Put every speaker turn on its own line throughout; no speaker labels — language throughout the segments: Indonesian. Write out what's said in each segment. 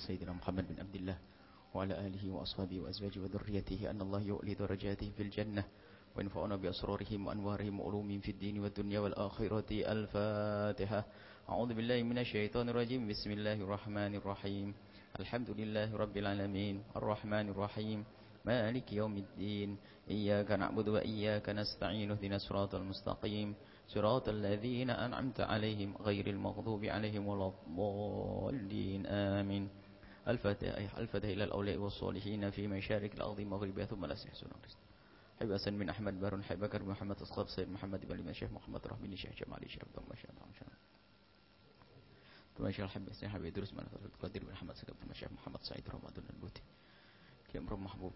سيدنا محمد بن عبد الله وعلى آله وأصحابه وأزواجه وذريته أن الله يؤلي درجاته في الجنة وينفعنا بأسرارهم وأنوارهم وعلومهم في الدين والدنيا والآخرة. الفاتحة. أعوذ بالله من الشيطان الرجيم. بسم الله الرحمن الرحيم. الحمد لله رب العالمين. الرحمن الرحيم. مالك يوم الدين. إياك نعبد وإياك نستعين. اهدنا الصراط المستقيم. صراط الذين أنعمت عليهم غير المغضوب عليهم ولا الضالين. آمين. الفتى إلى الأولياء والصالحين في مشارك الأرض مغربها ثم لا سيحسن حبيب حسن بن أحمد بارون حبيب بكر بن محمد أسقاب سيد محمد بن الإمام شيخ محمد رحمي بن شيخ جمالي الشيخ عبد الله الشيخ عبد الله ثم شيخ حبي أسن حبي دروس من القدير بن محمد سكب ثم شيخ محمد سعيد رمضان البوتي كأمر محبوب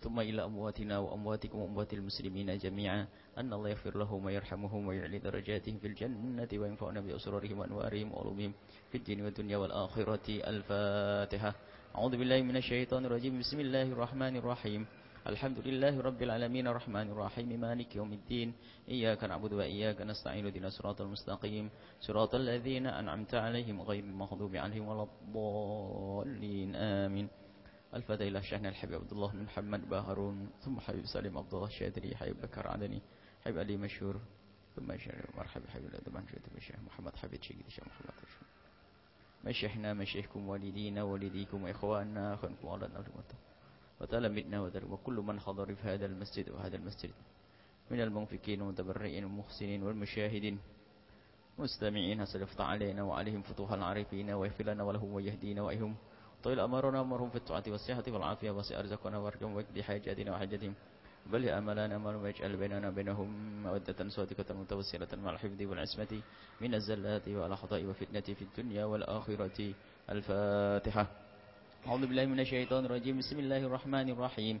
ثم إلى أمواتنا وأمواتكم وأموات المسلمين جميعا أن الله يغفر لهم ويرحمهم ويعلي درجاتهم في الجنة وينفعنا بأسرارهم وأنوارهم وعلومهم في الدين والدنيا والآخرة الفاتحة أعوذ بالله من الشيطان الرجيم بسم الله الرحمن الرحيم الحمد لله رب العالمين الرحمن الرحيم مالك يوم الدين إياك نعبد وإياك نستعين دين الصراط المستقيم صراط الذين أنعمت عليهم غير المغضوب عليهم ولا الضالين آمين الفتى إلى شأن الحبيب عبد الله بن محمد باهرون ثم حبيب سليم عبد الله الشادري حبيب بكر عدني حبيب علي مشهور ثم مرحبا حبيب الأدمان الشيخ محمد حبيب شيخ الشيخ محمد مشيخنا مشيخكم والدينا والديكم وإخواننا أخوانكم الأرض وتلمذنا وكل من حضر في هذا المسجد وهذا المسجد من المنفقين والمتبرئين والمحسنين والمشاهدين مستمعين هسلفت علينا وعليهم فتوح العارفين ويغفر لنا ولهم ويهدينا وإهم طيل أمرنا أمرهم في الطاعة والصحة والعافية وسع أرزقنا وارجم واقضي حاجاتنا وحاجتهم بل أملنا أمل ويجعل بيننا بينهم مودة صادقة متوسلة مع الحفظ والعصمة من الزلات والأخطاء وفتنة في الدنيا والآخرة. الفاتحة. أعوذ بالله من الشيطان الرجيم. بسم الله الرحمن الرحيم.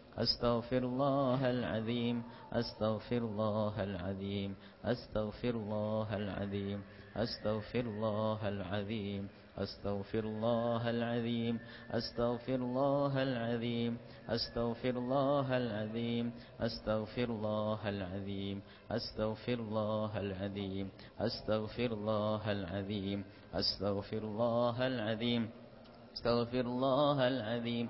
أستغفر الله العظيم أستغفر الله العظيم أستغفر الله العظيم أستغفر الله العظيم أستغفر الله العظيم أستغفر الله العظيم أستغفر الله العظيم أستغفر الله العظيم أستغفر الله العظيم أستغفر الله العظيم أستغفر الله العظيم أستغفر الله العظيم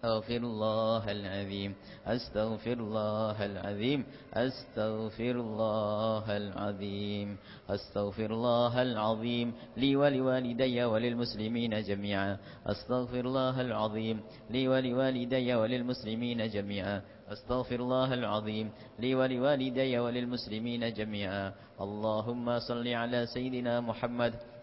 أستغفر الله العظيم. أستغفر الله العظيم. أستغفر الله العظيم. أستغفر الله العظيم. لي ولوالدي وللمسلمين جميعا. أستغفر الله العظيم. لي ولوالدي وللمسلمين جميعا. أستغفر الله العظيم. لي ولوالدي وللمسلمين جميعا. اللهم صل على سيدنا محمد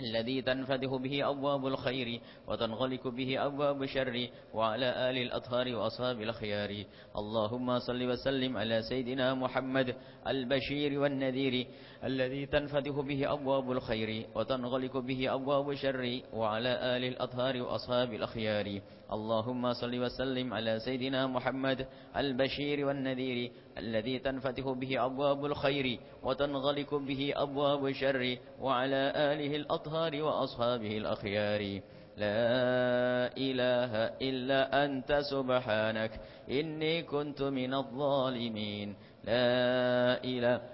الذي تنفتح به أبواب الخير وتنغلق به أبواب الشر وعلى آل الأطهار وأصحاب الخيار اللهم صل وسلم على سيدنا محمد البشير والنذير. الذي تنفتح به أبواب الخير وتنغلق به أبواب الشر وعلى آل الأطهار وأصحاب الأخيار. اللهم صل وسلم على سيدنا محمد البشير والنذير الذي تنفتح به أبواب الخير وتنغلق به أبواب الشر وعلى آله الأطهار وأصحابه الأخيار. لا إله إلا أنت سبحانك إني كنت من الظالمين. لا إله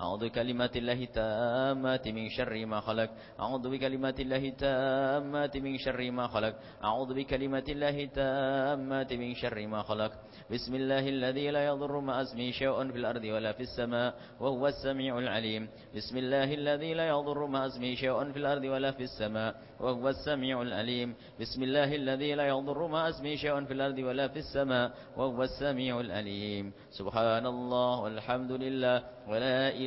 أعوذ بكلمات الله التامات من شر ما خلق. أعوذ بكلمات الله التامات من شر ما خلق. أعوذ بكلمات الله التامات من شر ما خلق. بسم الله الذي لا يضر ما اسمه شيء في الأرض ولا في السماء وهو السميع العليم. بسم الله الذي لا يضر ما اسمه شيء في الأرض ولا في السماء وهو السميع العليم. بسم الله الذي لا يضر ما اسمه شيء في الأرض ولا في السماء وهو السميع العليم. سبحان الله والحمد لله ولا إله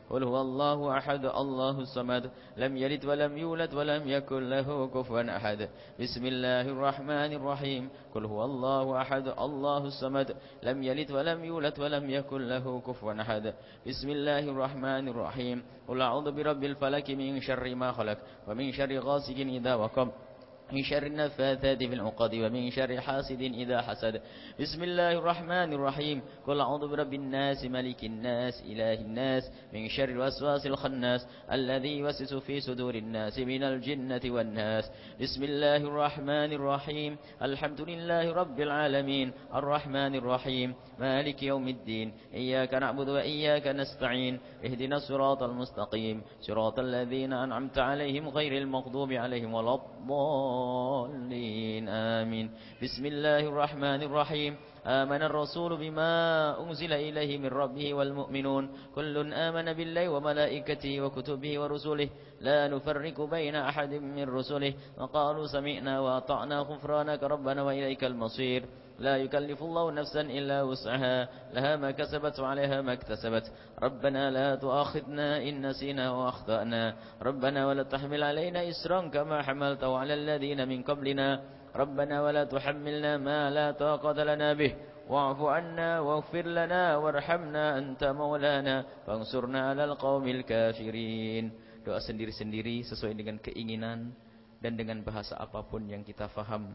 قل هو الله أحد الله الصمد. لم يلد ولم يولد ولم يكن له كفوا أحد. بسم الله الرحمن الرحيم. قل هو الله أحد الله الصمد. لم يلد ولم يولد ولم يكن له كفوا أحد. بسم الله الرحمن الرحيم. قل أعوذ برب الفلك من شر ما خلق ومن شر غاسق إذا وقب. من شر النفاثات في العقد ومن شر حاسد إذا حسد. بسم الله الرحمن الرحيم قل أعوذ برب الناس ملك الناس إله الناس من شر الوسواس الخناس الذي يوسوس في صدور الناس من الجنة والناس. بسم الله الرحمن الرحيم الحمد لله رب العالمين. الرحمن الرحيم مالك يوم الدين. إياك نعبد وإياك نستعين. اهدنا الصراط المستقيم. صراط الذين أنعمت عليهم غير المغضوب عليهم ولا الضالين. آمين. بسم الله الرحمن الرحيم. آمن الرسول بما أنزل إليه من ربه والمؤمنون. كل آمن بالله وملائكته وكتبه ورسله. لا نفرق بين أحد من رسله. وقالوا سمعنا وأطعنا غفرانك ربنا وإليك المصير. لا يكلف الله نفسا إلا وسعها لها ما كسبت وعليها ما اكتسبت ربنا لا تؤاخذنا إن نسينا وأخطأنا ربنا ولا تحمل علينا إسرا كما حملته على الذين من قبلنا ربنا ولا تحملنا ما لا طاقة لنا به واعف عنا واغفر لنا وارحمنا أنت مولانا فانصرنا على القوم الكافرين doa sendiri-sendiri sesuai dengan keinginan dan dengan bahasa apapun yang kita faham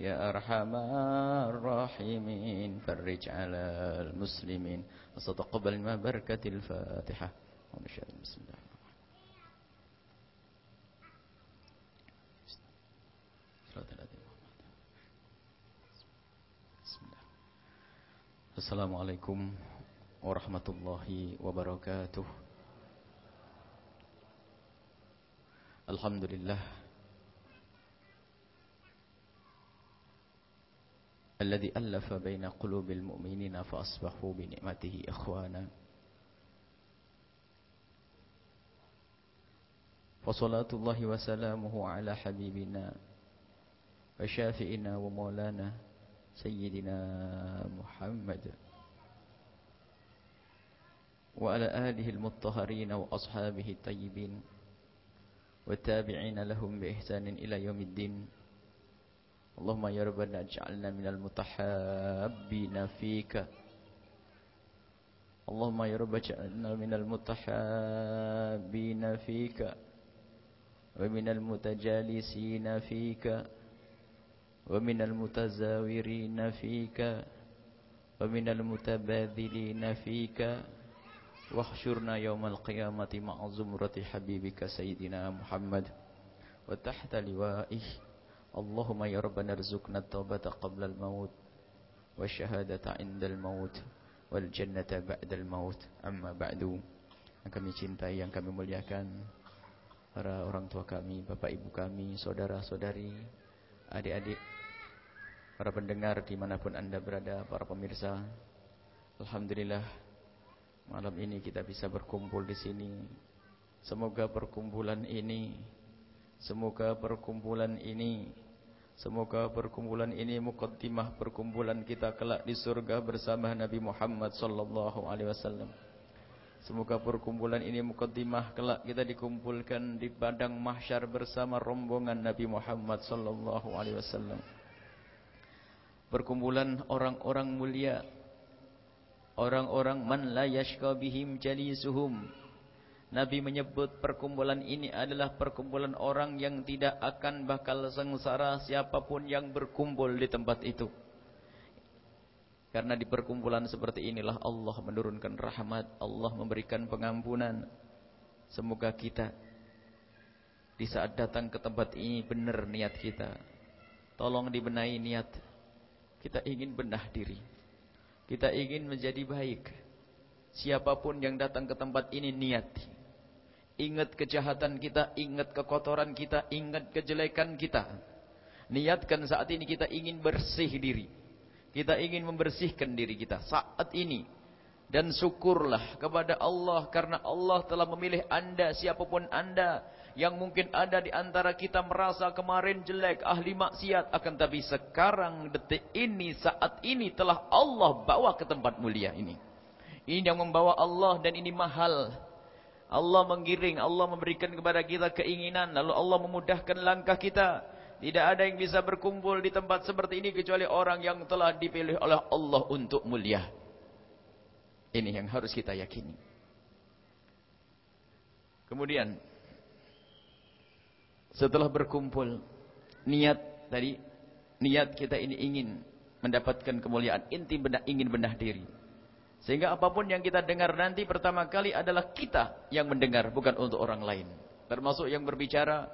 يا أرحم الراحمين فرج على المسلمين. وستقبل ما بركة الفاتحة. بسم الله. السلام عليكم ورحمة الله وبركاته الحمد لله الذي ألف بين قلوب المؤمنين فأصبحوا بنعمته إخوانا. فصلاة الله وسلامه على حبيبنا وشافئنا ومولانا سيدنا محمد وعلى آله المطهرين وأصحابه الطيبين والتابعين لهم بإحسان إلى يوم الدين. اللهم يا ربنا اجعلنا من المتحابين فيك. اللهم يا رب اجعلنا من المتحابين فيك ومن المتجالسين فيك ومن المتزاورين فيك ومن المتباذلين فيك. واحشرنا يوم القيامة مع زمرة حبيبك سيدنا محمد وتحت لوائه اللهم يا ربنا ارزقنا التوبة قبل الموت والشهادة عند الموت والجنة بعد الموت أما بعد yang kami cintai, yang kami muliakan para orang tua kami, bapak ibu kami, saudara-saudari, adik-adik, para pendengar dimanapun anda berada, para pemirsa. Alhamdulillah malam ini kita bisa berkumpul di sini. Semoga perkumpulan ini Semoga perkumpulan ini Semoga perkumpulan ini mukaddimah perkumpulan kita kelak di surga bersama Nabi Muhammad sallallahu alaihi wasallam. Semoga perkumpulan ini mukaddimah kelak kita dikumpulkan di padang mahsyar bersama rombongan Nabi Muhammad sallallahu alaihi wasallam. perkumpulan orang-orang mulia orang-orang man la yashqa bihim jalisuhum Nabi menyebut perkumpulan ini adalah perkumpulan orang yang tidak akan bakal sengsara siapa pun yang berkumpul di tempat itu. Karena di perkumpulan seperti inilah Allah menurunkan rahmat, Allah memberikan pengampunan. Semoga kita di saat datang ke tempat ini benar niat kita. Tolong dibenahi niat. Kita ingin benah diri. Kita ingin menjadi baik. Siapa pun yang datang ke tempat ini niat. Ingat kejahatan kita, ingat kekotoran kita, ingat kejelekan kita. Niatkan saat ini kita ingin bersih diri. Kita ingin membersihkan diri kita saat ini. Dan syukurlah kepada Allah karena Allah telah memilih anda, siapa pun anda yang mungkin ada di antara kita merasa kemarin jelek, ahli maksiat. Akan tapi sekarang, detik ini, saat ini telah Allah bawa ke tempat mulia ini. Ini yang membawa Allah dan ini mahal. Allah menggiring, Allah memberikan kepada kita keinginan. Lalu Allah memudahkan langkah kita. Tidak ada yang bisa berkumpul di tempat seperti ini kecuali orang yang telah dipilih oleh Allah untuk mulia. Ini yang harus kita yakini. Kemudian setelah berkumpul niat tadi niat kita ini ingin mendapatkan kemuliaan inti benar ingin benah diri sehingga apa pun yang kita dengar nanti pertama kali adalah kita yang mendengar bukan untuk orang lain termasuk yang berbicara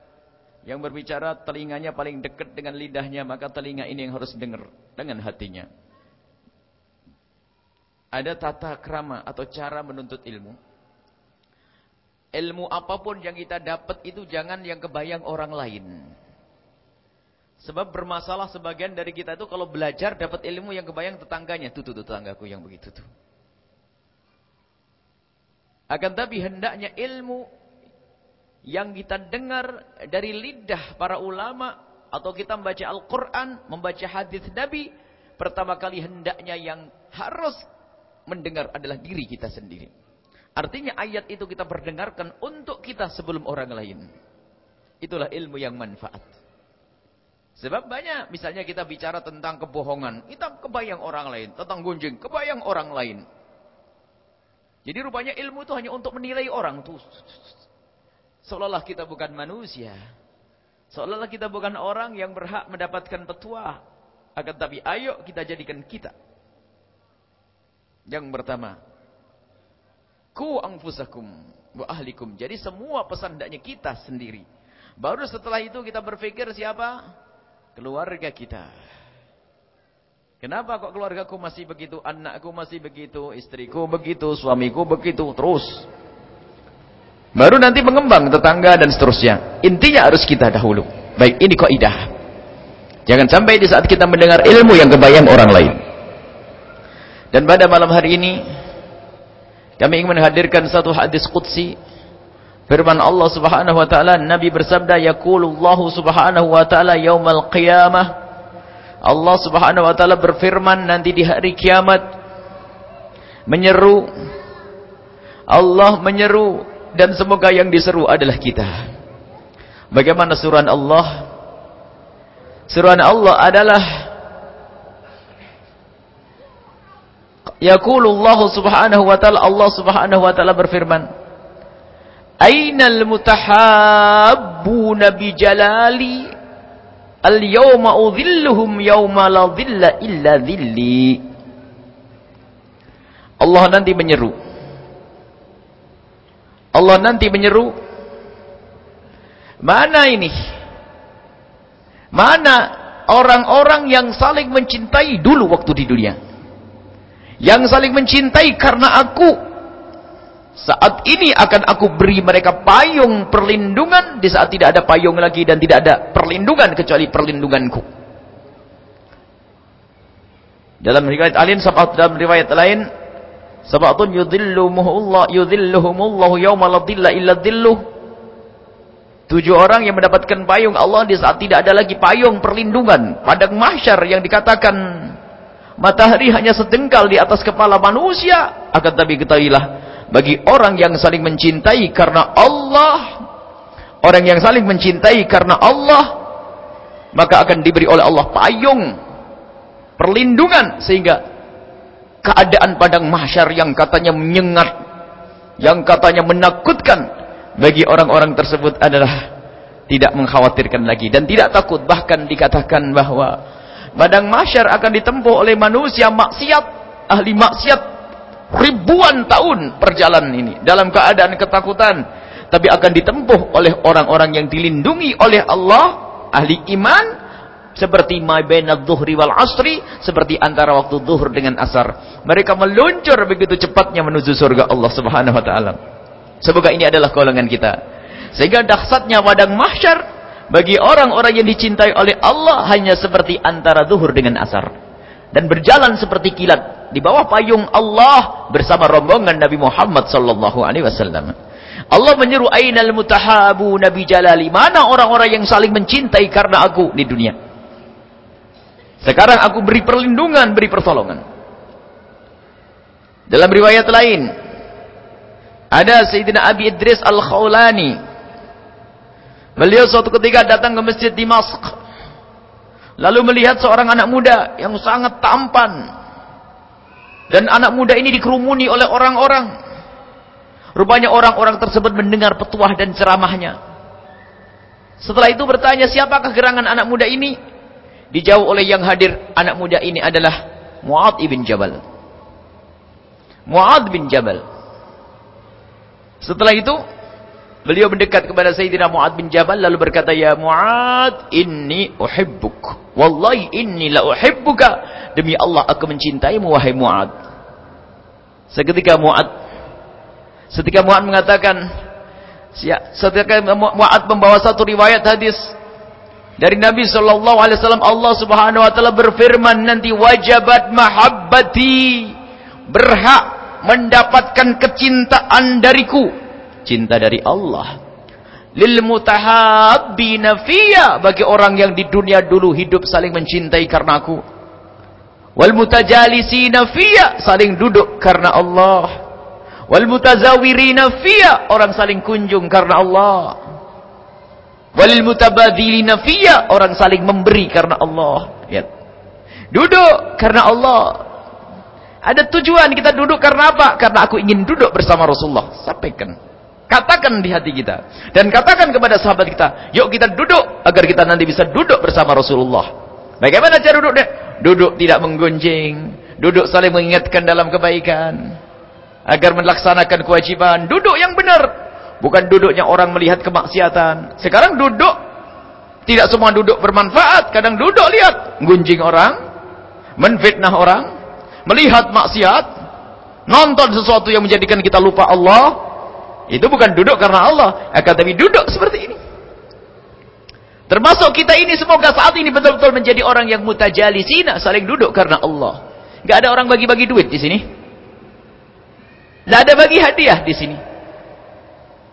yang berbicara telinganya paling dekat dengan lidahnya maka telinga ini yang harus dengar dengan hatinya ada tata krama atau cara menuntut ilmu ilmu apa pun yang kita dapat itu jangan yang kebayang orang lain. Sebab bermasalah sebagian dari kita itu kalau belajar dapat ilmu yang kebayang tetangganya. Tuh, tuh, tuh tetanggaku yang begitu tuh. Akan tapi hendaknya ilmu yang kita dengar dari lidah para ulama atau kita membaca Al-Quran, membaca hadis Nabi, pertama kali hendaknya yang harus mendengar adalah diri kita sendiri. Artinya ayat itu kita perdengarkan untuk kita sebelum orang lain. Itulah ilmu yang manfaat. Sebab banyak, misalnya kita bicara tentang kebohongan. Kita kebayang orang lain. Tentang gunjing, kebayang orang lain. Jadi rupanya ilmu itu hanya untuk menilai orang. Tuh. Seolah-olah kita bukan manusia. Seolah-olah kita bukan orang yang berhak mendapatkan petua. Akan tapi ayo kita jadikan kita. Yang pertama, Ku anfusakum wa ahlikum. Jadi semua pesan hendaknya kita sendiri. Baru setelah itu kita berpikir siapa? Keluarga kita. Kenapa kok keluargaku masih begitu? Anakku masih begitu, istriku begitu, suamiku begitu, terus. Baru nanti mengembang tetangga dan seterusnya. Intinya harus kita dahulu. Baik, ini kaidah. Jangan sampai di saat kita mendengar ilmu yang kebayang orang lain. Dan pada malam hari ini kami ingin menghadirkan satu hadis qudsi firman Allah Subhanahu wa taala Nabi bersabda yaqulullahu subhanahu wa taala yaumal qiyamah Allah Subhanahu wa taala berfirman nanti di hari kiamat menyeru Allah menyeru dan semoga yang diseru adalah kita. Bagaimana suruhan Allah? Suruhan Allah adalah Yaqulullahu subhanahu wa ta'ala Allah subhanahu wa ta'ala berfirman Ainal mutahabbuna bi jalali Al-yawma udhilluhum yawma la dhilla illa dhilli Allah nanti menyeru Allah nanti menyeru Mana ini? Mana orang-orang yang saling mencintai dulu waktu di dunia? yang saling mencintai karena aku saat ini akan aku beri mereka payung perlindungan. Di saat tidak ada payung lagi dan tidak ada perlindungan kecuali perlindunganku. Dalam riwayat lain dalam riwayat lain sabatun yudhilluhumullah yudhilluhumullahu yawma la dhilla illa dhilluh. Tujuh orang yang mendapatkan payung Allah di saat tidak ada lagi payung perlindungan. Padang mahsyar yang dikatakan matahari hanya setengkal di atas kepala manusia. Akan tapi ketahuilah bagi orang yang saling mencintai karena Allah orang yang saling mencintai karena Allah maka akan diberi oleh Allah payung perlindungan sehingga keadaan padang mahsyar yang katanya menyengat yang katanya menakutkan bagi orang-orang tersebut adalah tidak mengkhawatirkan lagi dan tidak takut. Bahkan dikatakan bahwa padang mahsyar akan ditempuh oleh manusia maksiat ahli maksiat ribuan tahun perjalanan ini dalam keadaan ketakutan tapi akan ditempuh oleh orang-orang yang dilindungi oleh Allah ahli iman seperti ma bainadh dhuhri wal asri seperti antara waktu zuhur dengan asar. Mereka meluncur begitu cepatnya menuju surga Allah Subhanahu wa taala. Semoga ini adalah golongan kita. Sehingga dahsyatnya padang mahsyar bagi orang-orang yang dicintai oleh Allah hanya seperti antara zuhur dengan asar dan berjalan seperti kilat di bawah payung Allah bersama rombongan Nabi Muhammad sallallahu alaihi wasallam Allah menyeru ainal mutahabu nabi jalali mana orang-orang yang saling mencintai karena aku di dunia sekarang aku beri perlindungan, beri pertolongan. Dalam riwayat lain, ada Sayyidina Abi Idris Al-Khawlani. Beliau suatu ketika datang ke masjid di Mask. Lalu melihat seorang anak muda yang sangat tampan. Dan anak muda ini dikerumuni oleh orang-orang. Rupanya orang-orang tersebut mendengar petuah dan ceramahnya. Setelah itu bertanya, siapakah gerangan anak muda ini? Dijawab oleh yang hadir, anak muda ini adalah Mu'ad ibn Jabal. Mu'ad bin Jabal. Setelah itu, beliau mendekat kepada Sayyidina Mu'ad bin Jabal lalu berkata, "Ya Mu'ad, inni uhibbuk. Wallahi inni la uhibbuka." Demi Allah aku mencintaimu wahai Mu'ad. Seketika Mu'ad Seketika Mu'ad mengatakan, seketika Mu'ad membawa satu riwayat hadis dari Nabi sallallahu alaihi wasallam Allah Subhanahu wa taala berfirman nanti wajabat mahabbati berhak mendapatkan kecintaan dariku cinta dari Allah lil mutahabbina fiyya bagi orang yang di dunia dulu hidup saling mencintai karena aku wal mutajalisina fiyya saling duduk karena Allah wal mutazawirina fiyya orang saling kunjung karena Allah Walil mutabadzilina fiyya orang saling memberi karena Allah. Lihat. Duduk karena Allah. Ada tujuan kita duduk karena apa? Karena aku ingin duduk bersama Rasulullah. Sampaikan. Katakan di hati kita. Dan katakan kepada sahabat kita. Yuk kita duduk. Agar kita nanti bisa duduk bersama Rasulullah. Bagaimana cara duduk? Duduk tidak menggunjing. Duduk saling mengingatkan dalam kebaikan. Agar melaksanakan kewajiban. Duduk yang benar. Bukan duduknya orang melihat kemaksiatan. Sekarang duduk. Tidak semua duduk bermanfaat. Kadang duduk lihat. Gunjing orang. Menfitnah orang. Melihat maksiat. Nonton sesuatu yang menjadikan kita lupa Allah. Itu bukan duduk karena Allah. Akan tapi duduk seperti ini. Termasuk kita ini semoga saat ini betul-betul menjadi orang yang mutajalisina. Saling duduk karena Allah. Gak ada orang bagi-bagi duit di sini. Tidak ada bagi hadiah di sini.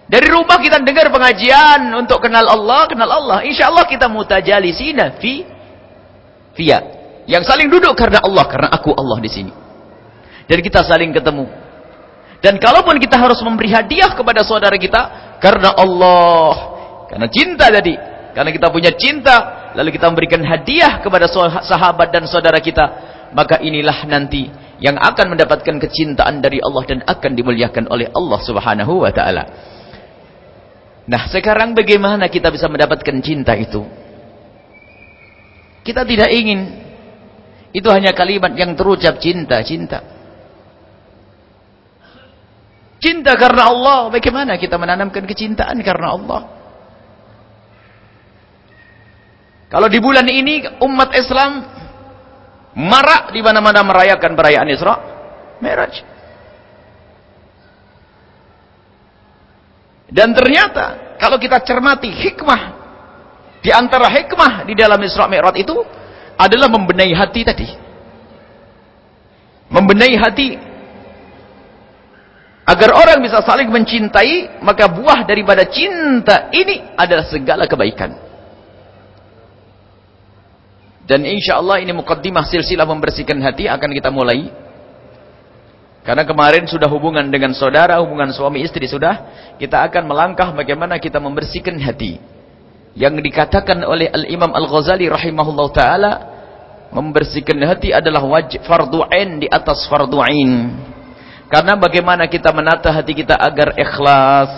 Dari rumah kita dengar pengajian untuk kenal Allah, kenal Allah. Insya Allah kita mutajalisina fi fiya. Yang saling duduk karena Allah, karena aku Allah di sini. Dan kita saling ketemu. Dan kalaupun kita harus memberi hadiah kepada saudara kita karena Allah, karena cinta tadi, karena kita punya cinta, lalu kita memberikan hadiah kepada sahabat dan saudara kita, maka inilah nanti yang akan mendapatkan kecintaan dari Allah dan akan dimuliakan oleh Allah Subhanahu wa taala. Nah sekarang bagaimana kita bisa mendapatkan cinta itu? Kita tidak ingin. Itu hanya kalimat yang terucap cinta, cinta. Cinta karena Allah. Bagaimana kita menanamkan kecintaan karena Allah? Kalau di bulan ini umat Islam marak di mana-mana merayakan perayaan Isra, Mi'raj. Dan ternyata kalau kita cermati hikmah di antara hikmah di dalam Isra Mi'raj itu adalah membenahi hati tadi. Membenahi hati agar orang bisa saling mencintai, maka buah daripada cinta ini adalah segala kebaikan. Dan insya Allah ini mukaddimah silsilah membersihkan hati akan kita mulai karena kemarin sudah hubungan dengan saudara, hubungan suami istri sudah. Kita akan melangkah bagaimana kita membersihkan hati. Yang dikatakan oleh Al-Imam Al-Ghazali rahimahullah ta'ala. membersihkan hati adalah wajib fardu ain di atas fardu ain. Karena bagaimana kita menata hati kita agar ikhlas,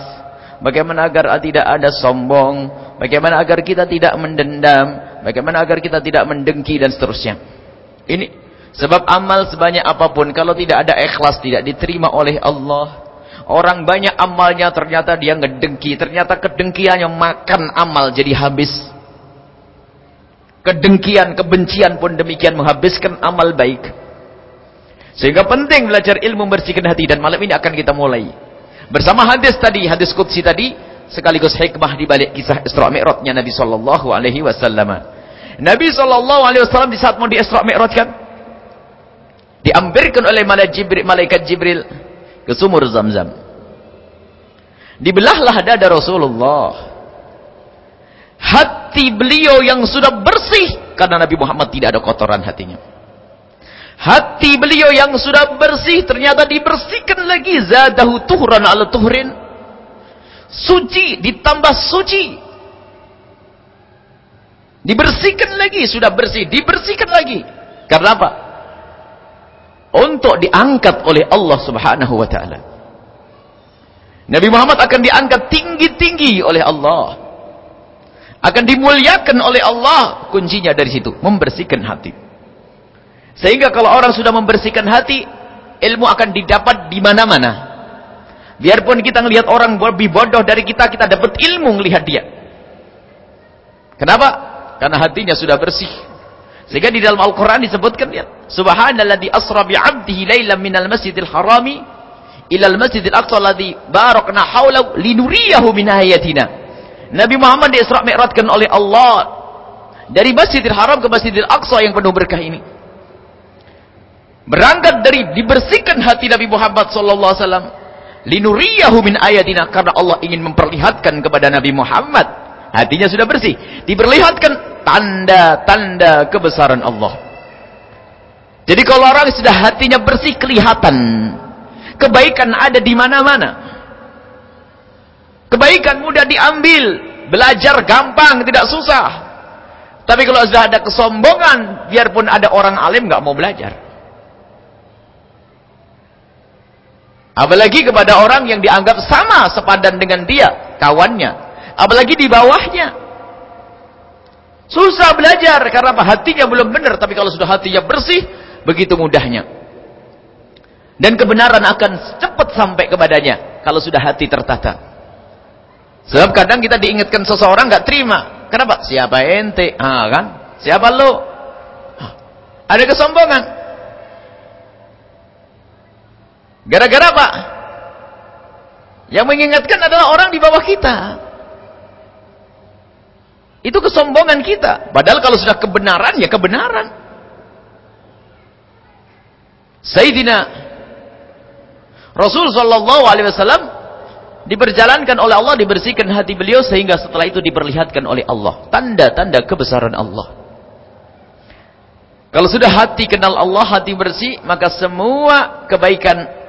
bagaimana agar tidak ada sombong, bagaimana agar kita tidak mendendam, bagaimana agar kita tidak mendengki dan seterusnya. Ini sebab amal sebanyak apa pun kalau tidak ada ikhlas tidak diterima oleh Allah. Orang banyak amalnya ternyata dia ngedengki, ternyata kedengkiannya makan amal jadi habis. Kedengkian, kebencian pun demikian menghabiskan amal baik. Sehingga penting belajar ilmu membersihkan hati dan malam ini akan kita mulai. Bersama hadis tadi, hadis qudsi tadi sekaligus hikmah di balik kisah Isra Mi'rajnya Nabi sallallahu alaihi wasallam. Nabi sallallahu alaihi wasallam di saat mau di Isra Mi'raj kan diambilkan oleh malaikat Jibril, malaikat Jibril ke sumur Zamzam. Dibelahlah dada Rasulullah hati beliau yang sudah bersih karena Nabi Muhammad tidak ada kotoran hatinya hati beliau yang sudah bersih ternyata dibersihkan lagi. Zadahu tuhran ala tuhrin. Suci ditambah suci. Dibersihkan lagi sudah bersih. Dibersihkan lagi. Karena apa? Untuk diangkat oleh Allah subhanahu wa ta'ala. Nabi Muhammad akan diangkat tinggi-tinggi oleh Allah. Akan dimuliakan oleh Allah. Kuncinya dari situ. Membersihkan hati sehingga kalau orang sudah membersihkan hati ilmu akan didapat di mana-mana. Biarpun kita melihat orang lebih bodoh dari kita kita dapat ilmu melihat dia. Kenapa? karena hatinya sudah bersih. Sehingga di dalam Al-Quran disebutkan ya subhanalladzi asra bi'abdihi laylan minal masjidil harami ilal masjidil aqsa alladzi barakna hawlahu linuriyahu min ayatina Nabi Muhammad di Isra Mi'rajkan oleh Allah. Dari Masjidil Haram ke Masjidil Aqsa yang penuh berkah ini. Berangkat dari dibersihkan hati Nabi Muhammad sallallahu alaihi wasallam linuriyahu min ayatina karena Allah ingin memperlihatkan kepada Nabi Muhammad hatinya sudah bersih diperlihatkan tanda-tanda kebesaran Allah jadi kalau orang sudah hatinya bersih kelihatan kebaikan ada di mana-mana Kebaikan mudah diambil, belajar gampang, tidak susah. Tapi kalau sudah ada kesombongan, biarpun ada orang alim nggak mau belajar. Apalagi kepada orang yang dianggap sama sepadan dengan dia, kawannya. Apalagi di bawahnya. Susah belajar karena apa? Hatinya belum benar, tapi kalau sudah hatinya bersih, begitu mudahnya. Dan kebenaran akan cepat sampai kepadanya kalau sudah hati tertata. Sebab kadang kita diingatkan seseorang nggak terima. Kenapa? Siapa ente? Ah kan? Siapa lo? Ada kesombongan. Gara-gara apa? Yang mengingatkan adalah orang di bawah kita. Itu kesombongan kita. Padahal kalau sudah kebenaran, ya kebenaran. Sayyidina Rasul sallallahu alaihi wasallam diperjalankan oleh Allah dibersihkan hati beliau sehingga setelah itu diperlihatkan oleh Allah tanda-tanda kebesaran Allah kalau sudah hati kenal Allah hati bersih maka semua kebaikan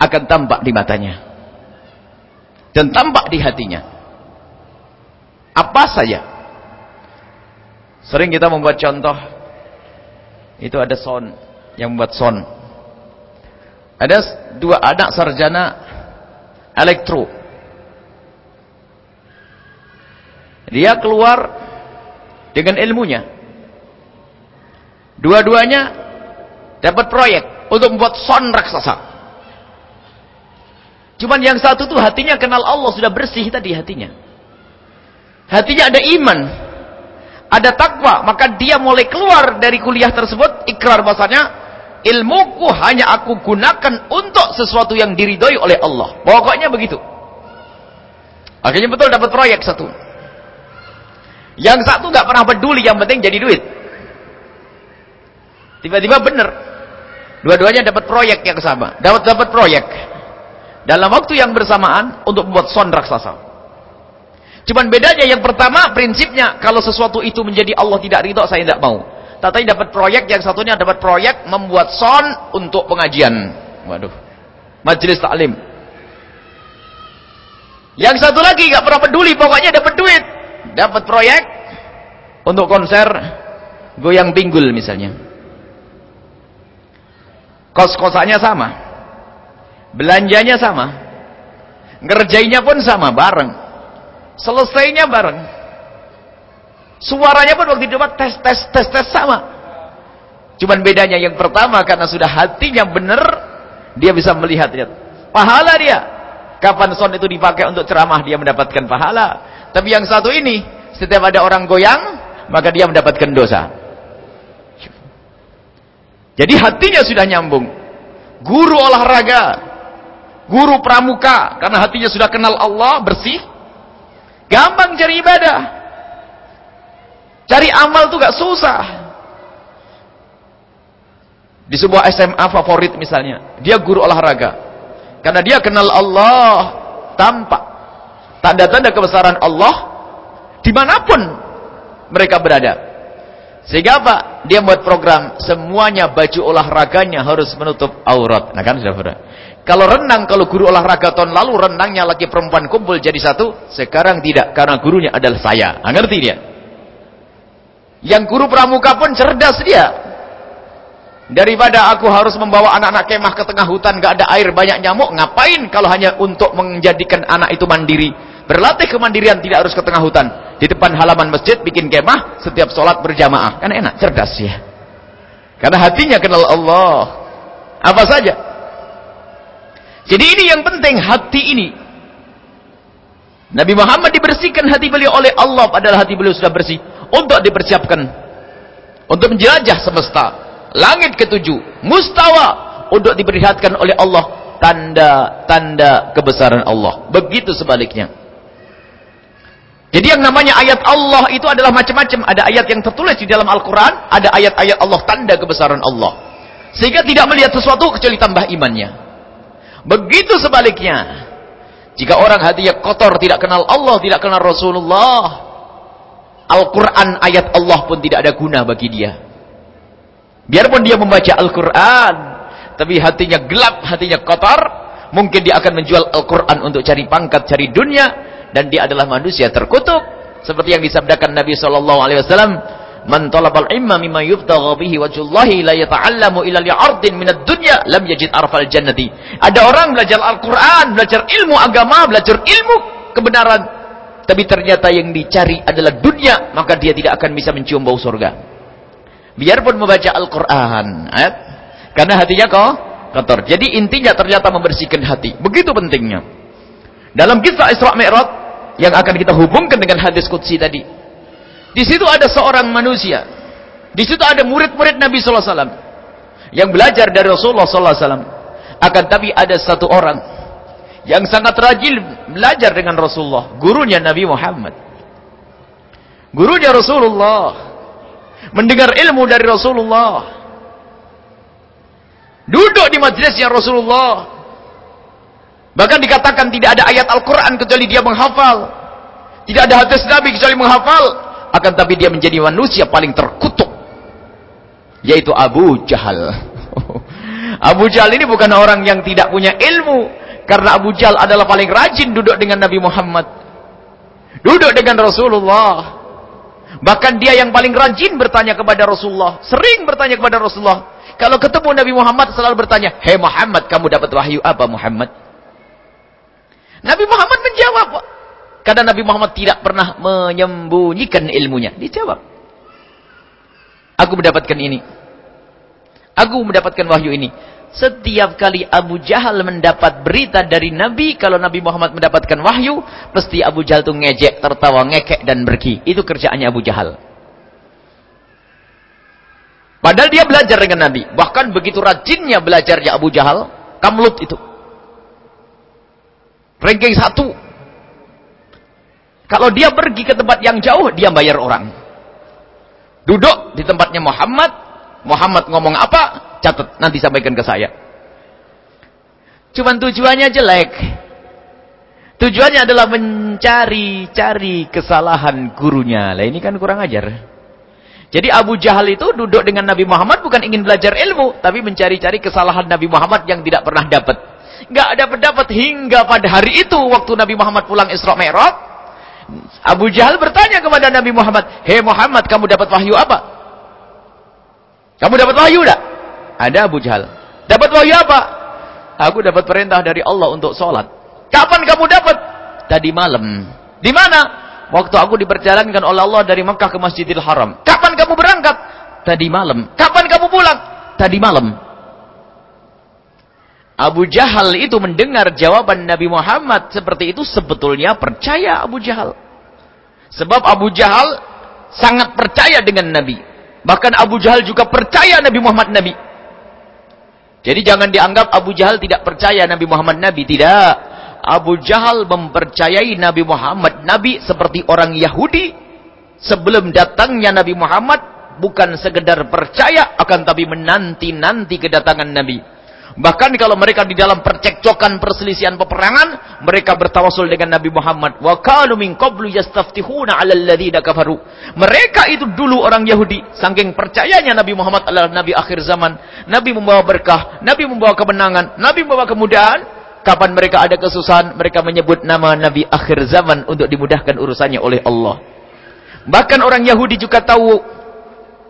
akan tampak di matanya dan tampak di hatinya apa saja sering kita membuat contoh itu ada son yang membuat son ada dua anak sarjana elektro. Dia keluar dengan ilmunya. Dua-duanya dapat proyek untuk membuat son raksasa. Cuman yang satu tuh hatinya kenal Allah sudah bersih tadi hatinya. Hatinya ada iman, ada takwa, maka dia mulai keluar dari kuliah tersebut ikrar bahasanya ilmuku hanya aku gunakan untuk sesuatu yang diridhoi oleh Allah. Pokoknya begitu. Akhirnya betul dapat proyek satu. Yang satu nggak pernah peduli, yang penting jadi duit. Tiba-tiba benar. Dua-duanya dapat proyek yang sama. Dapat dapat proyek. Dalam waktu yang bersamaan untuk membuat son raksasa. Cuman bedanya yang pertama prinsipnya kalau sesuatu itu menjadi Allah tidak ridho saya tidak mau. Tatanya dapat proyek, yang satunya dapat proyek membuat son untuk pengajian. Waduh. Majelis taklim. Yang satu lagi nggak pernah peduli, pokoknya dapat duit. Dapat proyek untuk konser goyang pinggul misalnya. Kos-kosannya sama. Belanjanya sama. Ngerjainnya pun sama, bareng. Selesainya bareng. Suaranya pun waktu debat tes, tes, tes, tes sama. Cuman bedanya yang pertama karena sudah hatinya benar, dia bisa melihat lihat. Pahala dia. Kapan son itu dipakai untuk ceramah dia mendapatkan pahala. Tapi yang satu ini, setiap ada orang goyang, maka dia mendapatkan dosa. Jadi hatinya sudah nyambung. Guru olahraga, guru pramuka, karena hatinya sudah kenal Allah, bersih. Gampang cari ibadah. Cari amal tuh gak susah. Di sebuah SMA favorit misalnya, dia guru olahraga. Karena dia kenal Allah, tampak tanda-tanda kebesaran Allah di mana pun mereka berada. Sehingga apa? Dia buat program semuanya baju olahraganya harus menutup aurat. Nah kan pada. Kalau renang, kalau guru olahraga tahun lalu renangnya lagi perempuan kumpul jadi satu, sekarang tidak karena gurunya adalah saya. Nah, ngerti dia? Yang guru pramuka pun cerdas dia. Daripada aku harus membawa anak-anak kemah ke tengah hutan, gak ada air, banyak nyamuk, ngapain kalau hanya untuk menjadikan anak itu mandiri? Berlatih kemandirian tidak harus ke tengah hutan. Di depan halaman masjid bikin kemah, setiap sholat berjamaah. Kan enak, cerdas ya. Karena hatinya kenal Allah. Apa saja. Jadi ini yang penting, hati ini. Nabi Muhammad dibersihkan hati beliau oleh Allah, padahal hati beliau sudah bersih. Untuk dipersiapkan. Untuk menjelajah semesta. Langit ketujuh. Mustawa. Untuk diperlihatkan oleh Allah. Tanda-tanda kebesaran Allah. Begitu sebaliknya. Jadi yang namanya ayat Allah itu adalah macam-macam. Ada ayat yang tertulis di dalam Al-Quran. Ada ayat-ayat Allah, tanda kebesaran Allah. Sehingga tidak melihat sesuatu kecuali tambah imannya. Begitu sebaliknya. Jika orang hatinya kotor, tidak kenal Allah, tidak kenal Rasulullah. Al-Quran, ayat Allah pun tidak ada guna bagi dia. Biarpun dia membaca Al-Quran. Tapi hatinya gelap, hatinya kotor. Mungkin dia akan menjual Al-Quran untuk cari pangkat, cari dunia dan dia adalah manusia terkutuk. Seperti yang disabdakan Nabi sallallahu alaihi wasallam man talabal ilma mimma yubtagha bihi wajhullahi la yata'allamu illa li'ardin minad dunya lam yajid arfal jannati. Ada orang belajar Al-Qur'an belajar ilmu agama belajar ilmu kebenaran tapi ternyata yang dicari adalah dunia maka dia tidak akan bisa mencium bau surga. Biarpun membaca Al-Qur'an eh? karena hatinya kok kotor. Jadi intinya ternyata membersihkan hati. Begitu pentingnya. Dalam kisah Isra Mi'raj yang akan kita hubungkan dengan hadis qudsi tadi. Di situ ada seorang manusia. Di situ ada murid-murid Nabi sallallahu alaihi wasallam yang belajar dari Rasulullah sallallahu alaihi wasallam. Akan tapi ada satu orang yang sangat rajin belajar dengan Rasulullah, gurunya Nabi Muhammad. Gurunya Rasulullah mendengar ilmu dari Rasulullah. Duduk di majlisnya Rasulullah Bahkan dikatakan tidak ada ayat Al-Quran kecuali dia menghafal. Tidak ada hadis Nabi kecuali menghafal. Akan tapi dia menjadi manusia paling terkutuk. Yaitu Abu Jahal. Abu Jahal ini bukan orang yang tidak punya ilmu. Karena Abu Jahal adalah paling rajin duduk dengan Nabi Muhammad. Duduk dengan Rasulullah. Bahkan dia yang paling rajin bertanya kepada Rasulullah. Sering bertanya kepada Rasulullah. Kalau ketemu Nabi Muhammad selalu bertanya. Hei Muhammad, kamu dapat wahyu apa Muhammad? Nabi Muhammad menjawab. Karena Nabi Muhammad tidak pernah menyembunyikan ilmunya. Dijawab. Aku mendapatkan ini. Aku mendapatkan wahyu ini. Setiap kali Abu Jahal mendapat berita dari Nabi, kalau Nabi Muhammad mendapatkan wahyu, pasti Abu Jahal itu ngejek, tertawa, ngekek, dan pergi. Itu kerjaannya Abu Jahal. Padahal dia belajar dengan Nabi. Bahkan begitu rajinnya belajarnya Abu Jahal, kamlut itu. Ranking satu. Kalau dia pergi ke tempat yang jauh, dia bayar orang. Duduk di tempatnya Muhammad. Muhammad ngomong apa? Catat, nanti sampaikan ke saya. Cuman tujuannya jelek. Tujuannya adalah mencari-cari kesalahan gurunya. Lah ini kan kurang ajar. Jadi Abu Jahal itu duduk dengan Nabi Muhammad bukan ingin belajar ilmu, tapi mencari-cari kesalahan Nabi Muhammad yang tidak pernah dapat nggak ada pendapat hingga pada hari itu waktu Nabi Muhammad pulang Isra Mi'raj. Abu Jahal bertanya kepada Nabi Muhammad, "Hei Muhammad, kamu dapat wahyu apa?" Kamu dapat wahyu tak? Ada Abu Jahal. Dapat wahyu apa? Aku dapat perintah dari Allah untuk sholat. Kapan kamu dapat? Tadi malam. Di mana? Waktu aku diperjalankan oleh Allah dari Mekah ke Masjidil Haram. Kapan kamu berangkat? Tadi malam. Kapan kamu pulang? Tadi malam. Abu Jahal itu mendengar jawaban Nabi Muhammad seperti itu sebetulnya percaya Abu Jahal. Sebab Abu Jahal sangat percaya dengan Nabi. Bahkan Abu Jahal juga percaya Nabi Muhammad Nabi. Jadi jangan dianggap Abu Jahal tidak percaya Nabi Muhammad Nabi. Tidak. Abu Jahal mempercayai Nabi Muhammad Nabi seperti orang Yahudi. Sebelum datangnya Nabi Muhammad. Bukan sekedar percaya. Akan tapi menanti-nanti kedatangan Nabi. Bahkan kalau mereka di dalam percekcokan perselisihan peperangan, mereka bertawasul dengan Nabi Muhammad. Wa kanu min qablu yastaftihuna 'alal ladzina kafaru. Mereka itu dulu orang Yahudi, saking percayanya Nabi Muhammad adalah nabi akhir zaman. Nabi membawa berkah, Nabi membawa kemenangan, Nabi membawa kemudahan. Kapan mereka ada kesusahan, mereka menyebut nama Nabi akhir zaman untuk dimudahkan urusannya oleh Allah. Bahkan orang Yahudi juga tahu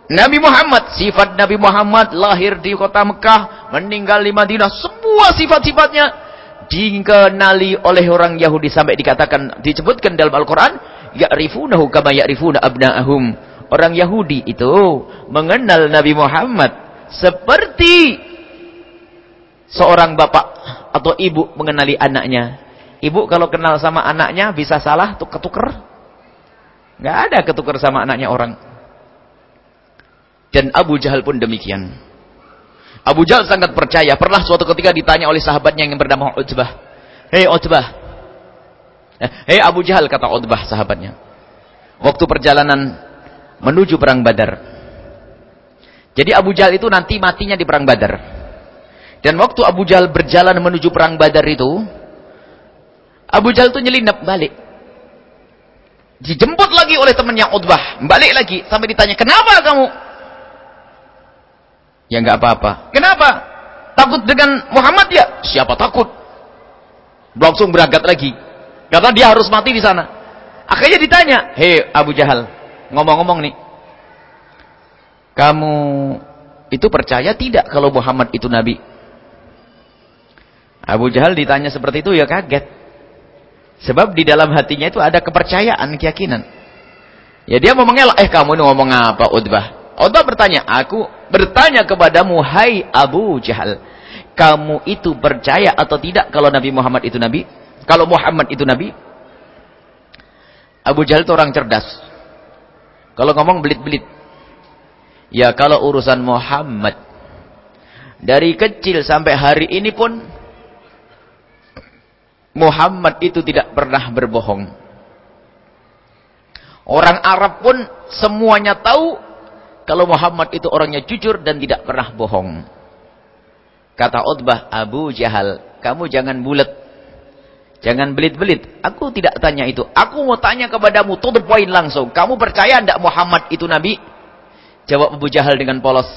Nabi Muhammad, sifat Nabi Muhammad lahir di kota Mekah, meninggal di Madinah, semua sifat-sifatnya dikenali oleh orang Yahudi sampai dikatakan disebutkan dalam Al-Qur'an, ya'rifunahu kama ya'rifuna abna'ahum. Orang Yahudi itu mengenal Nabi Muhammad seperti seorang bapak atau ibu mengenali anaknya. Ibu kalau kenal sama anaknya bisa salah tuh ketuker. Enggak ada ketuker sama anaknya orang. Dan Abu Jahal pun demikian. Abu Jahal sangat percaya. Pernah suatu ketika ditanya oleh sahabatnya yang bernama Utbah. Hei Utbah. Eh, hei Abu Jahal kata Utbah sahabatnya. Waktu perjalanan menuju perang Badar. Jadi Abu Jahal itu nanti matinya di perang Badar. Dan waktu Abu Jahal berjalan menuju perang Badar itu, Abu Jahal itu nyelinap balik. Dijemput lagi oleh temannya Utbah, balik lagi sampai ditanya, "Kenapa kamu?" Ya nggak apa-apa. Kenapa? Takut dengan Muhammad ya? Siapa takut? Langsung berangkat lagi. Karena dia harus mati di sana. Akhirnya ditanya, "Hei Abu Jahal, ngomong-ngomong nih. Kamu itu percaya tidak kalau Muhammad itu nabi?" Abu Jahal ditanya seperti itu ya kaget. Sebab di dalam hatinya itu ada kepercayaan, keyakinan. Ya dia mau mengelak, "Eh kamu ini ngomong apa, Utbah?" Utbah bertanya, "Aku bertanya kepadamu, hai Abu Jahal, kamu itu percaya atau tidak kalau Nabi Muhammad itu nabi? Kalau Muhammad itu nabi?" Abu Jahal itu orang cerdas. Kalau ngomong belit-belit. Ya kalau urusan Muhammad dari kecil sampai hari ini pun Muhammad itu tidak pernah berbohong. Orang Arab pun semuanya tahu kalau Muhammad itu orangnya jujur dan tidak pernah bohong. Kata Utbah, Abu Jahal, kamu jangan bulat. Jangan belit-belit. Aku tidak tanya itu. Aku mau tanya kepadamu, to the point langsung. Kamu percaya tidak Muhammad itu Nabi? Jawab Abu Jahal dengan polos.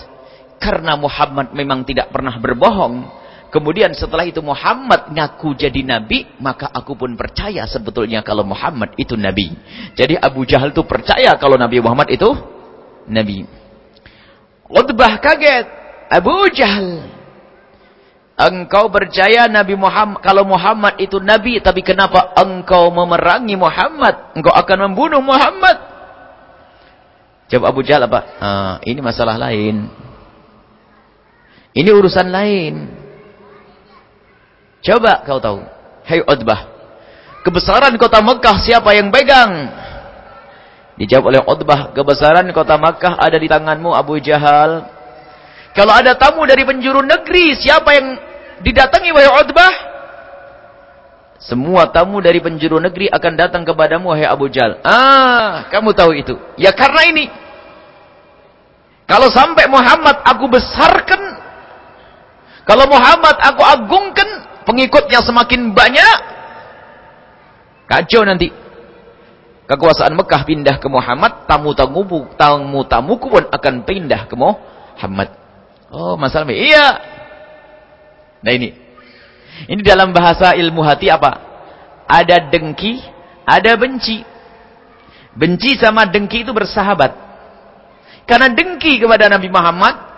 Karena Muhammad memang tidak pernah berbohong. Kemudian setelah itu Muhammad ngaku jadi Nabi. Maka aku pun percaya sebetulnya kalau Muhammad itu Nabi. Jadi Abu Jahal itu percaya kalau Nabi Muhammad itu Nabi. Utbah kaget. Abu Jahal. Engkau percaya Nabi Muhammad kalau Muhammad itu nabi tapi kenapa engkau memerangi Muhammad? Engkau akan membunuh Muhammad? Jawab Abu Jahal apa? Ah, ini masalah lain. Ini urusan lain. Coba kau tahu. Hei Utbah. Kebesaran kota Mekah siapa yang pegang? Dijawab oleh Utbah, kebesaran kota Makkah ada di tanganmu Abu Jahal. Kalau ada tamu dari penjuru negeri, siapa yang didatangi wahai Utbah? Semua tamu dari penjuru negeri akan datang kepadamu wahai Abu Jahal. Ah, kamu tahu itu. Ya karena ini. Kalau sampai Muhammad aku besarkan, kalau Muhammad aku agungkan, pengikutnya semakin banyak, kacau nanti kekuasaan Mekah pindah ke Muhammad, tamu-tamuku tamu-tamuku pun akan pindah ke Muhammad. Oh, masalah iya. Nah ini. Ini dalam bahasa ilmu hati apa? Ada dengki, ada benci. Benci sama dengki itu bersahabat. Karena dengki kepada Nabi Muhammad,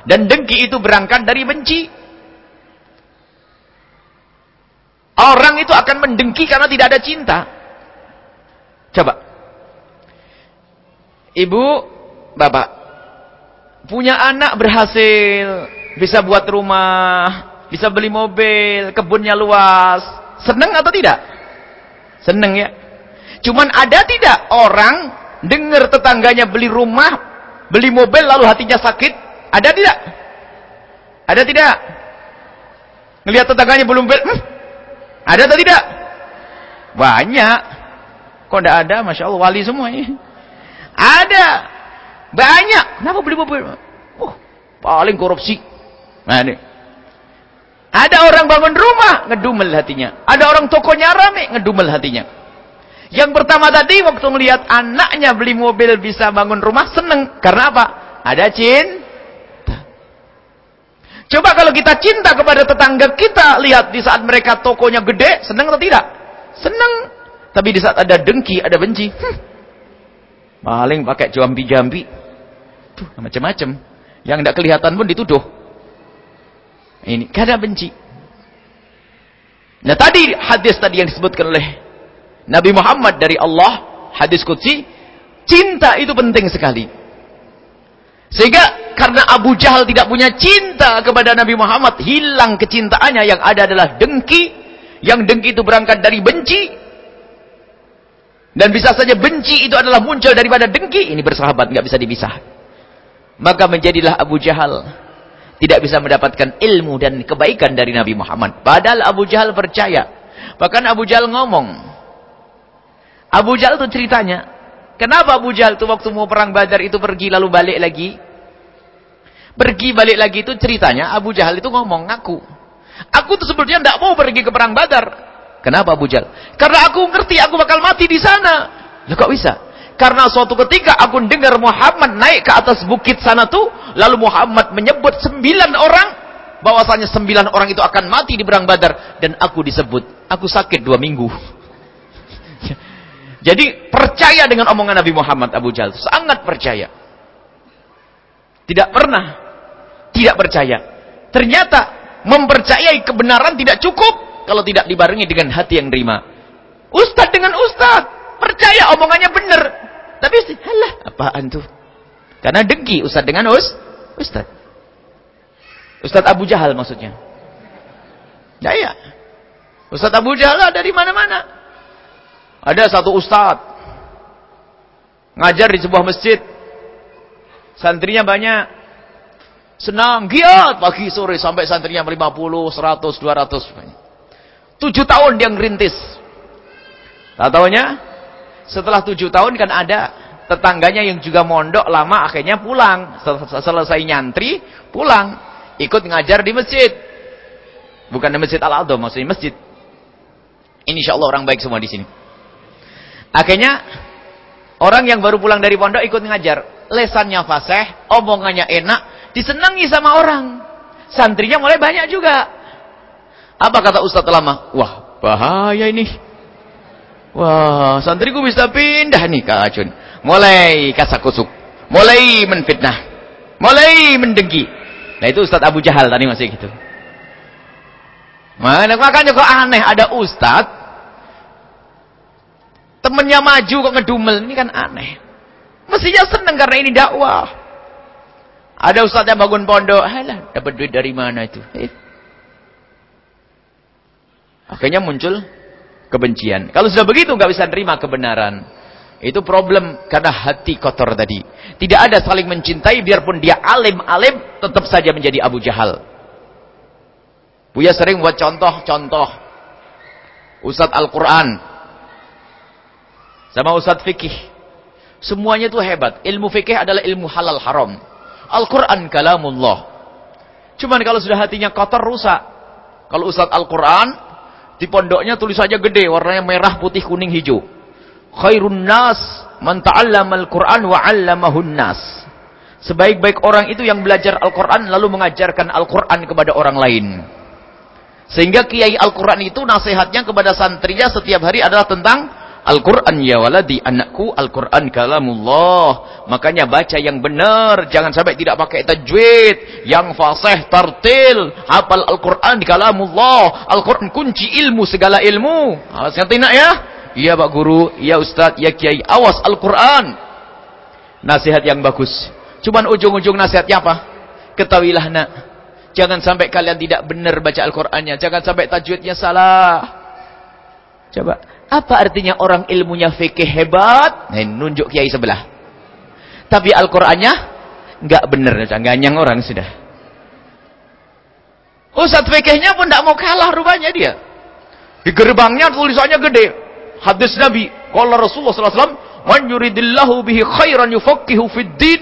Dan dengki itu berangkat dari benci. Orang itu akan mendengki karena tidak ada cinta. Coba. Ibu, bapak. Punya anak berhasil. Bisa buat rumah. Bisa beli mobil. Kebunnya luas. Senang atau tidak? Senang ya. Cuman ada tidak orang dengar tetangganya beli rumah, beli mobil lalu hatinya sakit? Ada tidak? Ada tidak? Ngelihat tetangganya belum beli, hmm, ada atau tidak? Banyak. Kok tidak ada? Masya Allah, wali semua ini. Ada. Banyak. Kenapa beli mobil? Oh, paling korupsi. Nah, ini. Ada orang bangun rumah, ngedumel hatinya. Ada orang tokonya rame, ngedumel hatinya. Yang pertama tadi, waktu melihat anaknya beli mobil bisa bangun rumah, seneng. Karena apa? Ada cinta. Coba kalau kita cinta kepada tetangga kita, lihat di saat mereka tokonya gede, senang atau tidak? Senang. Tapi di saat ada dengki, ada benci. Hmm. Paling pakai jambi-jambi. Tuh, macam-macam. Yang tidak kelihatan pun dituduh. Ini karena benci. Nah tadi hadis tadi yang disebutkan oleh Nabi Muhammad dari Allah, hadis Qudsi, cinta itu penting sekali. Sehingga karena Abu Jahal tidak punya cinta kepada Nabi Muhammad, hilang kecintaannya yang ada adalah dengki. Yang dengki itu berangkat dari benci. Dan bisa saja benci itu adalah muncul daripada dengki. Ini bersahabat, nggak bisa dipisah. Maka menjadilah Abu Jahal tidak bisa mendapatkan ilmu dan kebaikan dari Nabi Muhammad. Padahal Abu Jahal percaya. Bahkan Abu Jahal ngomong. Abu Jahal itu ceritanya, Kenapa Abu Jahal itu waktu mau perang Badar itu pergi lalu balik lagi? Pergi balik lagi itu ceritanya Abu Jahal itu ngomong ngaku. Aku tuh sebetulnya tidak mau pergi ke perang Badar. Kenapa Abu Jahal? Karena aku ngerti aku bakal mati di sana. Lah kok bisa? Karena suatu ketika aku dengar Muhammad naik ke atas bukit sana tuh, lalu Muhammad menyebut sembilan orang bahwasanya sembilan orang itu akan mati di perang Badar dan aku disebut. Aku sakit dua minggu. Jadi percaya dengan omongan Nabi Muhammad Abu Jahal. Sangat percaya. Tidak pernah tidak percaya. Ternyata mempercayai kebenaran tidak cukup kalau tidak dibarengi dengan hati yang terima. Ustadz dengan ustadz. Percaya omongannya benar. Tapi halah apaan tuh? Karena dengki ustadz dengan us. Ustadz Abu Jahal maksudnya. Ya ya. Ustadz Abu Jahal ada di mana-mana. Ada satu ustad ngajar di sebuah masjid. Santrinya banyak. Senang, giat pagi sore sampai santrinya 50, 100, 200. Tujuh tahun dia ngerintis. Tak tahunya setelah tujuh tahun kan ada tetangganya yang juga mondok lama akhirnya pulang. Selesai nyantri, pulang. Ikut ngajar di masjid. Bukan di masjid Al-Adha, maksudnya masjid. Insya Allah orang baik semua di sini. Akhirnya orang yang baru pulang dari pondok ikut ngajar. Lesannya fasih, omongannya enak, disenangi sama orang. Santrinya mulai banyak juga. Apa kata Ustaz lama? Wah, bahaya ini. Wah, santriku bisa pindah nih ke Acun. Mulai kasakusuk. Mulai menfitnah. Mulai mendengki. Nah itu Ustaz Abu Jahal tadi masih gitu. Makanya kok aneh ada Ustaz Temennya maju kok ngedumel. Ini kan aneh. Mestinya seneng karena ini dakwah. Ada ustaz yang bangun pondok. Halah, dapat duit dari mana itu? Eh. Akhirnya muncul kebencian. Kalau sudah begitu nggak bisa terima kebenaran. Itu problem karena hati kotor tadi. Tidak ada saling mencintai biarpun dia alim-alim tetap saja menjadi Abu Jahal. Buya sering buat contoh-contoh. Ustadz Al-Quran sama Ustadz Fikih. Semuanya itu hebat. Ilmu fikih adalah ilmu halal haram. Al-Quran kalamullah. Cuman kalau sudah hatinya kotor rusak. Kalau Ustadz Al-Quran, di pondoknya tulisannya gede. Warnanya merah, putih, kuning, hijau. Khairun nas man ta'allama Al-Quran wa 'allamahun nas. Sebaik-baik orang itu yang belajar Al-Quran lalu mengajarkan Al-Quran kepada orang lain. Sehingga kiai Al-Quran itu nasihatnya kepada santrinya setiap hari adalah tentang Al-Quran ya waladi, anakku, Al-Quran kalamullah. Makanya baca yang benar, jangan sampai tidak pakai tajwid, yang fasih, tartil, hafal Al-Quran kalamullah. Al-Quran kunci ilmu, segala ilmu. Awas ngerti nak ya? Iya Pak Guru, iya Ustaz, iya Kiai. Awas Al-Quran. Nasihat yang bagus. Cuman ujung-ujung nasihatnya apa? Ketahuilah nak. Jangan sampai kalian tidak benar baca Al-Qurannya. Jangan sampai tajwidnya salah. Coba. Apa artinya orang ilmunya fikih hebat? Nah, nunjuk kiai sebelah. Tapi Al-Qur'annya enggak benar, ganyang orang sudah. Ustaz fikihnya pun enggak mau kalah rupanya dia. Di gerbangnya tulisannya gede. Hadis Nabi, qala Rasulullah sallallahu alaihi wasallam, "Man bihi khairan yufaqihu fid din."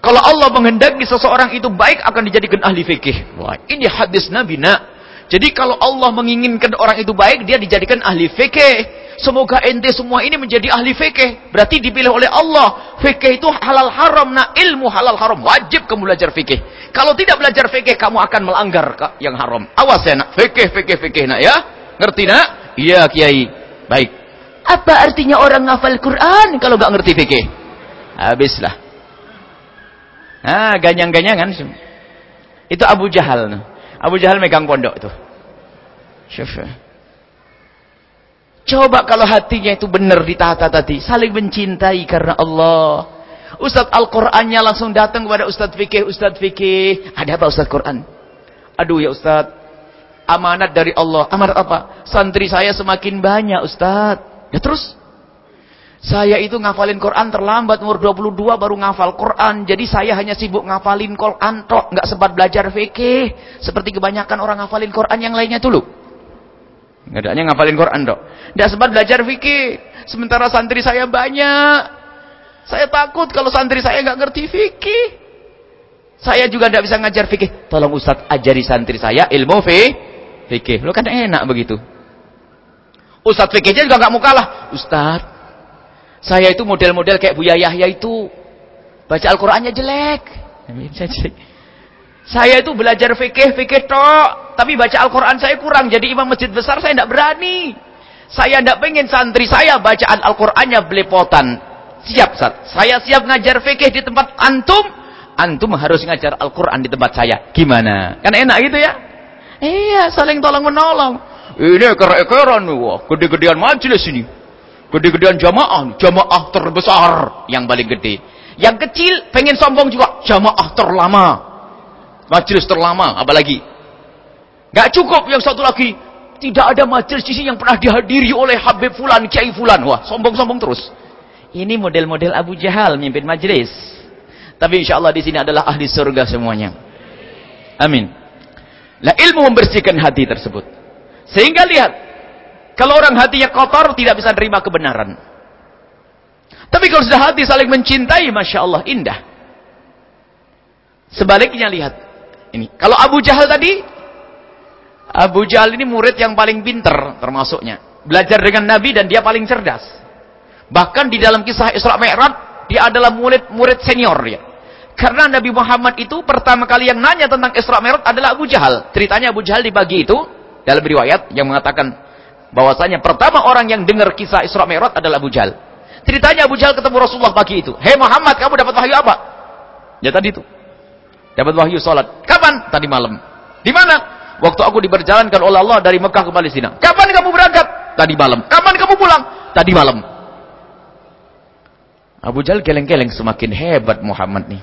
Kalau Allah menghendaki seseorang itu baik akan dijadikan ahli fikih. Wah, ini hadis Nabi, nak. Jadi kalau Allah menginginkan orang itu baik, dia dijadikan ahli fikih. Semoga ente semua ini menjadi ahli fikih. Berarti dipilih oleh Allah. Fikih itu halal haram. Nah ilmu halal haram. Wajib kamu belajar fikih. Kalau tidak belajar fikih, kamu akan melanggar yang haram. Awas ya nak. Fikih, fikih, fikih nak ya. Ngerti nak? Iya kiai. Baik. Apa artinya orang ngafal Quran kalau nggak ngerti fikih? Habislah. Nah, ganyang-ganyangan. Itu Abu Jahal. Nah. Abu Jahal megang pondok itu. Syaf. Coba kalau hatinya itu benar ditata tadi, saling mencintai karena Allah. Ustaz Al-Qur'annya langsung datang kepada Ustaz fikih, Ustaz fikih. Ada apa Ustaz Quran? Aduh ya Ustaz, amanat dari Allah. Amanat apa? Santri saya semakin banyak Ustaz. Ya terus? Saya itu ngafalin Quran terlambat umur 22 baru ngafal Quran. Jadi saya hanya sibuk ngafalin Quran tok, nggak sempat belajar fikih seperti kebanyakan orang ngafalin Quran yang lainnya dulu. Enggak adanya ngafalin Quran tok. Enggak sempat belajar fikih. Sementara santri saya banyak. Saya takut kalau santri saya nggak ngerti fikih. Saya juga tidak bisa ngajar fikih. Tolong Ustaz ajari santri saya ilmu fikih. Lo kan enak begitu. Ustaz fikihnya juga nggak mau kalah. Ustaz, saya itu model-model kayak Buya Yahya itu. Baca Al-Qur'annya jelek. Saya itu belajar fikih, fikih tok. Tapi baca Al-Quran saya kurang. Jadi imam masjid besar saya tidak berani. Saya tidak pengen santri saya bacaan Al-Qurannya belepotan. Siap, Sat. Saya siap ngajar fikih di tempat antum. Antum harus ngajar Al-Quran di tempat saya. Gimana? Kan enak gitu ya? Iya, saling tolong menolong. Ini keren-keren. Wah, gede-gedean majelis ini. Gede-gedean jamaah, jamaah terbesar yang paling gede. Yang kecil pengen sombong juga, jamaah terlama. Majelis terlama, apalagi. Gak cukup yang satu lagi, tidak ada majelis di sini yang pernah dihadiri oleh Habib Fulan, Kiai Fulan. Wah, sombong-sombong terus. Ini model-model Abu Jahal memimpin majelis. Tapi insya Allah di sini adalah ahli surga semuanya. Amin. Lah ilmu membersihkan hati tersebut. Sehingga lihat, kalau orang hatinya kotor, tidak bisa terima kebenaran. Tapi kalau sudah hati saling mencintai, Masya Allah, indah. Sebaliknya lihat. Ini. Kalau Abu Jahal tadi, Abu Jahal ini murid yang paling pinter termasuknya. Belajar dengan Nabi dan dia paling cerdas. Bahkan di dalam kisah Isra Mi'raj, dia adalah murid murid senior ya. Karena Nabi Muhammad itu pertama kali yang nanya tentang Isra Mi'raj adalah Abu Jahal. Ceritanya Abu Jahal dibagi itu dalam riwayat yang mengatakan bahwasanya pertama orang yang dengar kisah Isra Mi'raj adalah Abu Jahal. Ceritanya Abu Jahal ketemu Rasulullah pagi itu. "Hei Muhammad, kamu dapat wahyu apa?" Ya tadi itu. Dapat wahyu salat. Kapan? Tadi malam. Di mana? Waktu aku diperjalankan oleh Allah dari Mekah ke Palestina. Kapan kamu berangkat? Tadi malam. Kapan kamu pulang? Tadi malam. Abu Jahal geleng-geleng semakin hebat Muhammad nih.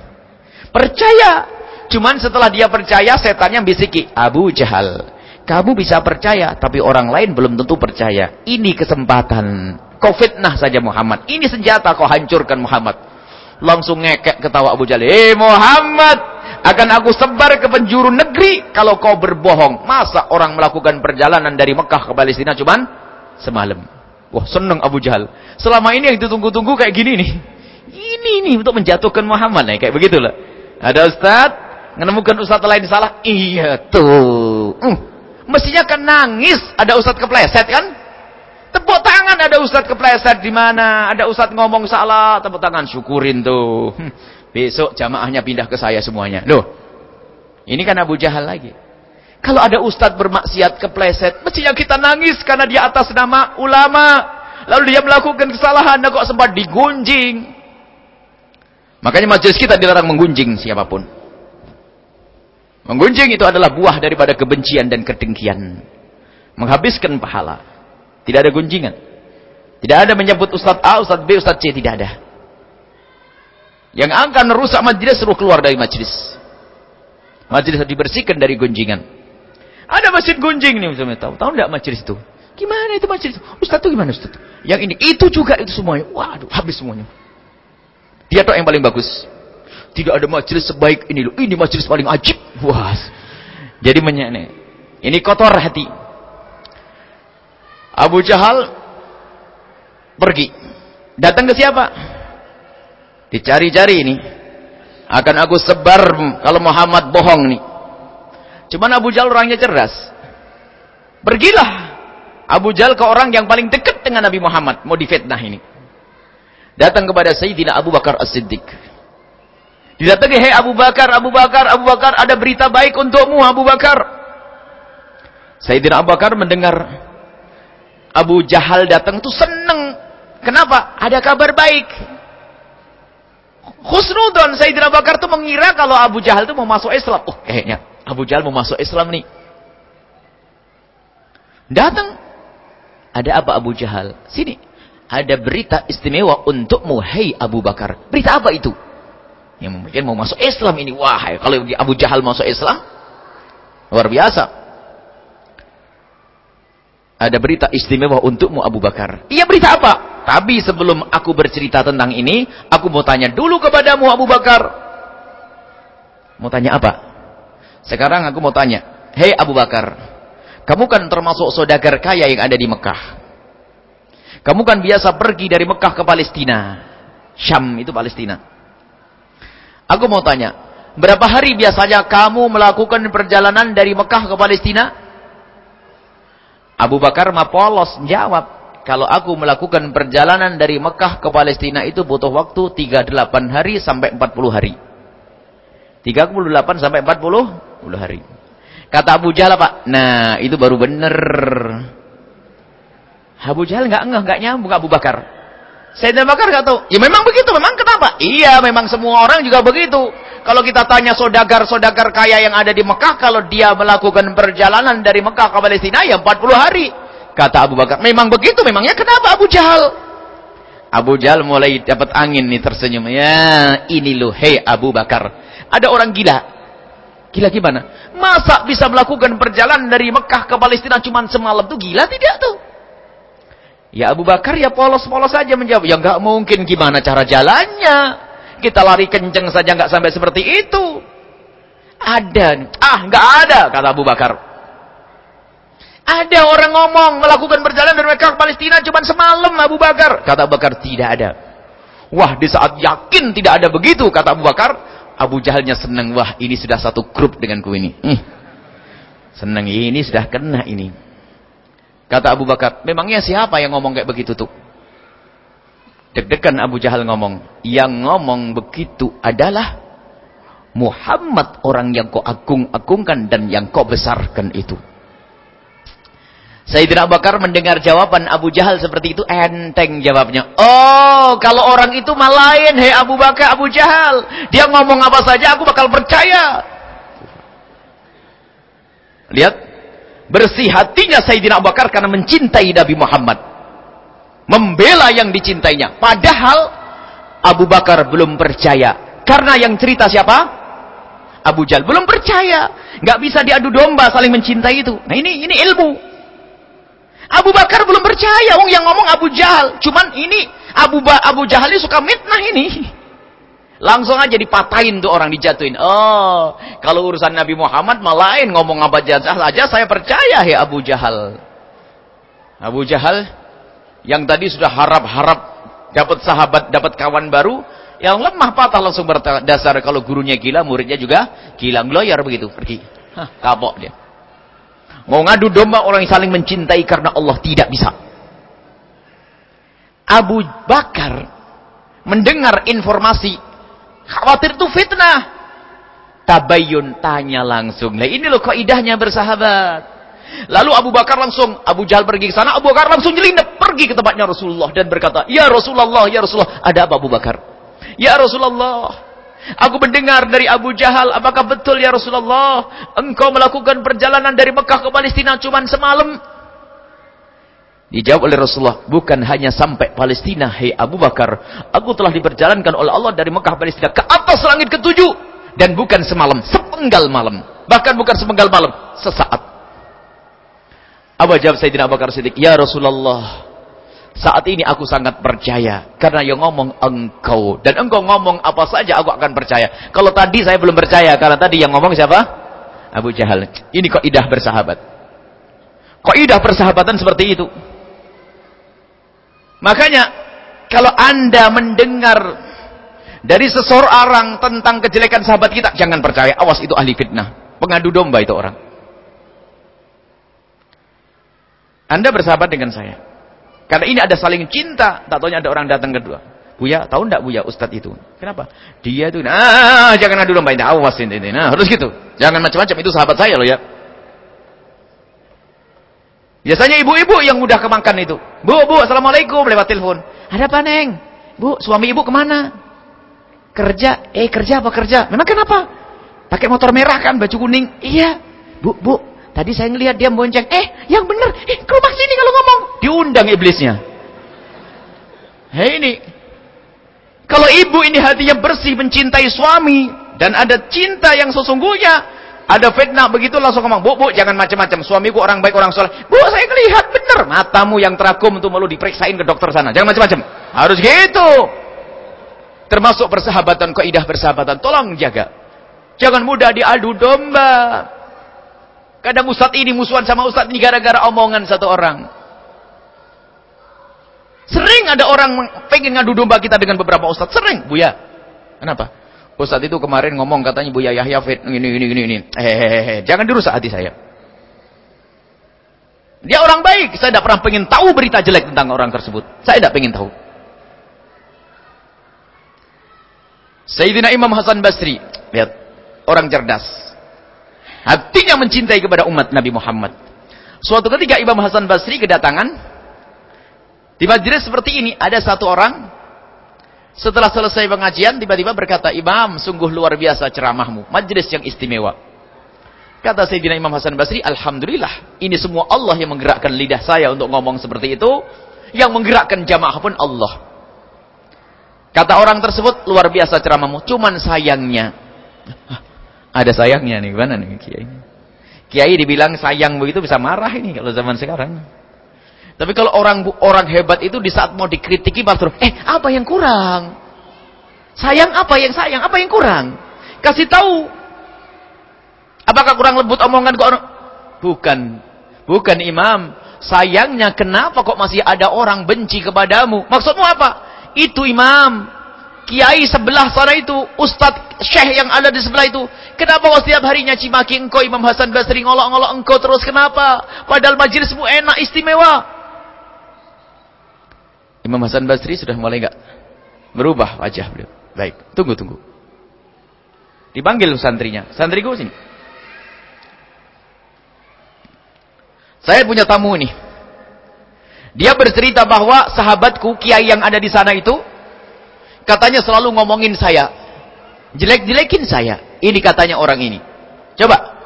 Percaya. Cuman setelah dia percaya setannya bisiki, Abu Jahal, kamu bisa percaya, tapi orang lain belum tentu percaya. Ini kesempatan. Kau fitnah saja Muhammad. Ini senjata kau hancurkan Muhammad. Langsung ngekek ketawa Abu Jalil. Eh Muhammad, akan aku sebar ke penjuru negeri kalau kau berbohong. Masa orang melakukan perjalanan dari Mekah ke Palestina cuman semalam. Wah seneng Abu Jahal. Selama ini yang ditunggu-tunggu kayak gini nih. Ini nih untuk menjatuhkan Muhammad nih kayak begitulah. Ada ustaz menemukan ustaz lain salah. Iya tuh. Uh, Mestinya kan nangis, ada ustadz kepleset kan? Tepuk tangan ada ustadz kepleset di mana? Ada ustadz ngomong salah, tepuk tangan syukurin tuh. Hm, besok jamaahnya pindah ke saya semuanya. Loh. Ini kan Abu Jahal lagi. Kalau ada ustadz bermaksiat kepleset, mestinya kita nangis karena dia atas nama ulama. Lalu dia melakukan kesalahan, kok sempat digunjing. Makanya majelis kita dilarang menggunjing siapa pun. Menggunjing itu adalah buah daripada kebencian dan kedengkian. Menghabiskan pahala. Tidak ada gunjingan. Tidak ada menyebut Ustadz A, Ustadz B, Ustadz C. Tidak ada. Yang akan merusak majelis suruh keluar dari majelis. Majelis harus dibersihkan dari gunjingan. Ada masjid gunjing nih misalnya tahu. Tahu enggak majelis itu? Gimana itu majelis itu? Ustaz itu gimana Ustaz? Yang ini itu juga itu semuanya. Waduh, habis semuanya. Dia tuh yang paling bagus. Tidak ada majelis sebaik ini loh. Ini majelis paling ajib. Wah. Jadi menyane. Ini kotor hati. Abu Jahal pergi. Datang ke siapa? Dicari-cari ini. Akan aku sebar kalau Muhammad bohong nih. Cuman Abu Jahal orangnya cerdas. Pergilah Abu Jahal ke orang yang paling dekat dengan Nabi Muhammad. Mau difitnah ini. Datang kepada Sayyidina Abu Bakar As-Siddiq. Didatangi, hei Abu Bakar, Abu Bakar, Abu Bakar, ada berita baik untukmu Abu Bakar. Sayyidina Abu Bakar mendengar Abu Jahal datang itu senang. Kenapa? Ada kabar baik. Khusnudon Sayyidina Abu Bakar itu mengira kalau Abu Jahal itu mau masuk Islam. Oh, kayaknya Abu Jahal mau masuk Islam nih. Datang. Ada apa Abu Jahal? Sini. Ada berita istimewa untukmu, hei Abu Bakar. Berita apa itu? Yang mungkin mau masuk Islam ini. Wah, kalau Abu Jahal masuk Islam, luar biasa. Ada berita istimewa untukmu Abu Bakar. Iya berita apa? Tapi sebelum aku bercerita tentang ini, aku mau tanya dulu kepadamu Abu Bakar. Mau tanya apa? Sekarang aku mau tanya, hei Abu Bakar, kamu kan termasuk saudagar kaya yang ada di Mekah. Kamu kan biasa pergi dari Mekah ke Palestina. Syam itu Palestina. Aku mau tanya, berapa hari biasanya kamu melakukan perjalanan dari Mekah ke Palestina? Abu Bakar polos jawab, kalau aku melakukan perjalanan dari Mekah ke Palestina itu butuh waktu 38 hari sampai 40 hari. 38 sampai 40 hari. Kata Abu Jahal Pak, nah itu baru benar. Abu Jahal nggak ngeh, nggak nyambung Abu Bakar. Sayyidina Bakar nggak tahu. Ya memang begitu, memang kenapa? Iya, memang semua orang juga begitu. Kalau kita tanya sodagar-sodagar kaya yang ada di Mekah, kalau dia melakukan perjalanan dari Mekah ke Palestina, ya 40 hari. Kata Abu Bakar, memang begitu, memangnya kenapa Abu Jahal? Abu Jahal mulai dapat angin nih tersenyum. Ya, ini loh, hei Abu Bakar. Ada orang gila. Gila gimana? Masa bisa melakukan perjalanan dari Mekah ke Palestina cuma semalam tuh gila tidak tuh? Ya Abu Bakar ya polos-polos saja menjawab. Ya nggak mungkin gimana cara jalannya? Kita lari kenceng saja nggak sampai seperti itu. Ada. Ah, nggak ada kata Abu Bakar. Ada orang ngomong melakukan perjalanan dari Mekah ke Palestina cuma semalam Abu Bakar. Kata Abu Bakar tidak ada. Wah, di saat yakin tidak ada begitu kata Abu Bakar, Abu Jahalnya senang, wah ini sudah satu grup denganku ini. Hmm. Senang ini sudah kena ini. Kata Abu Bakar, memangnya siapa yang ngomong kayak begitu tuh? Deg-degan Abu Jahal ngomong. Yang ngomong begitu adalah Muhammad orang yang kau agung-agungkan dan yang kau besarkan itu. Sayyidina Abu Bakar mendengar jawaban Abu Jahal seperti itu enteng jawabnya. Oh, kalau orang itu mah lain, hei Abu Bakar, Abu Jahal. Dia ngomong apa saja aku bakal percaya. Lihat, bersih hatinya Sayyidina Abu Bakar karena mencintai Nabi Muhammad. Membela yang dicintainya. Padahal Abu Bakar belum percaya. Karena yang cerita siapa? Abu Jahal belum percaya. Nggak bisa diadu domba saling mencintai itu. Nah ini ini ilmu. Abu Bakar belum percaya, wong yang ngomong Abu Jahal. Cuman ini Abu ba Abu Jahal ini suka mitnah ini. Langsung aja dipatahin tuh orang dijatuhin. Oh, kalau urusan Nabi Muhammad malah ngomong Abu Jahal aja saya percaya ya Abu Jahal. Abu Jahal yang tadi sudah harap-harap dapat sahabat, dapat kawan baru, yang lemah patah langsung berdasar kalau gurunya gila, muridnya juga gila, gloyer begitu, pergi. Hah, kapok dia. Mau ngadu domba orang yang saling mencintai karena Allah tidak bisa. Abu Bakar mendengar informasi khawatir itu fitnah. Tabayun tanya langsung. Nah ini loh kaidahnya bersahabat. Lalu Abu Bakar langsung, Abu Jahal pergi ke sana, Abu Bakar langsung nyelinap pergi ke tempatnya Rasulullah dan berkata, "Ya Rasulullah, ya Rasulullah, ada apa Abu Bakar?" "Ya Rasulullah, aku mendengar dari Abu Jahal, apakah betul ya Rasulullah, engkau melakukan perjalanan dari Mekah ke Palestina cuma semalam?" Dijawab oleh Rasulullah, bukan hanya sampai Palestina, hei Abu Bakar. Aku telah diperjalankan oleh Allah dari Mekah Palestina ke atas langit ketujuh. Dan bukan semalam, sepenggal malam. Bahkan bukan sepenggal malam, sesaat. Apa jawab Sayyidina Abu Bakar Siddiq? Ya Rasulullah, saat ini aku sangat percaya. Karena yang ngomong engkau. Dan engkau ngomong apa saja aku akan percaya. Kalau tadi saya belum percaya. Karena tadi yang ngomong siapa? Abu Jahal. Ini kok idah bersahabat. Kok idah persahabatan seperti itu? Makanya kalau anda mendengar dari seseorang tentang kejelekan sahabat kita, jangan percaya. Awas itu ahli fitnah. Pengadu domba itu orang. Anda bersahabat dengan saya. Karena ini ada saling cinta. Tak tahunya ada orang datang kedua. Buya, tahu enggak Buya Ustadz itu? Kenapa? Dia itu, ah jangan adu domba ini. Awas ini. Nah, harus gitu. Jangan macam-macam. Itu sahabat saya loh ya. Biasanya ibu-ibu yang mudah kemakan itu. Bu, bu, assalamualaikum lewat telepon. Ada apa neng? Bu, suami ibu ke mana? Kerja. Eh kerja apa kerja? Memang kenapa? Pakai motor merah kan, baju kuning. Iya. Bu, bu, tadi saya ngelihat dia bonceng. Eh, yang benar. Eh, ke rumah sini kalau ngomong. Diundang iblisnya. Hei ini. Kalau ibu ini hatinya bersih mencintai suami dan ada cinta yang sesungguhnya, ada fitnah begitu langsung ngomong, "Bu, Bu, jangan macam-macam. Suamiku orang baik, orang soleh." "Bu, saya melihat benar." Matamu yang teragum untuk malu diperiksain ke dokter sana. Jangan macam-macam. Harus gitu. Termasuk persahabatan, kaidah persahabatan. Tolong jaga. Jangan mudah diadu domba. Kadang ustaz ini musuhan sama ustaz ini gara-gara omongan satu orang. Sering ada orang pengen ngadu domba kita dengan beberapa ustaz. Sering, Buya. Kenapa? Ustaz itu kemarin ngomong katanya Bu Yahya Fit ini ini ini ini. Hehehe, jangan dirusak hati saya. Dia orang baik, saya tidak pernah pengen tahu berita jelek tentang orang tersebut. Saya tidak pengen tahu. Sayyidina Imam Hasan Basri, lihat orang cerdas. Hatinya mencintai kepada umat Nabi Muhammad. Suatu ketika Imam Hasan Basri kedatangan di majelis seperti ini ada satu orang setelah selesai pengajian, tiba-tiba berkata, Imam, sungguh luar biasa ceramahmu. Majlis yang istimewa. Kata Sayyidina Imam Hasan Basri, Alhamdulillah, ini semua Allah yang menggerakkan lidah saya untuk ngomong seperti itu. Yang menggerakkan jamaah pun Allah. Kata orang tersebut, luar biasa ceramahmu. Cuman sayangnya. Ada sayangnya nih, gimana nih Kiai? Kiai dibilang sayang begitu bisa marah ini kalau zaman sekarang. Tapi kalau orang orang hebat itu di saat mau dikritiki baru eh apa yang kurang? Sayang apa yang sayang? Apa yang kurang? Kasih tahu. Apakah kurang lembut omongan ke orang? Bukan. Bukan imam. Sayangnya kenapa kok masih ada orang benci kepadamu? Maksudmu apa? Itu imam. Kiai sebelah sana itu, ustadz syekh yang ada di sebelah itu. Kenapa kok setiap harinya cimaki engkau Imam Hasan Basri ngolok-ngolok engkau terus kenapa? Padahal majelismu enak istimewa. Imam Hasan Basri sudah mulai enggak berubah wajah beliau. Baik, tunggu tunggu. Dipanggil santrinya. Santriku sini. Saya punya tamu ini. Dia bercerita bahwa sahabatku kiai yang ada di sana itu katanya selalu ngomongin saya. Jelek-jelekin saya. Ini katanya orang ini. Coba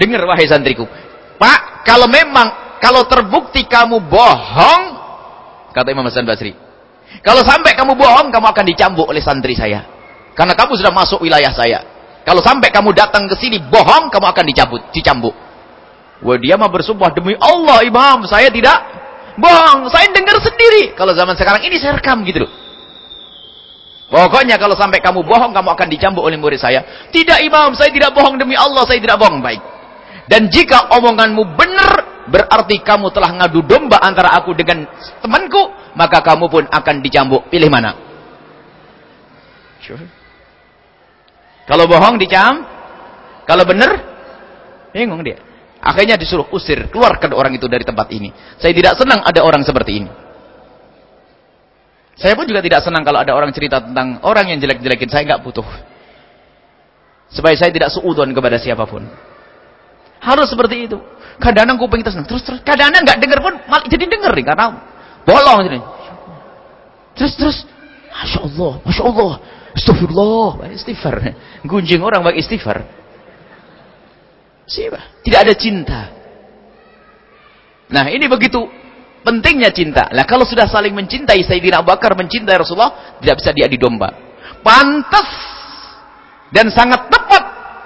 dengar wahai santriku. Pak, kalau memang kalau terbukti kamu bohong, Kata Imam Hasan Basri. Kalau sampai kamu bohong, kamu akan dicambuk oleh santri saya. Karena kamu sudah masuk wilayah saya. Kalau sampai kamu datang ke sini bohong, kamu akan dicabut, dicambuk. Wah, dia mah bersumpah demi Allah, Imam, saya tidak bohong. Saya dengar sendiri. Kalau zaman sekarang ini saya rekam gitu loh. Pokoknya kalau sampai kamu bohong, kamu akan dicambuk oleh murid saya. Tidak Imam, saya tidak bohong demi Allah, saya tidak bohong. Baik. Dan jika omonganmu benar, berarti kamu telah ngadu domba antara aku dengan temanku, maka kamu pun akan dicambuk. Pilih mana? Sure. Kalau bohong dicam, kalau benar, bingung dia. Akhirnya disuruh usir, keluarkan orang itu dari tempat ini. Saya tidak senang ada orang seperti ini. Saya pun juga tidak senang kalau ada orang cerita tentang orang yang jelek-jelekin. Saya nggak butuh. Supaya saya tidak seudon kepada siapa pun. Harus seperti itu. Kadang-kadang kuping kita senang. Terus terus kadang-kadang nggak dengar pun malah jadi dengar nih karena bolong sini. Terus terus Masya Allah, Masya Allah. Astagfirullah. Istighfar. Gunjing orang bagi istighfar. Siapa? Tidak ada cinta. Nah ini begitu pentingnya cinta. Nah kalau sudah saling mencintai Sayyidina Abu Bakar mencintai Rasulullah tidak bisa diadu domba. Pantas dan sangat tepat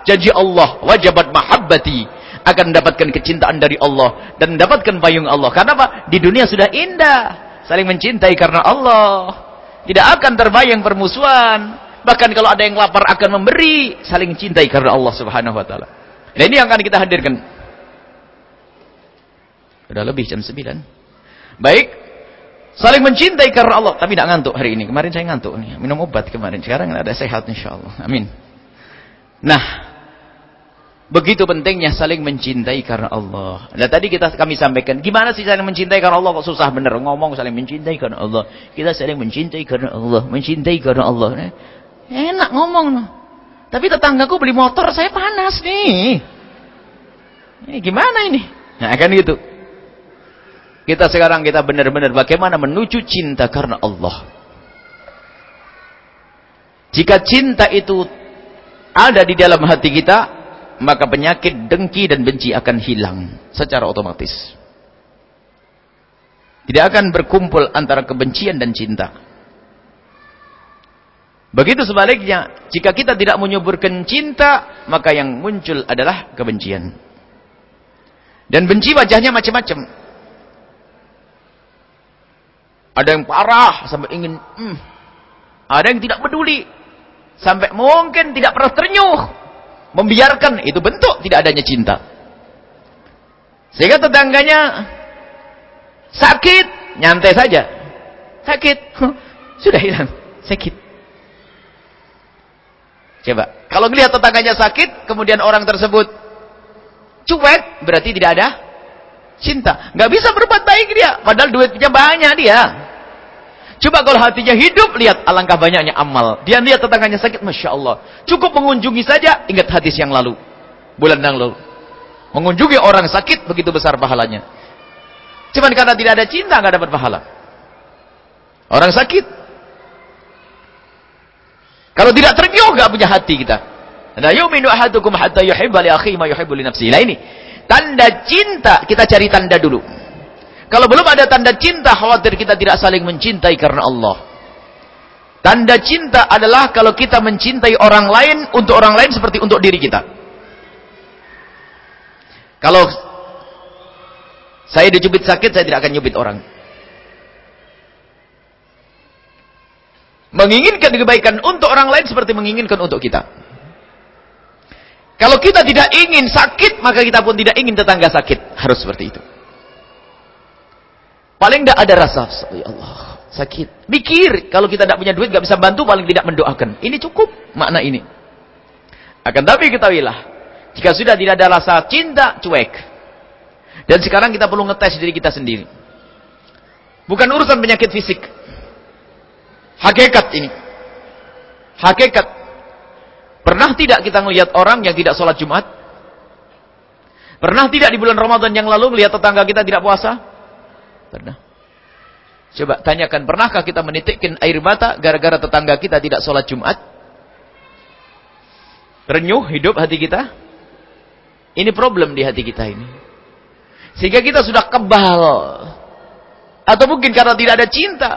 janji Allah wajabat mahabbati akan mendapatkan kecintaan dari Allah dan mendapatkan payung Allah. Karena apa? Di dunia sudah indah. Saling mencintai karena Allah. Tidak akan terbayang permusuhan. Bahkan kalau ada yang lapar akan memberi. Saling cintai karena Allah subhanahu wa ta'ala. Nah ini yang akan kita hadirkan. Sudah lebih jam 9. Baik. Saling mencintai karena Allah. Tapi tidak ngantuk hari ini. Kemarin saya ngantuk. nih Minum obat kemarin. Sekarang ada sehat insya Allah. Amin. Nah. Begitu pentingnya saling mencintai karena Allah. Nah tadi kita kami sampaikan, gimana sih saling mencintai karena Allah kok susah bener ngomong saling mencintai karena Allah. Kita saling mencintai karena Allah, mencintai karena Allah. Nah, enak ngomong. Tapi tetanggaku beli motor, saya panas nih. Ini gimana ini? Nah kan gitu. Kita sekarang kita benar-benar bagaimana menuju cinta karena Allah. Jika cinta itu ada di dalam hati kita, maka penyakit dengki dan benci akan hilang secara otomatis. Tidak akan berkumpul antara kebencian dan cinta. Begitu sebaliknya, jika kita tidak menyuburkan cinta, maka yang muncul adalah kebencian. Dan benci wajahnya macam-macam. Ada yang parah sampai ingin, hmm. ada yang tidak peduli sampai mungkin tidak pernah ternyuh membiarkan itu bentuk tidak adanya cinta. Sehingga tetangganya sakit nyantai saja. Sakit. Sudah hilang sakit. Coba kalau melihat tetangganya sakit kemudian orang tersebut cuek berarti tidak ada cinta. Nggak bisa berbuat baik dia padahal duitnya banyak dia Coba kalau hatinya hidup, lihat alangkah banyaknya amal. Dia lihat tetangganya sakit, Masya Allah. Cukup mengunjungi saja, ingat hadis yang lalu. Bulan yang lalu. Mengunjungi orang sakit, begitu besar pahalanya. Cuman karena tidak ada cinta, nggak dapat pahala. Orang sakit. Kalau tidak ternyuh, nggak punya hati kita. La yu'minu ahadukum hatta yuhibba li akhihi ma yuhibbu li nafsihi. Nah ini, tanda cinta, kita cari tanda dulu. Kalau belum ada tanda cinta, khawatir kita tidak saling mencintai karena Allah. Tanda cinta adalah kalau kita mencintai orang lain untuk orang lain seperti untuk diri kita. Kalau saya dicubit sakit, saya tidak akan nyubit orang. Menginginkan kebaikan untuk orang lain seperti menginginkan untuk kita. Kalau kita tidak ingin sakit, maka kita pun tidak ingin tetangga sakit. Harus seperti itu. Paling tidak ada rasa, ya Allah, sakit. Mikir, kalau kita tidak punya duit, nggak bisa bantu, paling tidak mendoakan. Ini cukup makna ini. Akan tapi ketahuilah, jika sudah tidak ada rasa cinta, cuek. Dan sekarang kita perlu ngetes diri kita sendiri. Bukan urusan penyakit fisik. Hakikat ini. Hakikat. Pernah tidak kita melihat orang yang tidak sholat Jumat? Pernah tidak di bulan Ramadan yang lalu melihat tetangga kita tidak puasa? Pernah. Coba tanyakan, pernahkah kita menitikkan air mata gara-gara tetangga kita tidak sholat Jumat? Renyuh hidup hati kita? Ini problem di hati kita ini. Sehingga kita sudah kebal. Atau mungkin karena tidak ada cinta.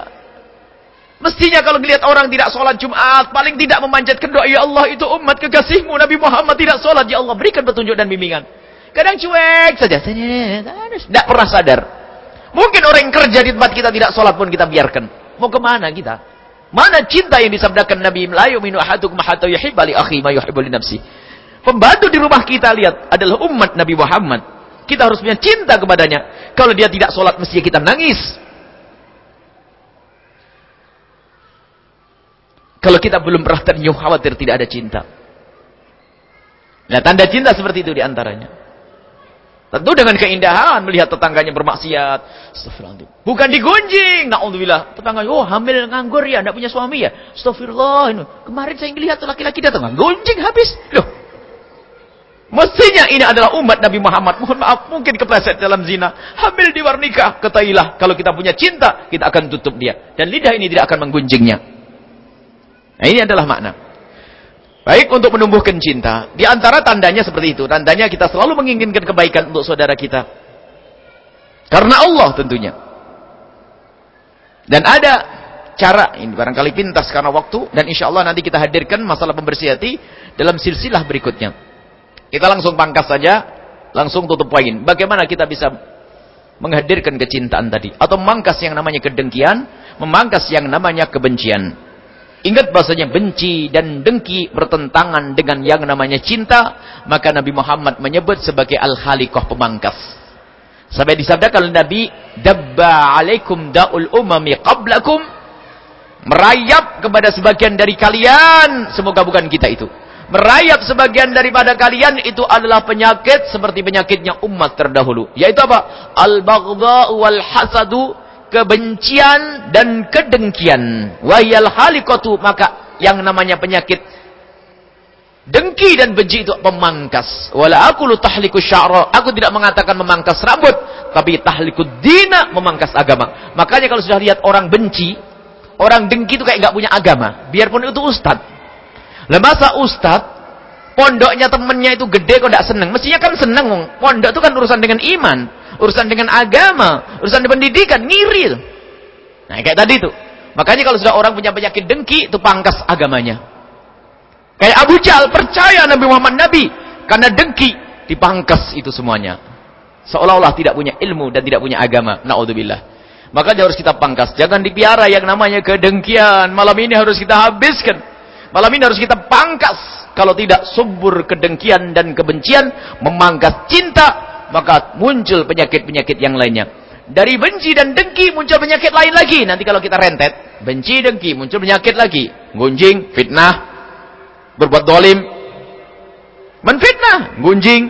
Mestinya kalau melihat orang tidak sholat Jumat, paling tidak memanjatkan doa, Ya Allah itu umat kekasihmu, Nabi Muhammad tidak sholat, Ya Allah berikan petunjuk dan bimbingan. Kadang cuek saja, tidak pernah sadar. Mungkin orang yang kerja di tempat kita tidak sholat pun kita biarkan. Mau ke mana kita? Mana cinta yang disabdakan Nabi la yu'minu ahadukum hatta yuhibba akhi ma yuhibbu nafsi. Pembantu di rumah kita lihat adalah umat Nabi Muhammad. Kita harus punya cinta kepadanya. Kalau dia tidak sholat mesti kita nangis. Kalau kita belum pernah ternyuh khawatir tidak ada cinta. Nah tanda cinta seperti itu di antaranya. Tentu dengan keindahan melihat tetangganya bermaksiat. Astagfirullah. Bukan digunjing. Na'udzubillah. Tetangga, oh hamil nganggur ya, tidak punya suami ya. Astagfirullah. Kemarin saya lihat laki-laki datang. Gunjing habis. Loh. Mesti seandainya ini adalah umat Nabi Muhammad, mohon maaf, mungkin kepleset dalam zina, hamil di luar nikah, ketahuilah, kalau kita punya cinta, kita akan tutup dia. Dan lidah ini tidak akan menggunjingnya. Nah, ini adalah makna. Baik untuk menumbuhkan cinta. Di antara tandanya seperti itu. Tandanya kita selalu menginginkan kebaikan untuk saudara kita. Karena Allah tentunya. Dan ada cara, ini barangkali pintas karena waktu. Dan insya Allah nanti kita hadirkan masalah pembersih hati dalam silsilah berikutnya. Kita langsung pangkas saja, langsung tutup poin. Bagaimana kita bisa menghadirkan kecintaan tadi atau memangkas yang namanya kedengkian, memangkas yang namanya kebencian. Ingat bahasanya benci dan dengki bertentangan dengan yang namanya cinta, maka Nabi Muhammad menyebut sebagai al-khaliqah pemangkas. Sampai disabdakan oleh Nabi, "Dabba 'alaikum da'ul umami qablakum." Merayap kepada sebagian dari kalian, semoga bukan kita itu merayap sebagian daripada kalian itu adalah penyakit seperti penyakitnya umat terdahulu. Yaitu apa? Al-baghdha wal hasadu, kebencian dan kedengkian. Wahyal halikatu, maka yang namanya penyakit dengki dan benci itu pemangkas. Wala aku lu tahliku sya'ra. Aku tidak mengatakan memangkas rambut, tapi tahliku dina memangkas agama. Makanya kalau sudah lihat orang benci, orang dengki itu kayak nggak punya agama, biarpun itu ustadz. Lah masa ustad pondoknya temennya itu gede kok tidak seneng? Mestinya kan seneng. Pondok itu kan urusan dengan iman, urusan dengan agama, urusan dengan pendidikan, ngiri. Nah, kayak tadi tuh. Makanya kalau sudah orang punya penyakit dengki, itu pangkas agamanya. Kayak Abu Jahal percaya Nabi Muhammad Nabi karena dengki dipangkas itu semuanya. Seolah-olah tidak punya ilmu dan tidak punya agama. Naudzubillah. Maka harus kita pangkas. Jangan dipiara yang namanya kedengkian. Malam ini harus kita habiskan. Malam ini harus kita pangkas. Kalau tidak subur kedengkian dan kebencian, memangkas cinta, maka muncul penyakit-penyakit yang lainnya. Dari benci dan dengki muncul penyakit lain lagi. Nanti kalau kita rentet, benci, dengki, muncul penyakit lagi. Gunjing, fitnah, berbuat dolim, menfitnah, gunjing.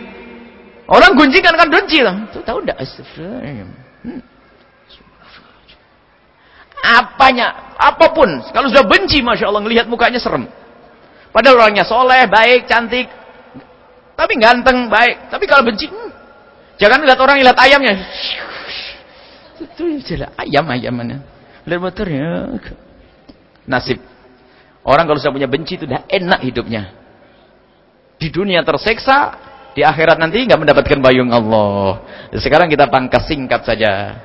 Orang gunjing kan kan benci lah. Tahu enggak? Hmm. Apanya, apa pun. Kalau sudah benci, Masya Allah, ngelihat mukanya serem. Padahal orangnya soleh, baik, cantik. Tapi ganteng, baik. Tapi kalau benci, hmm, jangan lihat orang, lihat ayamnya. Itu jelas ayam, ayamannya. Lihat motornya. Nasib. Orang kalau sudah punya benci, itu sudah enak hidupnya. Di dunia terseksa, di akhirat nanti nggak mendapatkan bayung Allah. Sekarang kita pangkas singkat saja.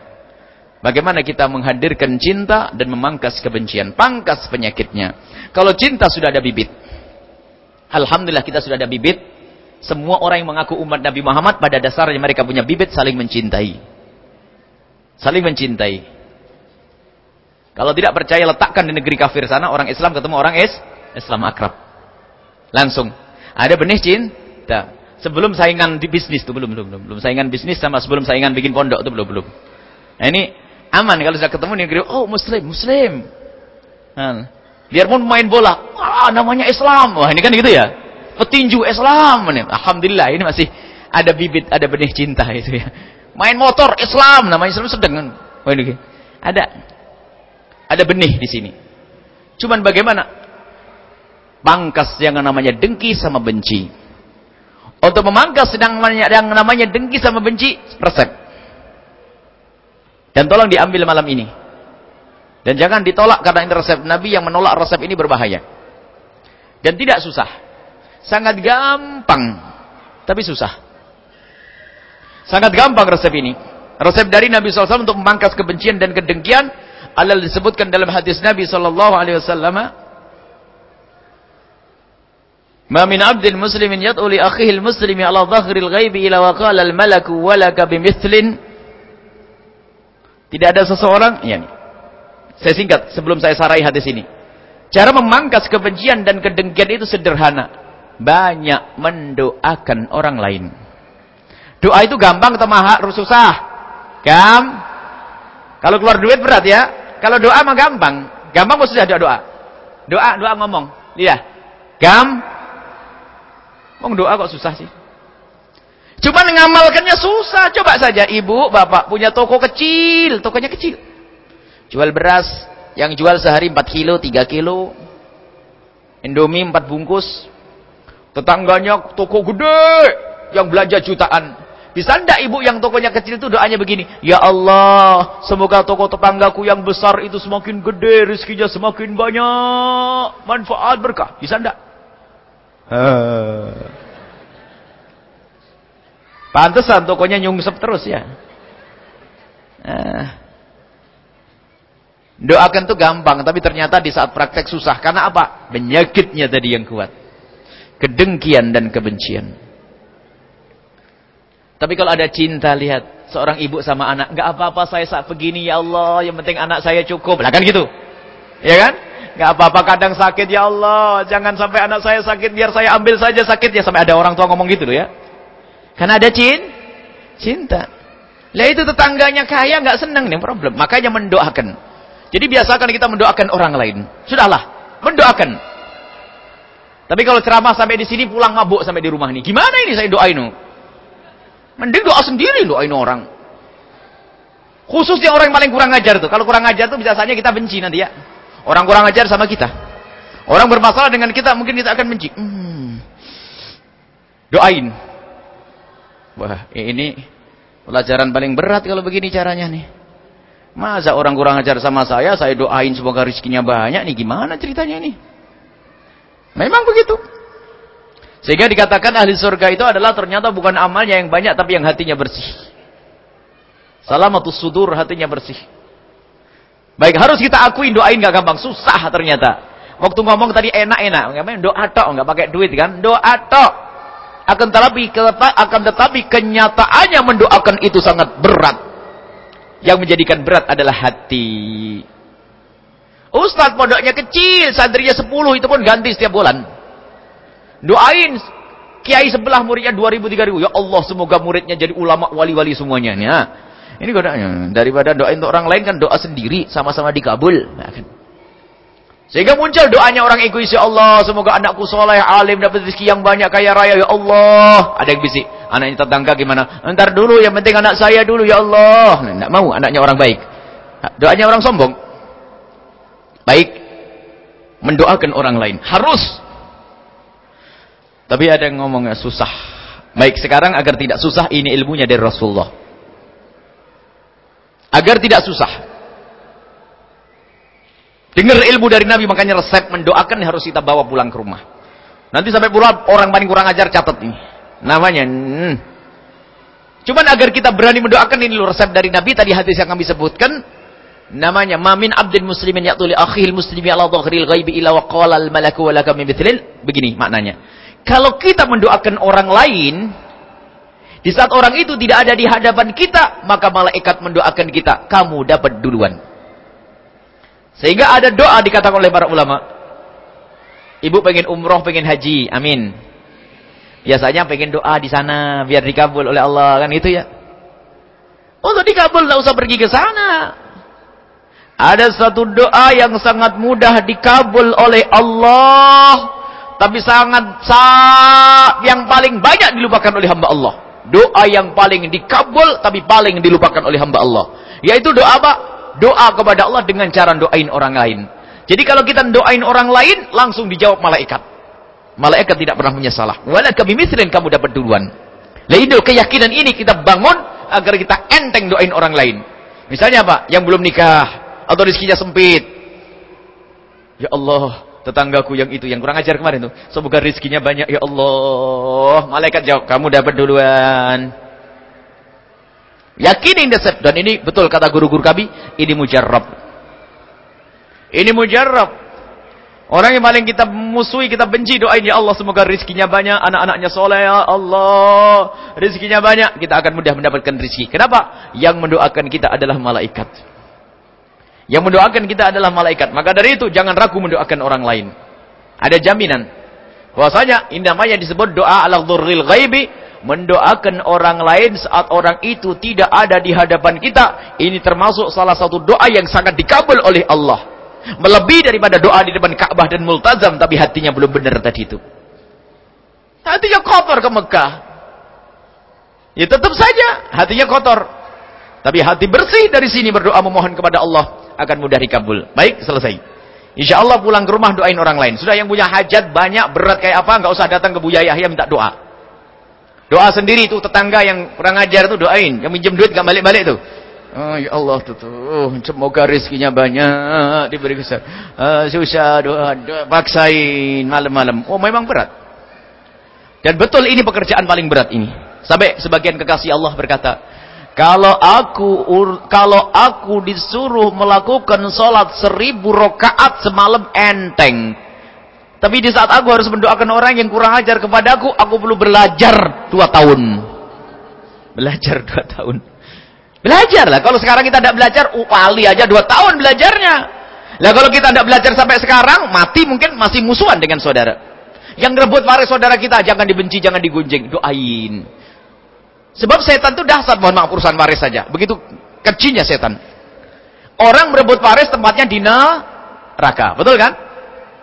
Bagaimana kita menghadirkan cinta dan memangkas kebencian. Pangkas penyakitnya. Kalau cinta sudah ada bibit. Alhamdulillah kita sudah ada bibit. Semua orang yang mengaku umat Nabi Muhammad pada dasarnya mereka punya bibit saling mencintai. Saling mencintai. Kalau tidak percaya letakkan di negeri kafir sana orang Islam ketemu orang is Islam akrab. Langsung. Ada benih cinta. Sebelum saingan di bisnis itu belum belum belum. Belum saingan bisnis sama sebelum saingan bikin pondok itu belum belum. Nah, ini Aman kalau sudah ketemu negeri, oh muslim, muslim. Nah, biarpun main bola, wah namanya Islam. Wah ini kan gitu ya. Petinju Islam. Alhamdulillah ini masih ada bibit, ada benih cinta itu ya. Main motor Islam, namanya Islam sedang. Wah ini ada ada benih di sini. Cuman bagaimana? Pangkas yang namanya dengki sama benci. Untuk memangkas yang namanya, yang namanya dengki sama benci, resep. Dan tolong diambil malam ini. Dan jangan ditolak karena ini resep Nabi yang menolak resep ini berbahaya. Dan tidak susah. Sangat gampang. Tapi susah. Sangat gampang resep ini. Resep dari Nabi SAW untuk memangkas kebencian dan kedengkian. Adalah disebutkan dalam hadis Nabi SAW. Ma min abdin muslimin yad'u li akhihi al-muslimi ala dhahril ghaibi ila wa qala al-malaku walaka bimithlin tidak ada seseorang, ya nih. Saya singkat sebelum saya sarai hadis ini. Cara memangkas kebencian dan kedengkian itu sederhana. Banyak mendoakan orang lain. Doa itu gampang atau mahal, susah? Gam. Kalau keluar duit berat ya. Kalau doa mah gampang. Gampang maksudnya doa doa. Doa, doa ngomong. Iya. Gam. Ngomong doa kok susah sih? Cuma ngamalkannya susah. Coba saja ibu, bapak punya toko kecil. Tokonya kecil. Jual beras. Yang jual sehari 4 kilo, 3 kilo. Indomie 4 bungkus. Tetangganya toko gede. yang belanja jutaan. Bisa ndak ibu yang tokonya kecil itu doanya begini, Ya Allah, semoga toko tetanggaku yang besar itu semakin gede, rezekinya semakin banyak, manfaat berkah. Bisa ndak? Pantesan tokonya nyungsep terus ya. Uh. Doakan tuh gampang, tapi ternyata di saat praktek susah. Karena apa? Penyakitnya tadi yang kuat. Kedengkian dan kebencian. Tapi kalau ada cinta, lihat. Seorang ibu sama anak. Gak apa-apa saya saat begini, ya Allah. Yang penting anak saya cukup. Lah kan gitu. Ya kan? Gak apa-apa kadang sakit, ya Allah. Jangan sampai anak saya sakit, biar saya ambil saja sakit. Ya sampai ada orang tua ngomong gitu loh ya. Karena ada cin, cinta. Lah itu tetangganya kaya gak senang nih problem. Makanya mendoakan. Jadi biasakan kita mendoakan orang lain. Sudahlah, mendoakan. Tapi kalau ceramah sampai di sini pulang mabuk sampai di rumah nih. Gimana ini saya doain? Mending doa sendiri doain orang. Khususnya orang yang paling kurang ajar tuh. Kalau kurang ajar tuh bisa saja kita benci nanti ya. Orang kurang ajar sama kita. Orang bermasalah dengan kita mungkin kita akan benci. Hmm. Doain. Wah ini pelajaran paling berat kalau begini caranya nih. Masa orang kurang ajar sama saya, saya doain semoga rezekinya banyak nih. Gimana ceritanya ini? Memang begitu. Sehingga dikatakan ahli surga itu adalah ternyata bukan amalnya yang banyak tapi yang hatinya bersih. Salamatus sudur hatinya bersih. Baik harus kita akuin doain gak gampang, susah ternyata. Waktu ngomong tadi enak-enak, doa tok, nggak pakai duit kan? Doa tok. Akan tetapi akan tetapi kenyataannya mendoakan itu sangat berat. Yang menjadikan berat adalah hati. Ustaz pondoknya kecil, santrinya 10 itu pun ganti setiap bulan. Doain kiai sebelah muridnya 2000 3000. Ya Allah, semoga muridnya jadi ulama wali-wali semuanya. Nah, ini godanya. Daripada doain untuk orang lain kan doa sendiri sama-sama dikabul. Nah, kan. Sehingga muncul doanya orang egois, ya Allah, semoga anakku soleh, alim, dapat rezeki yang banyak, kaya raya, ya Allah. Ada yang bisik, anaknya tetangga gimana? Entar dulu, yang penting anak saya dulu, ya Allah. Nah, enggak mau, anaknya orang baik. Doanya orang sombong. Baik, mendoakan orang lain. Harus tapi ada yang ngomongnya susah. Baik sekarang agar tidak susah ini ilmunya dari Rasulullah. Agar tidak susah. Dengar ilmu dari Nabi makanya resep mendoakan harus kita bawa pulang ke rumah. Nanti sampai pulang orang paling kurang ajar catat ini. Namanya. Hmm. Cuman agar kita berani mendoakan ini resep dari Nabi tadi hadis yang kami sebutkan namanya mamin abdin muslimin ya'tuli akhil muslimi ala dhahril ghaibi ila wa qala al malaku wa lakam begini maknanya kalau kita mendoakan orang lain, di saat orang itu tidak ada di hadapan kita, maka malaikat mendoakan kita. Kamu dapat duluan. Sehingga ada doa dikatakan oleh para ulama. Ibu pengen umroh, pengen haji. Amin. Biasanya pengen doa di sana biar dikabul oleh Allah kan itu ya. Untuk dikabul tidak usah pergi ke sana. Ada satu doa yang sangat mudah dikabul oleh Allah tapi sangat sa yang paling banyak dilupakan oleh hamba Allah. Doa yang paling dikabul tapi paling dilupakan oleh hamba Allah. Yaitu doa apa? Doa kepada Allah dengan cara doain orang lain. Jadi kalau kita doain orang lain langsung dijawab malaikat. Malaikat tidak pernah punya salah. Wala kami mislin kamu dapat duluan. Lah itu keyakinan ini kita bangun agar kita enteng doain orang lain. Misalnya apa? Yang belum nikah atau rezekinya sempit. Ya Allah, tetanggaku yang itu yang kurang ajar kemarin tuh. Semoga rizkinya banyak ya Allah. Malaikat jawab, kamu dapat duluan. Yakini dasar dan ini betul kata guru-guru kami, ini mujarrab. Ini mujarrab. Orang yang paling kita musuhi, kita benci doain ya Allah semoga rizkinya banyak, anak-anaknya soleh ya Allah, rizkinya banyak, kita akan mudah mendapatkan rizki. Kenapa? Yang mendoakan kita adalah malaikat. Yang mendoakan kita adalah malaikat. Maka dari itu jangan ragu mendoakan orang lain. Ada jaminan. Bahwasanya namanya disebut doa ala dhurril ghaibi, mendoakan orang lain saat orang itu tidak ada di hadapan kita. Ini termasuk salah satu doa yang sangat dikabul oleh Allah. Melebihi daripada doa di depan Ka'bah dan multazam tapi hatinya belum benar tadi itu. Hatinya kotor ke Mekah. Ya tetap saja hatinya kotor. Tapi hati bersih dari sini berdoa memohon kepada Allah akan mudah dikabul. Baik, selesai. Insya Allah pulang ke rumah doain orang lain. Sudah yang punya hajat banyak, berat kayak apa, nggak usah datang ke Buya Yahya minta doa. Doa sendiri itu tetangga yang kurang ajar itu doain. Yang minjem duit gak balik-balik tuh. Oh, ya Allah tuh, tuh. semoga rezekinya banyak diberi besar. Uh, susah doa, doa paksain malam-malam. Oh, memang berat. Dan betul ini pekerjaan paling berat ini. Sampai sebagian kekasih Allah berkata, kalau aku kalau aku disuruh melakukan sholat seribu rakaat semalam enteng. Tapi di saat aku harus mendoakan orang yang kurang ajar kepadaku, aku perlu belajar dua tahun. Belajar dua tahun. Belajar lah. Kalau sekarang kita tidak belajar, upali aja dua tahun belajarnya. Lah kalau kita tidak belajar sampai sekarang, mati mungkin masih musuhan dengan saudara. Yang rebut waris saudara kita, jangan dibenci, jangan digunjing. Doain. Sebab setan itu dahsyat, mohon maaf urusan waris saja. Begitu kecilnya setan. Orang merebut waris tempatnya di neraka. Betul kan?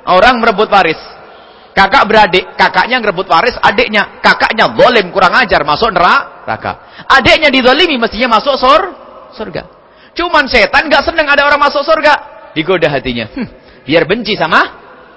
Orang merebut waris. Kakak beradik, kakaknya merebut waris, adiknya. Kakaknya zalim, kurang ajar, masuk neraka. Adiknya dizalimi, mestinya masuk sur, surga. Cuman setan gak senang ada orang masuk surga. Digoda hatinya. Hm, biar benci sama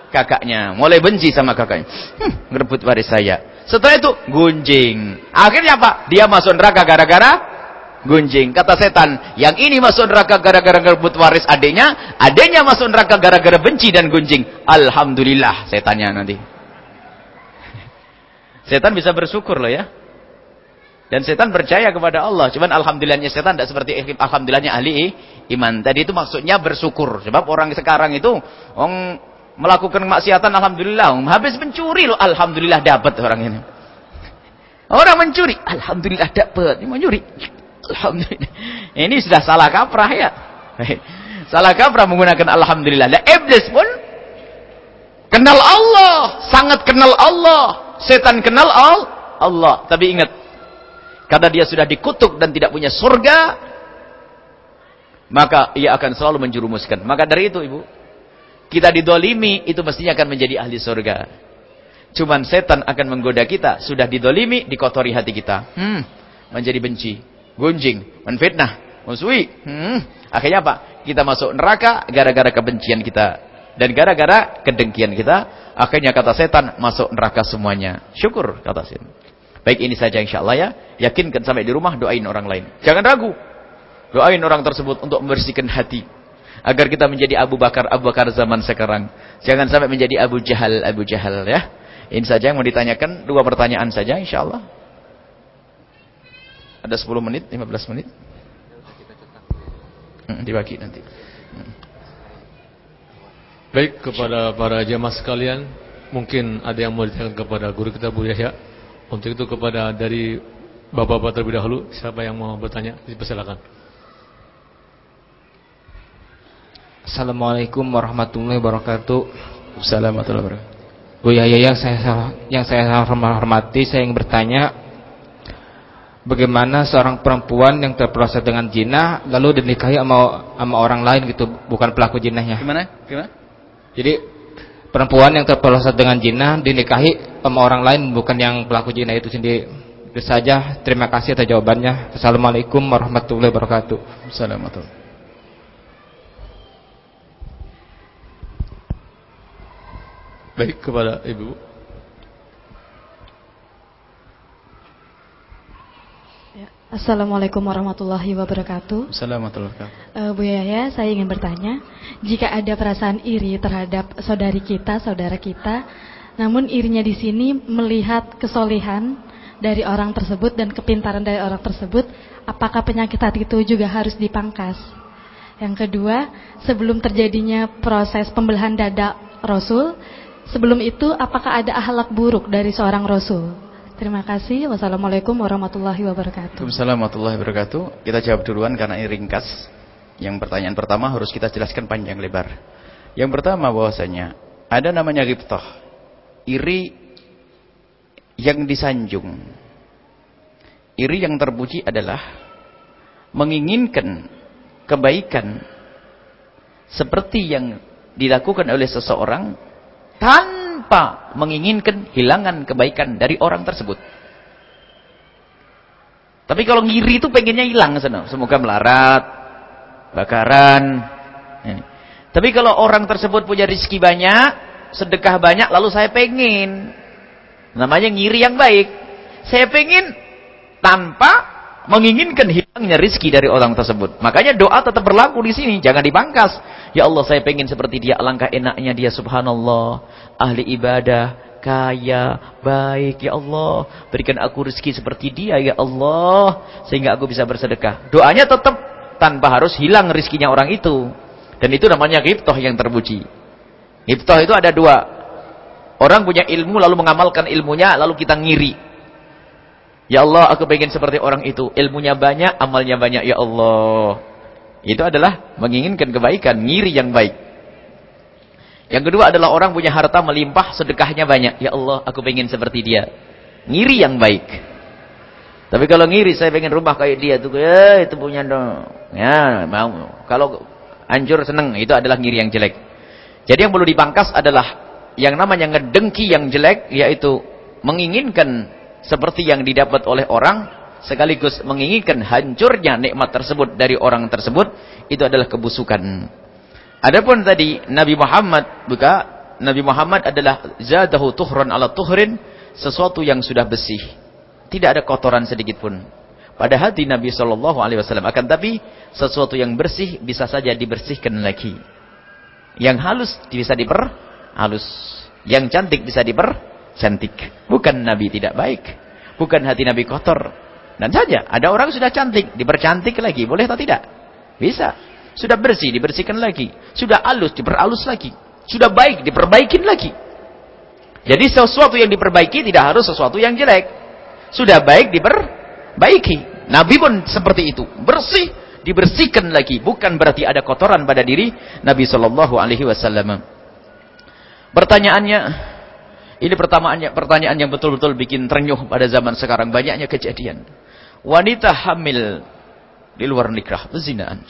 kakaknya. Mulai benci sama kakaknya. Hm, merebut waris saya. Setelah itu, gunjing. Akhirnya apa? Dia masuk neraka gara-gara gunjing. Kata setan, yang ini masuk neraka gara-gara ngerebut waris adiknya, adiknya masuk neraka gara-gara benci dan gunjing. Alhamdulillah setannya nanti. Setan bisa bersyukur loh ya. Dan setan percaya kepada Allah. Cuman alhamdulillahnya setan tidak seperti alhamdulillahnya ahli iman. Tadi itu maksudnya bersyukur. Sebab orang sekarang itu orang melakukan kemaksiatan alhamdulillah. Habis mencuri loh alhamdulillah dapat orang ini. Orang mencuri, alhamdulillah dapat. Mencuri. Alhamdulillah. Ini sudah salah kaprah ya. Salah kaprah menggunakan Alhamdulillah. Nah, iblis pun kenal Allah. Sangat kenal Allah. Setan kenal Allah. Tapi ingat. Karena dia sudah dikutuk dan tidak punya surga. Maka ia akan selalu menjurumuskan. Maka dari itu ibu. Kita didolimi itu mestinya akan menjadi ahli surga. Cuman setan akan menggoda kita. Sudah didolimi, dikotori hati kita. Hmm, menjadi benci gunjing, menfitnah, musuhi. Hmm. Akhirnya apa? Kita masuk neraka gara-gara kebencian kita. Dan gara-gara kedengkian kita, akhirnya kata setan masuk neraka semuanya. Syukur kata setan. Baik ini saja insya Allah ya. Yakinkan sampai di rumah doain orang lain. Jangan ragu. Doain orang tersebut untuk membersihkan hati. Agar kita menjadi Abu Bakar, Abu Bakar zaman sekarang. Jangan sampai menjadi Abu Jahal, Abu Jahal ya. Ini saja yang mau ditanyakan. Dua pertanyaan saja insya Allah. Ada 10 menit, 15 menit. Hmm, dibagi nanti. Hmm.
Baik kepada para jemaah sekalian, mungkin ada yang mau ditanyakan kepada guru kita Bu Yahya. Untuk itu kepada dari Bapak-bapak terlebih dahulu, siapa yang mau bertanya? Silakan.
Assalamualaikum warahmatullahi wabarakatuh.
Assalamualaikum warahmatullahi wabarakatuh.
Bu Yahya yang saya yang saya hormati, saya ingin bertanya bagaimana seorang perempuan yang terproses dengan jinah lalu dinikahi sama sama orang lain gitu, bukan pelaku jinahnya.
Gimana? Gimana?
Jadi perempuan yang terproses dengan jinah dinikahi sama orang lain bukan yang pelaku jinah itu sendiri. Itu saja. Terima kasih atas jawabannya. Assalamualaikum warahmatullahi wabarakatuh.
Assalamualaikum.
Baik kepada Ibu.
Assalamualaikum warahmatullahi wabarakatuh.
Assalamualaikum warahmatullahi wabarakatuh.
Uh, Bu Yahya, saya ingin bertanya, jika ada perasaan iri terhadap saudari kita, saudara kita, namun irinya di sini melihat kesolehan dari orang tersebut dan kepintaran dari orang tersebut, apakah penyakit hati itu juga harus dipangkas? Yang kedua, sebelum terjadinya proses pembelahan dada Rasul, sebelum itu apakah ada ahlak buruk dari seorang Rasul? Terima kasih. Wassalamualaikum warahmatullahi wabarakatuh.
Waalaikumsalam warahmatullahi wabarakatuh. Kita jawab duluan karena ini ringkas. Yang pertanyaan pertama harus kita jelaskan panjang lebar. Yang pertama bahwasanya ada namanya ghibtah. Iri yang disanjung. Iri yang terpuji adalah menginginkan kebaikan seperti yang dilakukan oleh seseorang tanpa menginginkan hilangan kebaikan dari orang tersebut. Tapi kalau ngiri itu pengennya hilang Semoga melarat, bakaran. Tapi kalau orang tersebut punya rezeki banyak, sedekah banyak, lalu saya pengen. Namanya ngiri yang baik.
Saya pengen tanpa menginginkan hilangnya rizki dari orang tersebut. Makanya doa tetap berlaku di sini, jangan dipangkas. Ya Allah, saya pengen seperti dia, alangkah enaknya dia subhanallah, ahli ibadah, kaya, baik ya Allah, berikan aku rizki seperti dia ya Allah, sehingga aku bisa bersedekah. Doanya tetap tanpa harus hilang rizkinya orang itu. Dan itu namanya ghibtah yang terpuji. Ghibtah itu ada dua. Orang punya ilmu lalu mengamalkan ilmunya lalu kita ngiri. Ya Allah, aku pengen seperti orang itu. Ilmunya banyak, amalnya banyak. Ya Allah. Itu adalah menginginkan kebaikan, ngiri yang baik. Yang kedua adalah orang punya harta melimpah, sedekahnya banyak. Ya Allah, aku pengen seperti dia. Ngiri yang baik. Tapi kalau ngiri, saya pengen rumah kayak dia. Tuh, ya, itu punya dong. Ya, mau. Kalau hancur, seneng. Itu adalah ngiri yang jelek. Jadi yang perlu dipangkas adalah yang namanya ngedengki yang jelek, yaitu menginginkan seperti yang didapat oleh orang sekaligus menginginkan hancurnya nikmat tersebut dari orang tersebut itu adalah kebusukan. Adapun tadi Nabi Muhammad buka Nabi Muhammad adalah zadahu tuhran ala tuhrin sesuatu yang sudah bersih. Tidak ada kotoran sedikit pun. Pada hati Nabi sallallahu alaihi wasallam akan tapi sesuatu yang bersih bisa saja dibersihkan lagi. Yang halus bisa diper halus. Yang cantik bisa diper cantik. Bukan Nabi tidak baik. Bukan hati Nabi kotor. Dan saja, ada orang sudah cantik, dipercantik lagi. Boleh atau tidak? Bisa. Sudah bersih, dibersihkan lagi. Sudah halus, diperhalus lagi. Sudah baik, diperbaikin lagi. Jadi sesuatu yang diperbaiki tidak harus sesuatu yang jelek. Sudah baik, diperbaiki. Nabi pun seperti itu. Bersih, dibersihkan lagi. Bukan berarti ada kotoran pada diri Nabi Shallallahu Alaihi Wasallam. Pertanyaannya, ini pertanyaannya pertanyaan yang betul-betul bikin terenyuh pada zaman sekarang. Banyaknya kejadian. Wanita hamil di luar nikah. Zinaan.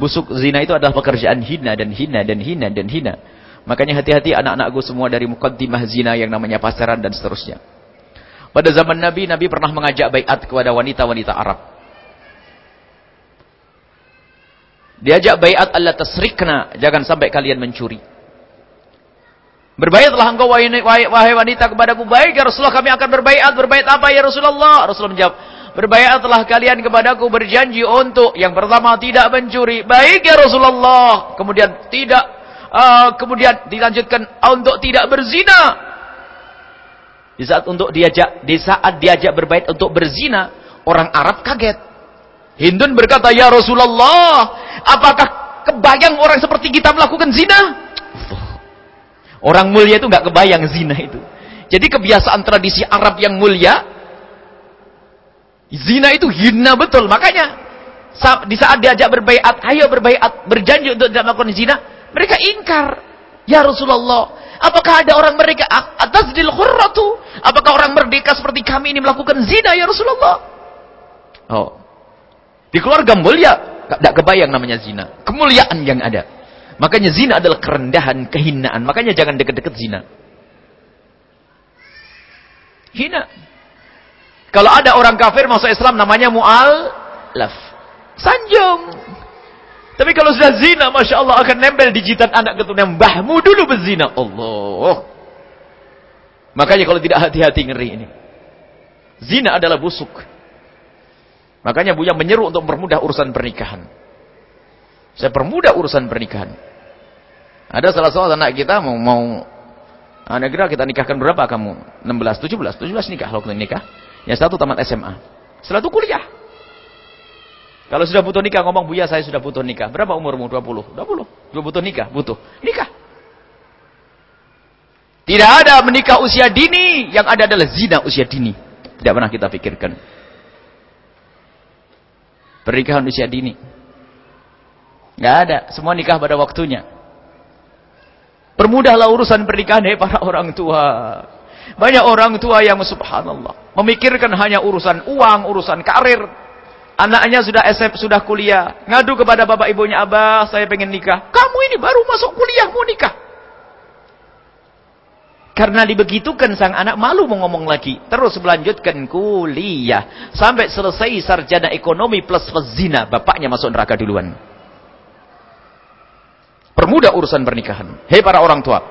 Busuk zina itu adalah pekerjaan hina dan hina dan hina dan hina. Makanya hati-hati anak-anakku semua dari mukaddimah zina yang namanya pasaran dan seterusnya. Pada zaman Nabi, Nabi pernah mengajak bayat kepada wanita-wanita Arab. Diajak bayat Allah tasrikna, jangan sampai kalian mencuri. Berbayatlah engkau wahai, wahai wanita kepadaku. Baik ya Rasulullah kami akan berbayat. Berbayat apa ya Rasulullah? Rasulullah menjawab. Berbayatlah kalian kepadaku berjanji untuk yang pertama tidak mencuri. Baik ya Rasulullah. Kemudian tidak. Uh, kemudian dilanjutkan untuk tidak berzina. Di saat untuk diajak, di saat diajak berbayat untuk berzina, orang Arab kaget. Hindun berkata, "Ya Rasulullah, apakah kebayang orang seperti kita melakukan zina?" Orang mulia itu nggak kebayang zina itu. Jadi kebiasaan tradisi Arab yang mulia, zina itu hina betul. Makanya di saat diajak berbaiat, ayo berbaiat, berjanji untuk tidak melakukan zina, mereka ingkar. Ya Rasulullah, apakah ada orang mereka atas dil khurratu? Apakah orang merdeka seperti kami ini melakukan zina ya Rasulullah? Oh. Di keluarga mulia, tidak kebayang namanya zina. Kemuliaan yang ada. Makanya zina adalah kerendahan, kehinaan. Makanya jangan deket-deket zina. Hina. Kalau ada orang kafir masuk Islam namanya mu'alaf. Sanjung. Tapi kalau sudah zina, Masya Allah akan nempel di jitat anak keturunan mbahmu dulu berzina. Allah. Makanya kalau tidak hati-hati ngeri ini. Zina adalah busuk. Makanya Buya menyeru untuk mempermudah urusan pernikahan. Saya permudah urusan pernikahan. Ada salah seorang anak kita mau mau anak kita kita nikahkan berapa kamu? 16, 17, 17 nikah waktu nikah. Yang satu tamat SMA. Setelah itu kuliah. Kalau sudah butuh nikah ngomong Buya saya sudah butuh nikah. Berapa umurmu? 20. 20. Juga butuh nikah, butuh. Nikah. Tidak ada menikah usia dini, yang ada adalah zina usia dini. Tidak pernah kita pikirkan. Pernikahan usia dini. Nggak ada. Semua nikah pada waktunya. Permudahlah urusan pernikahan dari para orang tua. Banyak orang tua yang subhanallah. Memikirkan hanya urusan uang, urusan karir. Anaknya sudah SMP, sudah kuliah. Ngadu kepada bapak ibunya, Abah, saya pengen nikah. Kamu ini baru masuk kuliah, mau nikah. Karena dibegitukan sang anak malu mau ngomong lagi. Terus melanjutkan kuliah. Sampai selesai sarjana ekonomi plus zina. Bapaknya masuk neraka duluan. Permudah urusan pernikahan. Hei para orang tua.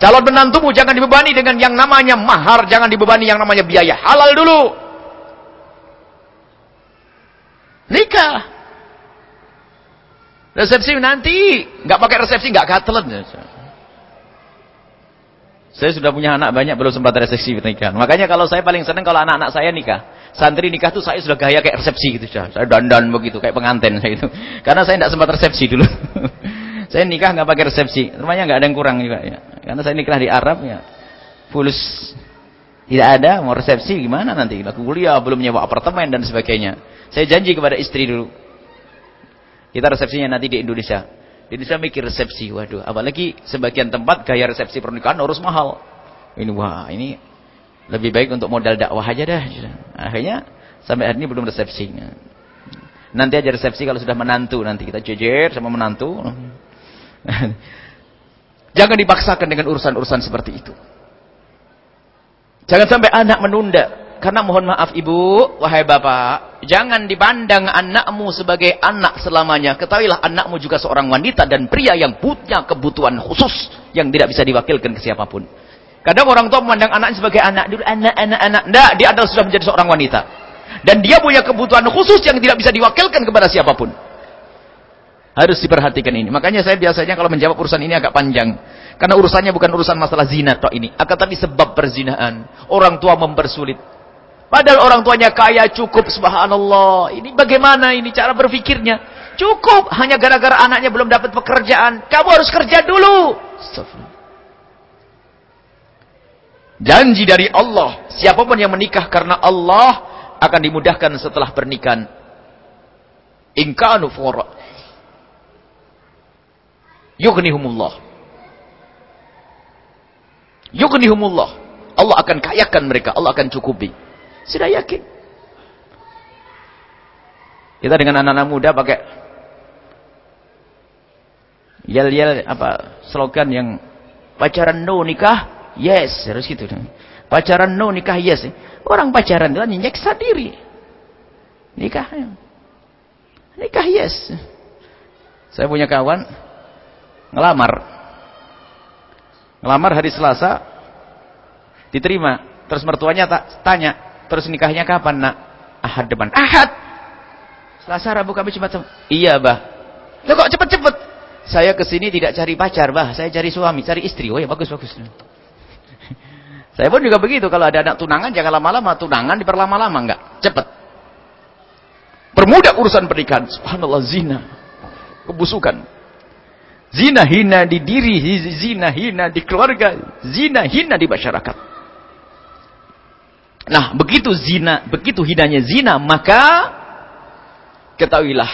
Calon menantumu jangan dibebani dengan yang namanya mahar, jangan dibebani yang namanya biaya. Halal dulu. Nikah. Resepsi nanti, nggak pakai resepsi nggak katelet. Saya sudah punya anak banyak belum sempat resepsi pernikahan. Makanya kalau saya paling senang kalau anak-anak saya nikah. Santri nikah tuh saya sudah gaya kayak resepsi gitu. Saya dandan begitu kayak pengantin saya itu. Karena saya tidak sempat resepsi dulu. saya nikah nggak pakai resepsi. Rumahnya nggak ada yang kurang juga ya. Karena saya nikah di Arab ya. Fulus tidak ada mau resepsi gimana nanti? Aku kuliah belum nyewa apartemen dan sebagainya. Saya janji kepada istri dulu. Kita resepsinya nanti di Indonesia. Di Indonesia mikir resepsi, waduh. Apalagi sebagian tempat gaya resepsi pernikahan harus mahal. Ini wah, ini lebih baik untuk modal dakwah aja dah. Akhirnya sampai hari ini belum resepsi. Nanti aja resepsi kalau sudah menantu nanti kita jejer sama menantu. Jangan dipaksakan dengan urusan-urusan seperti itu. Jangan sampai anak menunda. Karena mohon maaf ibu, wahai bapak, jangan dipandang anakmu sebagai anak selamanya. Ketahuilah anakmu juga seorang wanita dan pria yang punya kebutuhan khusus yang tidak bisa diwakilkan ke siapa pun. Kadang orang tua memandang anaknya sebagai anak dulu, anak, anak, anak. Tidak, dia adalah sudah menjadi seorang wanita. Dan dia punya kebutuhan khusus yang tidak bisa diwakilkan kepada siapa pun. Harus diperhatikan ini. Makanya saya biasanya kalau menjawab urusan ini agak panjang. Karena urusannya bukan urusan masalah zina toh ini. Akan tapi sebab perzinahan. Orang tua mempersulit. Padahal orang tuanya kaya cukup subhanallah. Ini bagaimana ini cara berpikirnya? Cukup hanya gara-gara anaknya belum dapat pekerjaan. Kamu harus kerja dulu. Janji dari Allah, siapa pun yang menikah karena Allah akan dimudahkan setelah pernikahan. Yughnihumullah. Yughnihumullah. Allah akan kayakan mereka, Allah akan cukupi. Sudah yakin. Kita dengan anak-anak muda pakai yel-yel apa slogan yang pacaran no nikah Yes, harus gitu. Pacaran no, nikah yes. Orang pacaran itu nyeksa diri. Nikah. Nikah yes. Saya punya kawan ngelamar. Ngelamar hari Selasa diterima. Terus mertuanya tak tanya, terus nikahnya kapan, Nak? Ahad depan. Ahad. Selasa, Rabu, Kamis, Jumat. Iya, Bah. Loh kok cepet-cepet? Saya ke sini tidak cari pacar, Bah. Saya cari suami, cari istri. Oh ya, bagus, bagus. Saya pun juga begitu. Kalau ada anak tunangan, jangan lama-lama. Tunangan diperlama-lama. Enggak. Cepat. Permudah urusan pernikahan. Subhanallah zina. Kebusukan. Zina hina di diri. Zina hina di keluarga. Zina hina di masyarakat. Nah, begitu zina, begitu hinanya zina, maka ketahuilah.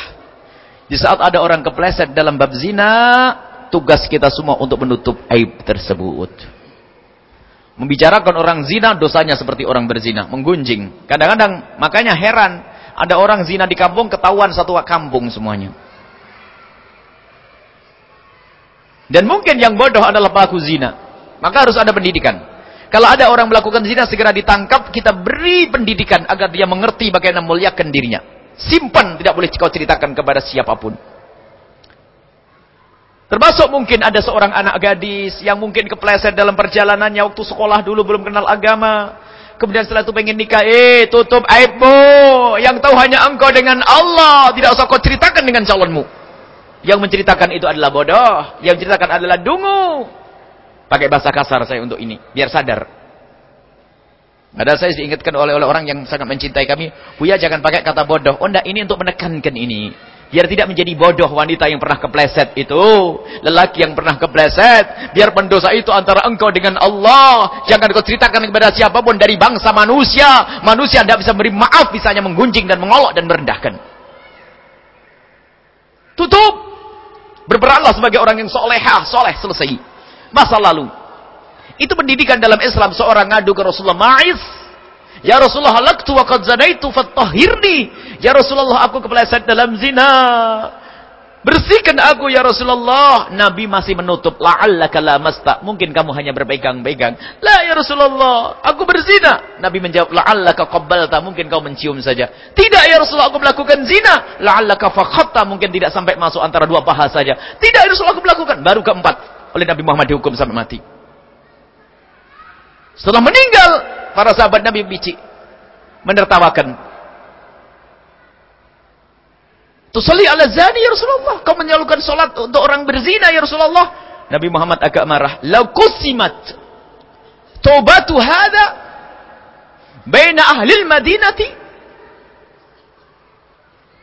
Di saat ada orang kepleset dalam bab zina, tugas kita semua untuk menutup aib tersebut. Membicarakan orang zina dosanya seperti orang berzina, menggunjing. Kadang-kadang makanya heran ada orang zina di kampung ketahuan satu kampung semuanya. Dan mungkin yang bodoh adalah pelaku zina. Maka harus ada pendidikan. Kalau ada orang melakukan zina segera ditangkap, kita beri pendidikan agar dia mengerti bagaimana memuliakan dirinya. Simpan, tidak boleh kau ceritakan kepada siapa pun. Termasuk mungkin ada seorang anak gadis yang mungkin kepleset dalam perjalanannya waktu sekolah dulu belum kenal agama. Kemudian setelah itu pengen nikah, eh tutup aibmu. Yang tahu hanya engkau dengan Allah. Tidak usah kau ceritakan dengan calonmu. Yang menceritakan itu adalah bodoh. Yang menceritakan adalah dungu. Pakai bahasa kasar saya untuk ini. Biar sadar. Ada saya diingatkan oleh, oleh orang yang sangat mencintai kami. Buya jangan pakai kata bodoh. Oh enggak, ini untuk menekankan ini. Biar tidak menjadi bodoh wanita yang pernah kepleset itu. Lelaki yang pernah kepleset. Biar pendosa itu antara engkau dengan Allah. Jangan kau ceritakan kepada siapa pun dari bangsa manusia. Manusia tidak bisa beri maaf. Bisanya menggunjing dan mengolok dan merendahkan. Tutup. Berperanlah sebagai orang yang solehah. Soleh selesai. Masa lalu. Itu pendidikan dalam Islam. Seorang ngadu ke Rasulullah. Ma'is. Ya Rasulullah halaktu wa qad zanaitu fattahhirni. Ya Rasulullah aku kepleset dalam zina. Bersihkan aku ya Rasulullah. Nabi masih menutup. La'allaka lamasta. Mungkin kamu hanya berpegang-pegang. La ya Rasulullah. Aku berzina. Nabi menjawab. La'allaka qabbalta. Mungkin kau mencium saja. Tidak ya Rasulullah. Aku melakukan zina. La'allaka fakhatta. Mungkin tidak sampai masuk antara dua paha saja. Tidak ya Rasulullah. Aku melakukan. Baru keempat. Oleh Nabi Muhammad dihukum sampai mati. Setelah meninggal, para sahabat Nabi bici menertawakan. Tusalli ala zani ya Rasulullah. Kau menyalurkan solat untuk orang berzina ya Rasulullah. Nabi Muhammad agak marah. Lau kusimat tobatu hada baina ahli madinati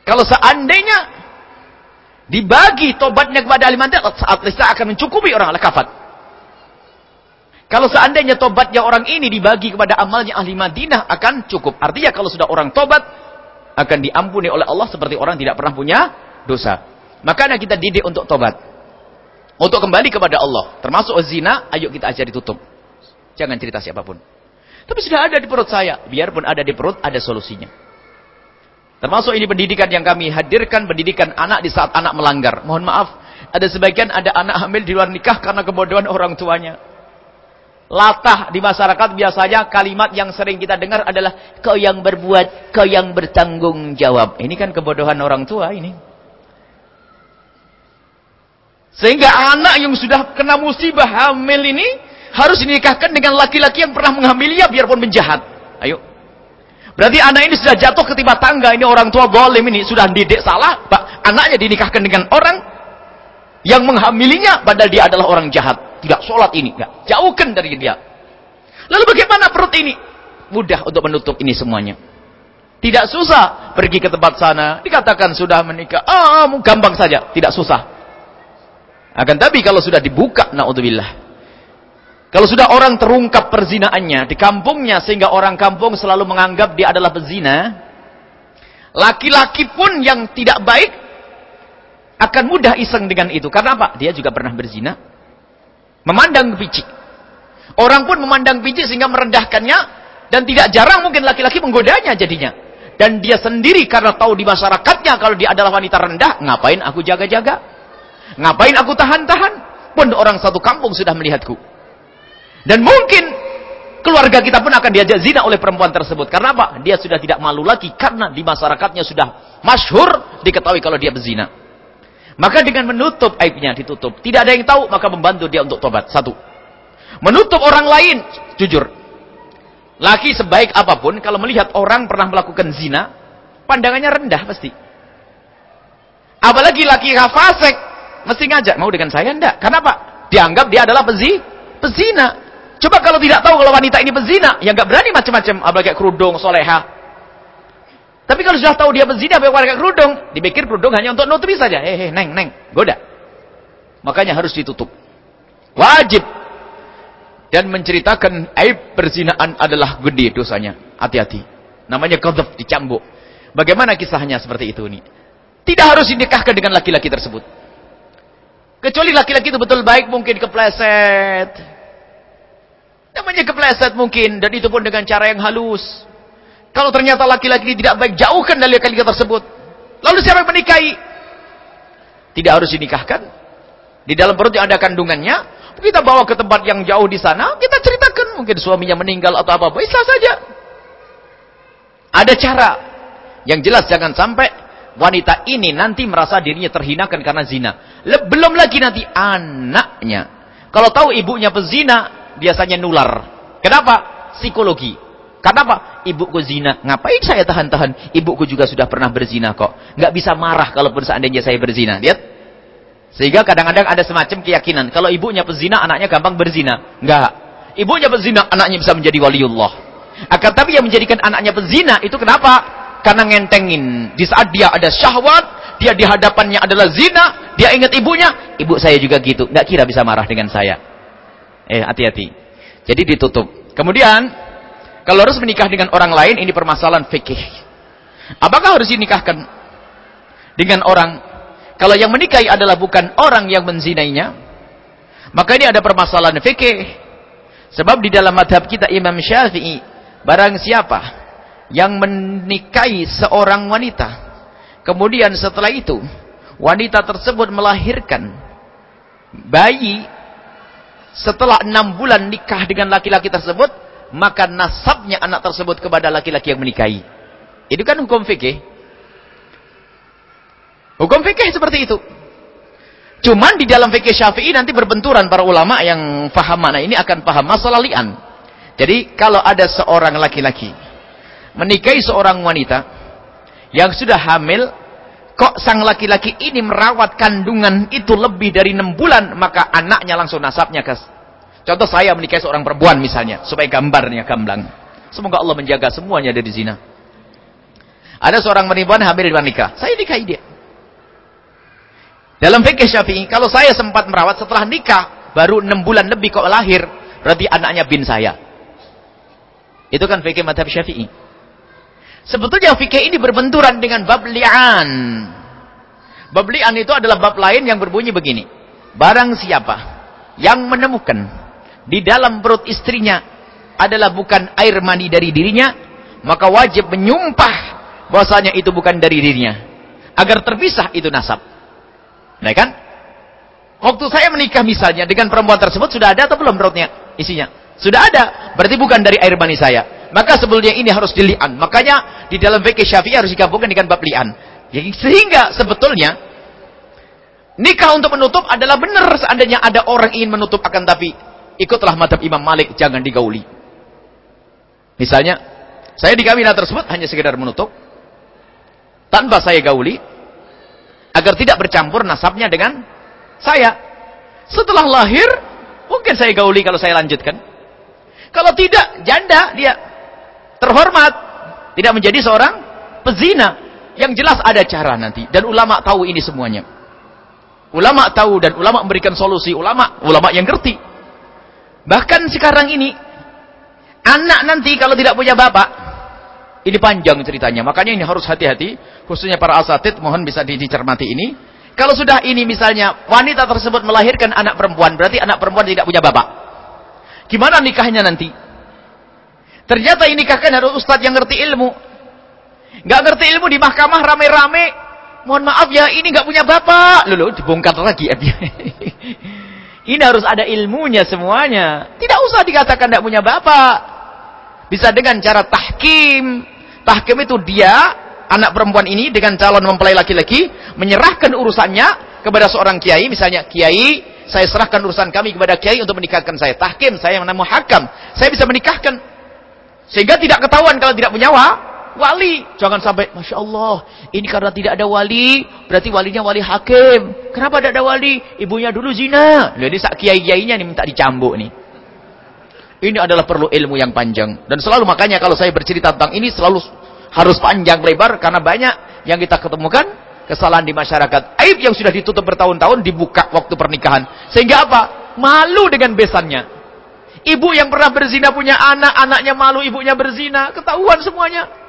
kalau seandainya dibagi tobatnya kepada ahli Madinah saat lista akan mencukupi orang al-kafat kalau seandainya tobatnya orang ini dibagi kepada amalnya ahli Madinah akan cukup artinya kalau sudah orang tobat akan diampuni oleh Allah seperti orang tidak pernah punya dosa makanya kita didik untuk tobat untuk kembali kepada Allah. Termasuk zina, ayo kita ajar ditutup. Jangan cerita siapa pun. Tapi sudah ada di perut saya. Biarpun ada di perut, ada solusinya. Termasuk ini pendidikan yang kami hadirkan, pendidikan anak di saat anak melanggar. Mohon maaf, ada sebagian ada anak hamil di luar nikah karena kebodohan orang tuanya. Latah di masyarakat biasanya kalimat yang sering kita dengar adalah kau yang berbuat, kau yang bertanggung jawab. Ini kan kebodohan orang tua ini. Sehingga anak yang sudah kena musibah hamil ini harus dinikahkan dengan laki-laki yang pernah menghamilinya biarpun menjahat. Ayo. Berarti anak ini sudah jatuh ke timah tangga. Ini orang tua boleh ini sudah didik salah. Anaknya dinikahkan dengan orang yang menghamilinya padahal dia adalah orang jahat. Tidak sholat ini. Enggak. Jauhkan dari dia. Lalu bagaimana perut ini? Mudah untuk menutup ini semuanya. Tidak susah pergi ke tempat sana. Dikatakan sudah menikah. Ah, gampang saja. Tidak susah. Akan tapi kalau sudah dibuka, naudzubillah. Kalau sudah orang terungkap perzinaannya di kampungnya sehingga orang kampung selalu menganggap dia adalah pezina, laki-laki pun yang tidak baik akan mudah iseng dengan itu. Karena apa? Dia juga pernah berzina. Memandang picik. Orang pun memandang picik sehingga merendahkannya dan tidak jarang mungkin laki-laki menggodanya jadinya. Dan dia sendiri karena tahu di masyarakatnya kalau dia adalah wanita rendah, ngapain aku jaga-jaga? Ngapain aku tahan-tahan? Pun orang satu kampung sudah melihatku. Dan mungkin keluarga kita pun akan diajak zina oleh perempuan tersebut. Karena apa? Dia sudah tidak malu lagi. Karena di masyarakatnya sudah masyhur diketahui kalau dia berzina. Maka dengan menutup aibnya ditutup. Tidak ada yang tahu maka membantu dia untuk tobat. Satu. Menutup orang lain. Jujur. Laki sebaik apa pun kalau melihat orang pernah melakukan zina. Pandangannya rendah pasti. Apalagi laki fasik mesti ngajak. Mau dengan saya enggak? Kenapa? Dianggap dia adalah pezi, pezina. Coba kalau tidak tahu kalau wanita ini pezina, ya enggak berani macam-macam, apalagi kerudung, soleha. Tapi kalau sudah tahu dia pezina, pakai kerudung, dipikir kerudung hanya untuk nutupi saja. Hehe, neng, neng, goda. Makanya harus ditutup. Wajib. Dan menceritakan aib perzinaan adalah gede dosanya. Hati-hati. Namanya qadhaf, dicambuk. Bagaimana kisahnya seperti itu ini? Tidak harus dinikahkan dengan laki-laki tersebut. Kecuali laki-laki itu betul baik mungkin kepleset. Namanya kepleset mungkin dan itu pun dengan cara yang halus. Kalau ternyata laki-laki tidak baik, jauhkan dari laki-laki tersebut. Lalu siapa yang menikahi? Tidak harus dinikahkan. Di dalam perut yang ada kandungannya, kita bawa ke tempat yang jauh di sana, kita ceritakan mungkin suaminya meninggal atau apa-apa, bisa saja. Ada cara. Yang jelas jangan sampai wanita ini nanti merasa dirinya terhinakan karena zina. Belum lagi nanti anaknya. Kalau tahu ibunya pezina, biasanya nular. Kenapa? Psikologi. Kenapa? Ibuku zina. Ngapain saya tahan-tahan? Ibuku juga sudah pernah berzina kok. Nggak bisa marah kalaupun seandainya saya berzina. Lihat. Sehingga kadang-kadang ada semacam keyakinan. Kalau ibunya pezina, anaknya gampang berzina. Enggak. Ibunya pezina, anaknya bisa menjadi waliullah. Akan tapi yang menjadikan anaknya pezina, itu kenapa? karena ngentengin. Di saat dia ada syahwat, dia di hadapannya adalah zina, dia ingat ibunya, ibu saya juga gitu. Nggak kira bisa marah dengan saya. Eh, hati-hati. Jadi ditutup. Kemudian, kalau harus menikah dengan orang lain, ini permasalahan fikih. Apakah harus dinikahkan dengan orang? Kalau yang menikahi adalah bukan orang yang menzinainya, maka ini ada permasalahan fikih. Sebab di dalam madhab kita Imam Syafi'i, barang siapa yang menikahi seorang wanita. Kemudian setelah itu, wanita tersebut melahirkan bayi setelah enam bulan nikah dengan laki-laki tersebut, maka nasabnya anak tersebut kepada laki-laki yang menikahi. Itu kan hukum fikih. Hukum fikih seperti itu. Cuman di dalam fikih syafi'i nanti berbenturan para ulama yang faham mana ini akan paham masalah li'an. Jadi kalau ada seorang laki-laki menikahi seorang wanita yang sudah hamil, kok sang laki-laki ini merawat kandungan itu lebih dari enam bulan, maka anaknya langsung nasabnya ke Contoh saya menikahi seorang perempuan misalnya, supaya gambarnya gamblang. Semoga Allah menjaga semuanya dari zina. Ada seorang perempuan hamil di nikah, saya nikahi dia. Dalam fikih Syafi'i, kalau saya sempat merawat setelah nikah, baru enam bulan lebih kok lahir, berarti anaknya bin saya. Itu kan fikih madhab Syafi'i. Sebetulnya fikih ini berbenturan dengan bab li'an. Bab li'an itu adalah bab lain yang berbunyi begini. Barang siapa yang menemukan di dalam perut istrinya adalah bukan air mani dari dirinya, maka wajib menyumpah bahwasanya itu bukan dari dirinya. Agar terpisah itu nasab. Nah kan? Waktu saya menikah misalnya dengan perempuan tersebut sudah ada atau belum perutnya isinya? Sudah ada. Berarti bukan dari air mani saya. Maka sebelumnya ini harus dilian. Makanya di dalam fikih Syafi'i harus digabungkan dengan bab lian. Sehingga sebetulnya nikah untuk menutup adalah benar seandainya ada orang ingin menutup akan tapi ikutlah madhab Imam Malik jangan digauli. Misalnya saya di kawinah tersebut hanya sekedar menutup tanpa saya gauli agar tidak bercampur nasabnya dengan saya. Setelah lahir, mungkin saya gauli kalau saya lanjutkan. Kalau tidak, janda dia terhormat, tidak menjadi seorang pezina. Yang jelas ada cara nanti dan ulama tahu ini semuanya. Ulama tahu dan ulama memberikan solusi, ulama ulama yang ngerti. Bahkan sekarang ini anak nanti kalau tidak punya bapak ini panjang ceritanya. Makanya ini harus hati-hati. Khususnya para asatid. Mohon bisa dicermati ini. Kalau sudah ini misalnya. Wanita tersebut melahirkan anak perempuan. Berarti anak perempuan tidak punya bapak. Gimana nikahnya nanti? Ternyata ini nikahkan harus ustadz yang ngerti ilmu. Gak ngerti ilmu di mahkamah rame-rame. Mohon maaf ya ini gak punya bapak. Lalu dibongkar lagi. ini harus ada ilmunya semuanya. Tidak usah dikatakan gak punya bapak. Bisa dengan cara tahkim. Tahkim itu dia, anak perempuan ini dengan calon mempelai laki-laki, menyerahkan urusannya kepada seorang kiai. Misalnya, kiai, saya serahkan urusan kami kepada kiai untuk menikahkan saya. Tahkim, saya yang nama hakam. Saya bisa menikahkan. Sehingga tidak ketahuan kalau tidak punya wali. Jangan sampai, Masya Allah, ini karena tidak ada wali, berarti walinya wali hakim. Kenapa tidak ada wali? Ibunya dulu zina. Jadi sak kiai-kiainya nih minta dicambuk nih. Ini adalah perlu ilmu yang panjang. Dan selalu makanya kalau saya bercerita tentang ini selalu harus panjang lebar karena banyak yang kita ketemukan kesalahan di masyarakat. Aib yang sudah ditutup bertahun-tahun dibuka waktu pernikahan. Sehingga apa? Malu dengan besannya. Ibu yang pernah berzina punya anak, anaknya malu ibunya berzina, ketahuan semuanya.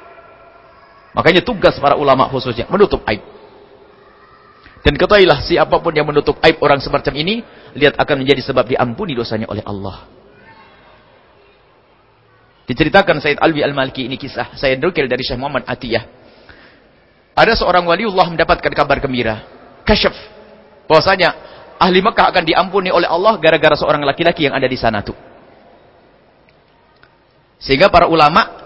Makanya tugas para ulama khususnya menutup aib. Dan ketahuilah siapa pun yang menutup aib orang semacam ini, lihat akan menjadi sebab diampuni dosanya oleh Allah. Diceritakan Said Alwi Al-Maliki ini kisah. Saya nukil dari Syekh Muhammad Atiyah. Ada seorang waliullah mendapatkan kabar gembira. Kasyaf. Bahwasanya ahli Mekah akan diampuni oleh Allah gara-gara seorang laki-laki yang ada di sana tuh. Sehingga para ulama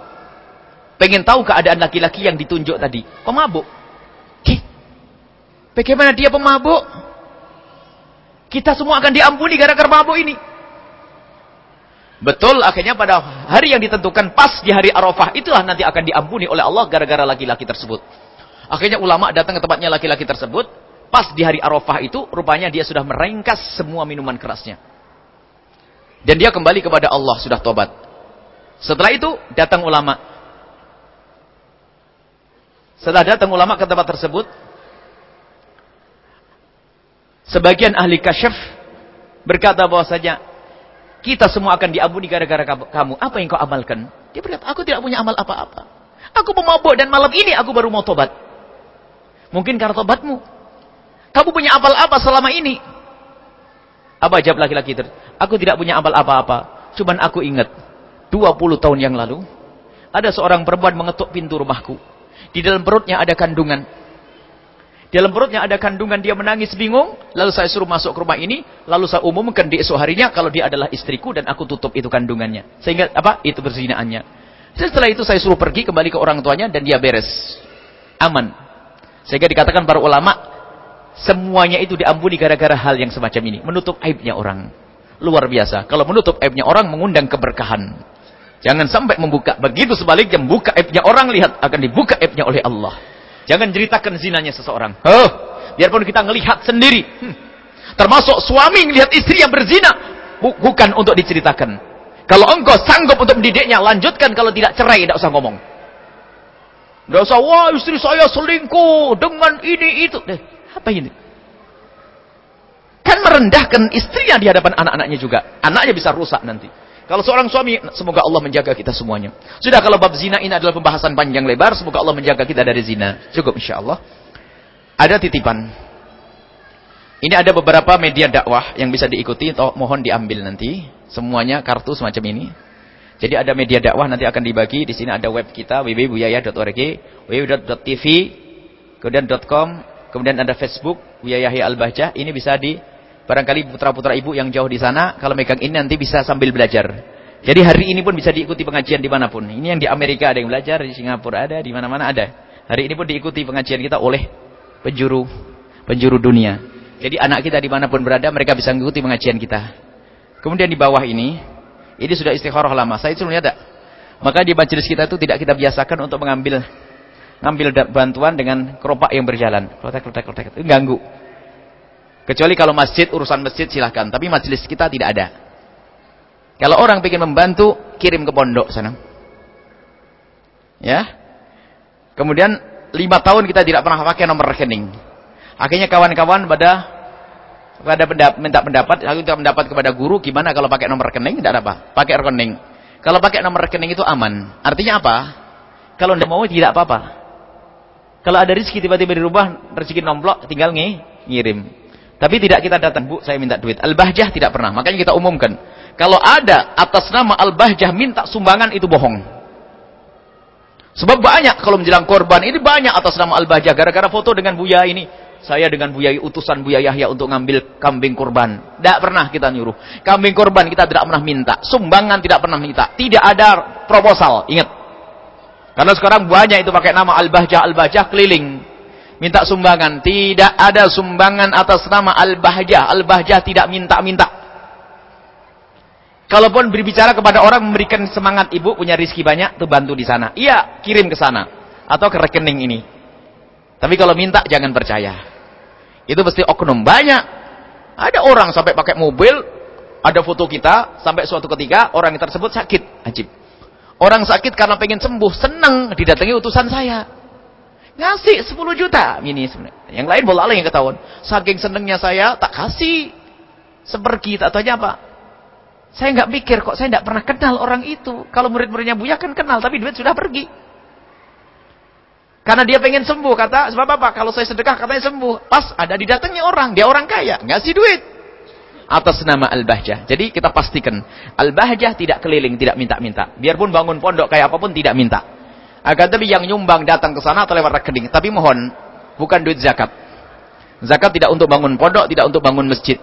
pengen tahu keadaan laki-laki yang ditunjuk tadi. Pemabuk. Ki, bagaimana dia pemabuk? Kita semua akan diampuni gara-gara mabuk ini. Betul akhirnya pada hari yang ditentukan pas di hari Arafah itulah nanti akan diampuni oleh Allah gara-gara laki-laki tersebut. Akhirnya ulama datang ke tempatnya laki-laki tersebut. Pas di hari Arafah itu rupanya dia sudah merengkas semua minuman kerasnya. Dan dia kembali kepada Allah sudah tobat. Setelah itu datang ulama. Setelah datang ulama ke tempat tersebut. Sebagian ahli kasyaf berkata bahwasanya kita semua akan diampuni gara-gara kamu. Apa yang kau amalkan? Dia berkata, aku tidak punya amal apa-apa. Aku pemabuk dan malam ini aku baru mau tobat. Mungkin karena tobatmu. Kamu punya amal apa selama ini? Apa jawab laki-laki itu? Aku tidak punya amal apa-apa. Cuman aku ingat. 20 tahun yang lalu. Ada seorang perempuan mengetuk pintu rumahku. Di dalam perutnya ada kandungan. Di dalam perutnya ada kandungan, dia menangis bingung. Lalu saya suruh masuk ke rumah ini. Lalu saya umumkan di esok harinya kalau dia adalah istriku dan aku tutup itu kandungannya. Sehingga apa? Itu berzinaannya. Setelah itu saya suruh pergi kembali ke orang tuanya dan dia beres. Aman. Sehingga dikatakan para ulama, semuanya itu diampuni gara-gara hal yang semacam ini. Menutup aibnya orang. Luar biasa. Kalau menutup aibnya orang, mengundang keberkahan. Jangan sampai membuka. Begitu sebaliknya membuka aibnya orang lihat akan dibuka aibnya oleh Allah. Jangan ceritakan zinanya seseorang. Oh, biarpun kita ngelihat sendiri. Hmm. Termasuk suami melihat istri yang berzina. Bukan untuk diceritakan. Kalau engkau sanggup untuk mendidiknya, lanjutkan. Kalau tidak cerai, tidak usah ngomong. Tidak usah, wah istri saya selingkuh dengan ini itu. Eh, apa ini? Kan merendahkan istrinya di hadapan anak-anaknya juga. Anaknya bisa rusak nanti. Kalau seorang suami, semoga Allah menjaga kita semuanya. Sudah kalau bab zina ini adalah pembahasan panjang lebar, semoga Allah menjaga kita dari zina. Cukup insya Allah. Ada titipan. Ini ada beberapa media dakwah yang bisa diikuti, toh mohon diambil nanti. Semuanya kartu semacam ini. Jadi ada media dakwah nanti akan dibagi. Di sini ada web kita www.buyaya.org, www.tv, kemudian .com, kemudian ada Facebook Buya Yahya Al-Bahjah. Ini bisa di Barangkali putra-putra ibu yang jauh di sana, kalau megang ini nanti bisa sambil belajar. Jadi hari ini pun bisa diikuti pengajian di mana pun. Ini yang di Amerika ada yang belajar, di Singapura ada, di mana-mana ada. Hari ini pun diikuti pengajian kita oleh penjuru penjuru dunia. Jadi anak kita di mana pun berada, mereka bisa mengikuti pengajian kita. Kemudian di bawah ini, ini sudah istikharah lama. Saya itu lihat tak? Maka di majelis kita itu tidak kita biasakan untuk mengambil ngambil bantuan dengan keropak yang berjalan. Klotek, klotek, klotek. Itu ganggu. Kecuali kalau masjid, urusan masjid silahkan. Tapi majelis kita tidak ada. Kalau orang ingin membantu, kirim ke pondok sana. Ya. Kemudian lima tahun kita tidak pernah pakai nomor rekening. Akhirnya kawan-kawan pada pada pendap, minta pendapat, aku minta pendapat kepada guru, gimana kalau pakai nomor rekening? Tidak ada apa. Pakai rekening. Kalau pakai nomor rekening itu aman. Artinya apa? Kalau tidak mau tidak apa-apa. Kalau ada rezeki tiba-tiba dirubah, rezeki nomplok, tinggal ngirim. Tapi tidak kita datang, Bu, saya minta duit. Al-Bahjah tidak pernah. Makanya kita umumkan. Kalau ada atas nama Al-Bahjah minta sumbangan itu bohong. Sebab banyak kalau menjelang korban ini banyak atas nama Al-Bahjah gara-gara foto dengan Buya ini. Saya dengan Buya utusan Buya Yahya untuk ngambil kambing korban. Tidak pernah kita nyuruh. Kambing korban kita tidak pernah minta. Sumbangan tidak pernah minta. Tidak ada proposal. Ingat. Karena sekarang banyak itu pakai nama Al-Bahjah, Al-Bahjah keliling minta sumbangan. Tidak ada sumbangan atas nama Al-Bahjah. Al-Bahjah tidak minta-minta. Kalaupun berbicara kepada orang memberikan semangat ibu punya rizki banyak, tuh bantu di sana. Iya, kirim ke sana atau ke rekening ini. Tapi kalau minta jangan percaya. Itu pasti oknum banyak. Ada orang sampai pakai mobil, ada foto kita sampai suatu ketika orang tersebut sakit, ajib. Orang sakit karena pengen sembuh, senang didatangi utusan saya. Ngasih 10 juta. Ini sebenarnya. Yang lain bola yang ketahuan. Saking senengnya saya, tak kasih. Sepergi, tak tanya apa. Saya nggak pikir kok, saya nggak pernah kenal orang itu. Kalau murid-muridnya Buya kan kenal, tapi duit sudah pergi. Karena dia pengen sembuh, kata, sebab apa? Kalau saya sedekah katanya sembuh. Pas ada didatangnya orang, dia orang kaya, ngasih duit. Atas nama Al-Bahjah. Jadi kita pastikan, Al-Bahjah tidak keliling, tidak minta-minta. Biarpun bangun pondok kayak apa pun tidak minta. Agar tapi yang nyumbang datang ke sana atau lewat rekening. Tapi mohon, bukan duit zakat. Zakat tidak untuk bangun pondok, tidak untuk bangun masjid.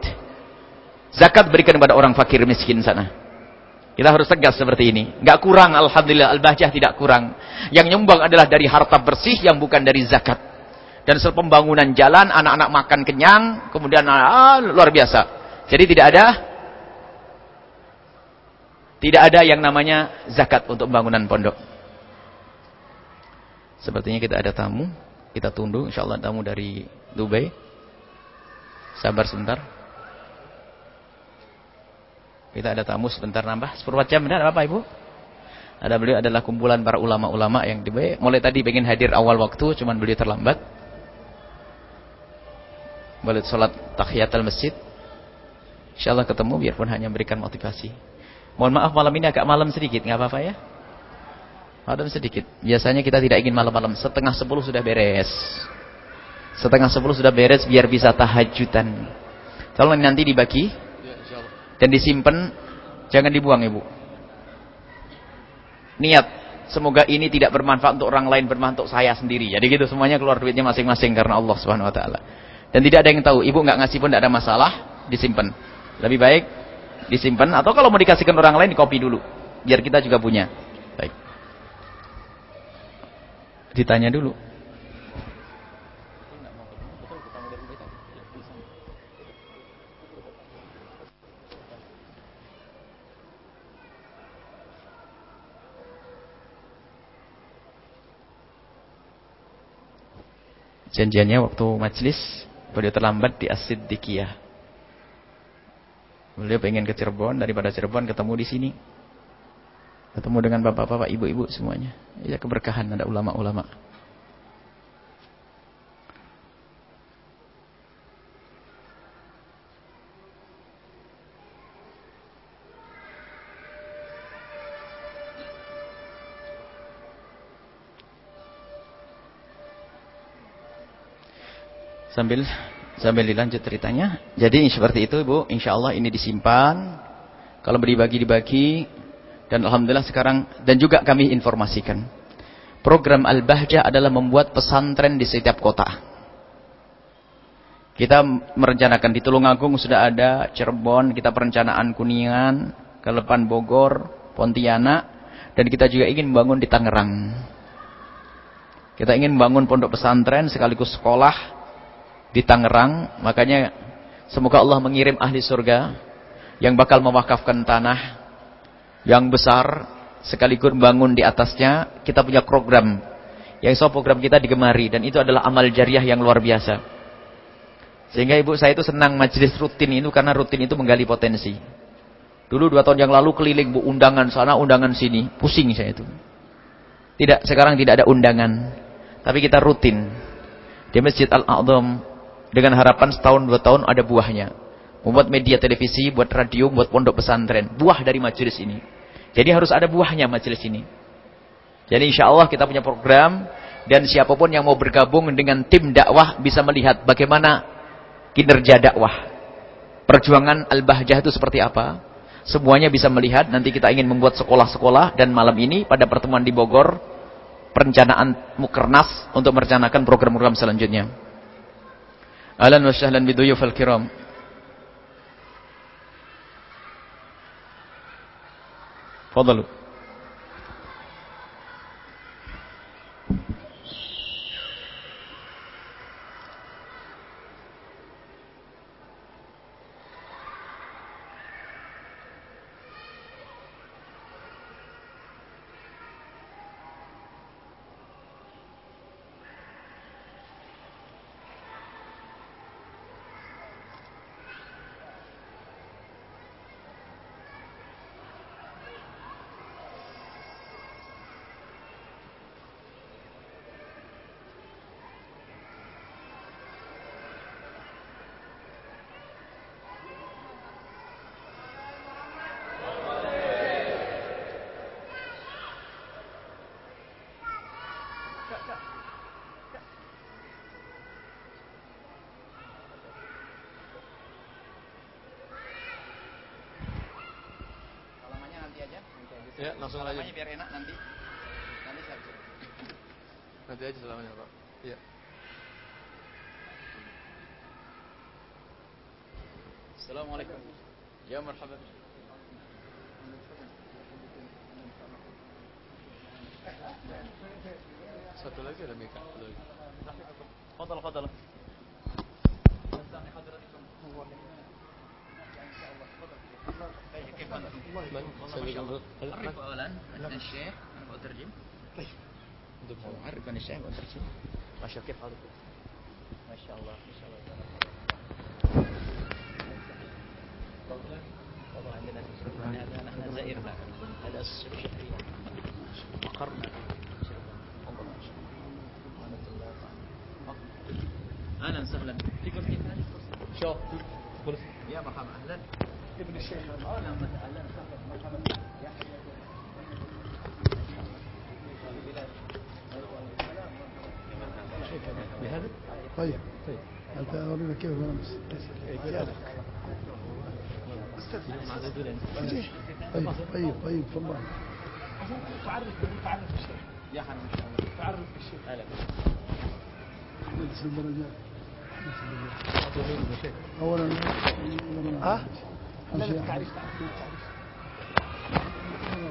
Zakat berikan kepada orang fakir miskin sana. Kita harus tegas seperti ini. Enggak kurang, Alhamdulillah, Al-Bahjah tidak kurang. Yang nyumbang adalah dari harta bersih yang bukan dari zakat. Dan pembangunan jalan, anak-anak makan kenyang, kemudian ah, luar biasa. Jadi tidak ada tidak ada yang namanya zakat untuk pembangunan pondok. Sepertinya kita ada tamu. Kita tunggu insyaallah tamu dari Dubai. Sabar sebentar. Kita ada tamu sebentar nambah. Seperempat jam benar apa Ibu? Ada beliau adalah kumpulan para ulama-ulama yang Dubai. Mulai tadi pengen hadir awal waktu, cuman beliau terlambat. Boleh sholat tahiyatul masjid. Insyaallah ketemu biarpun hanya memberikan motivasi. Mohon maaf malam ini agak malam sedikit, nggak apa-apa ya? Malam sedikit. Biasanya kita tidak ingin malam-malam. Setengah sepuluh sudah beres. Setengah sepuluh sudah beres biar bisa tahajudan. Kalau nanti dibagi dan disimpan, jangan dibuang ibu. Niat, semoga ini tidak bermanfaat untuk orang lain, bermanfaat untuk saya sendiri. Jadi gitu semuanya keluar duitnya masing-masing karena Allah Subhanahu Wa Taala. Dan tidak ada yang tahu. Ibu nggak ngasih pun tidak ada masalah, disimpan. Lebih baik disimpan atau kalau mau dikasihkan orang lain, dikopi dulu, biar kita juga punya. ditanya dulu. Janjiannya waktu majelis beliau terlambat di Asid Dikia. Beliau pengen ke Cirebon, daripada Cirebon ketemu di sini. Ketemu dengan bapak-bapak, ibu-ibu semuanya. Ya keberkahan ada ulama-ulama. Sambil sambil dilanjut ceritanya. Jadi seperti itu Ibu, insya Allah ini disimpan. Kalau dibagi-dibagi dan alhamdulillah sekarang dan juga kami informasikan. Program Al-Bahjah adalah membuat pesantren di setiap kota. Kita merencanakan di Tulungagung sudah ada, Cirebon, kita perencanaan Kuningan, Kelepan Bogor, Pontianak, dan kita juga ingin membangun di Tangerang. Kita ingin membangun pondok pesantren sekaligus sekolah di Tangerang. Makanya semoga Allah mengirim ahli surga yang bakal mewakafkan tanah yang besar sekaligus bangun di atasnya. Kita punya program. Yang so program kita digemari dan itu adalah amal jariah yang luar biasa. Sehingga ibu saya itu senang majelis rutin itu karena rutin itu menggali potensi. Dulu dua tahun yang lalu keliling bu undangan sana undangan sini, pusing saya itu. Tidak, sekarang tidak ada undangan, tapi kita rutin di Masjid Al-A'zam dengan harapan setahun dua tahun ada buahnya. Membuat media televisi, buat radio, buat pondok pesantren. Buah dari majelis ini. Jadi harus ada buahnya majelis ini. Jadi insya Allah kita punya program. Dan siapa pun yang mau bergabung dengan tim dakwah bisa melihat bagaimana kinerja dakwah. Perjuangan Al-Bahjah itu seperti apa. Semuanya bisa melihat. Nanti kita ingin membuat sekolah-sekolah. Dan malam ini pada pertemuan di Bogor. Perencanaan Mukernas untuk merencanakan program-program selanjutnya.
Alhamdulillah, alhamdulillah, alhamdulillah,
alhamdulillah, alhamdulillah, alhamdulillah, kiram. تفضلوا. الشيخ وترجم ما شاء كيف حالكم ما شاء الله ما شاء الله والله عندنا هذا نحن زائرنا. هذا الشيخ مقرنا. أهلا وسهلا. فيكم كيف؟ شو يا مرحبا أهلا. ابن الشيخ. أهلا أهلا مرحبا
بهذا طيب طيب كيف بنلبس طيب طيب طيب تفضل.
تعرف تعرف الشيخ
يا حبيبي ان شاء الله
تعرف الشيخ
هلا
الدرجات اولا.
ها؟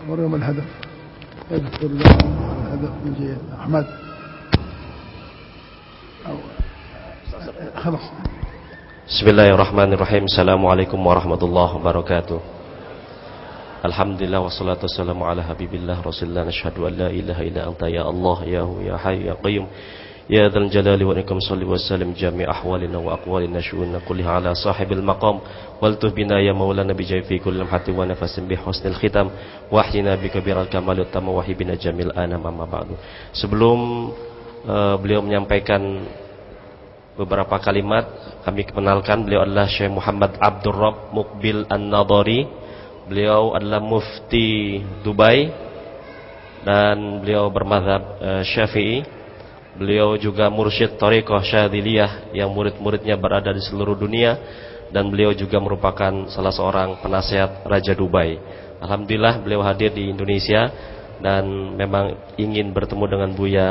وريهم الهدف. اذكر لهم الهدف من جيد أحمد. أو- خلاص.
Bismillahirrahmanirrahim. Assalamualaikum warahmatullahi wabarakatuh. Alhamdulillah wassalatu wassalamu ala habibillah rasulillah. Nashhadu an la ilaha illa anta ya Allah ya hu ya hay ya qayyum. Ya dhal jalali wa nikam salli wa salim jami ahwalina wa aqwalina syu'unna kulliha ala sahibil maqam. Waltuh bina ya maulana bijai fi kullam hati wa nafasin bi husnil khitam. Wahyina bi kabiral kamal utama wahibina jamil anam amma ba'du. Sebelum uh, beliau menyampaikan beberapa kalimat kami kenalkan. Beliau adalah Syekh Muhammad Abdul Rabb Mukbil An-Nadari beliau adalah mufti Dubai. Dan beliau bermadhab uh, Syafi'i. Beliau juga mursyid Tariqah Syadiliyah yang murid-muridnya berada di seluruh dunia. Dan beliau juga merupakan salah seorang penasehat Raja Dubai. Alhamdulillah beliau hadir di Indonesia dan memang ingin bertemu dengan Buya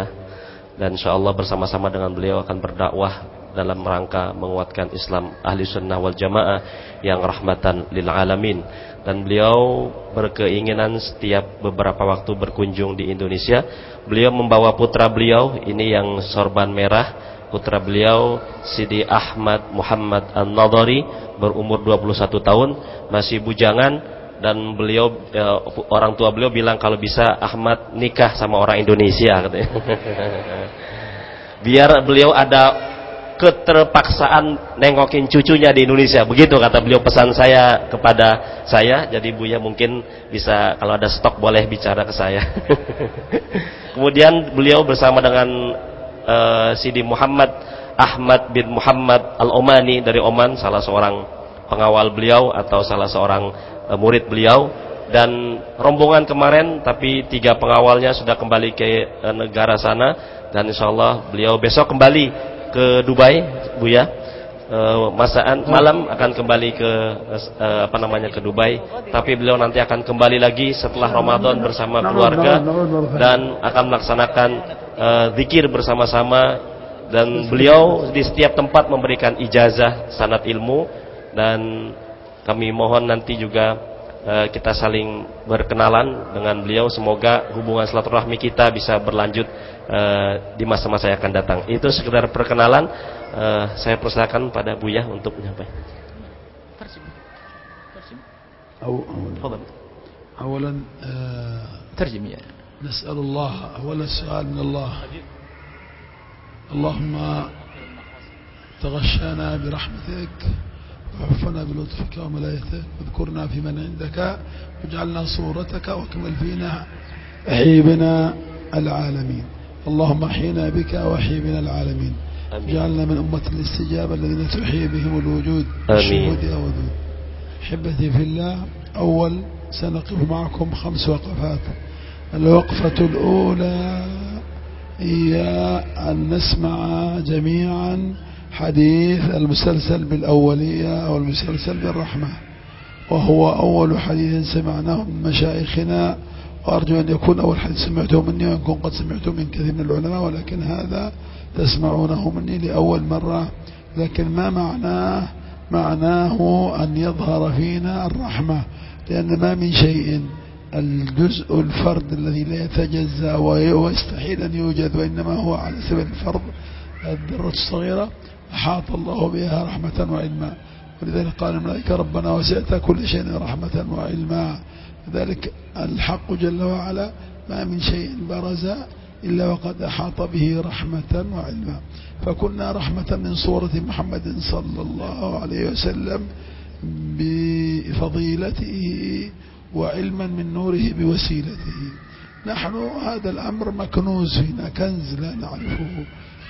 dan insyaallah bersama-sama dengan beliau akan berdakwah dalam rangka menguatkan Islam ahli sunnah wal jamaah yang rahmatan lil alamin dan beliau berkeinginan setiap beberapa waktu berkunjung di Indonesia. Beliau membawa putra beliau, ini yang sorban merah. Putra beliau Sidi Ahmad Muhammad An-Nadari berumur 21 tahun, masih bujangan dan beliau eh, orang tua beliau bilang kalau bisa Ahmad nikah sama orang Indonesia katanya. Biar beliau ada keterpaksaan nengokin cucunya di Indonesia. Begitu kata beliau pesan saya kepada saya. Jadi Buya mungkin bisa kalau ada stok boleh bicara ke saya. Kemudian beliau bersama dengan uh, Sidi Muhammad Ahmad bin Muhammad Al-Omani dari Oman, salah seorang pengawal beliau atau salah seorang murid beliau. Dan rombongan kemarin tapi tiga pengawalnya sudah kembali ke uh, negara sana. Dan insya Allah beliau besok kembali ke Dubai, Bu ya. E, masaan malam akan kembali ke e, apa namanya ke Dubai, tapi beliau nanti akan kembali lagi setelah Ramadan bersama keluarga. dan akan melaksanakan e, zikir bersama-sama. Dan beliau di setiap tempat memberikan ijazah sanat ilmu. Dan kami mohon nanti juga uh, kita saling berkenalan dengan beliau semoga hubungan silaturahmi kita bisa berlanjut uh, di masa-masa yang akan datang. Itu sekedar perkenalan. Uh, saya persilakan pada Buya untuk menyampaikan.
أولا
ترجم يا
نسأل الله أولا السؤال من الله اللهم تغشانا برحمتك وعفنا بلطفك وملايتك واذكرنا في من عندك واجعلنا صورتك وأكمل فينا أحيبنا العالمين. اللهم أحينا بك واحي بنا العالمين جعلنا من أمة الاستجابة الذين تحيي بهم الوجود يا ودود. حبتي في الله أول سنقف معكم خمس وقفات. الوقفة الأولى هي أن نسمع جميعا حديث المسلسل بالأولية أو المسلسل بالرحمة وهو أول حديث سمعناه من مشايخنا وأرجو أن يكون أول حديث سمعته مني وأن يكون قد سمعته من كثير من العلماء ولكن هذا تسمعونه مني لأول مرة. لكن ما معناه؟ معناه أن يظهر فينا الرحمة لأن ما من شيء. الجزء الفرد الذي لا يتجزأ ويستحيل أن يوجد وإنما هو على سبيل الفرض الذرة الصغيرة. أحاط الله بها رحمة وعلما. ولذلك قال الملائكة ربنا وسعت كل شيء رحمة وعلما. ذلك الحق جل وعلا. ما من شيء برز إلا وقد أحاط به رحمة وعلما. فكنا رحمة من صورة محمد صلى الله عليه وسلم بفضيلته وعلما من نوره بوسيلته. نحن هذا الأمر مكنوز فينا كنز لا نعرفه.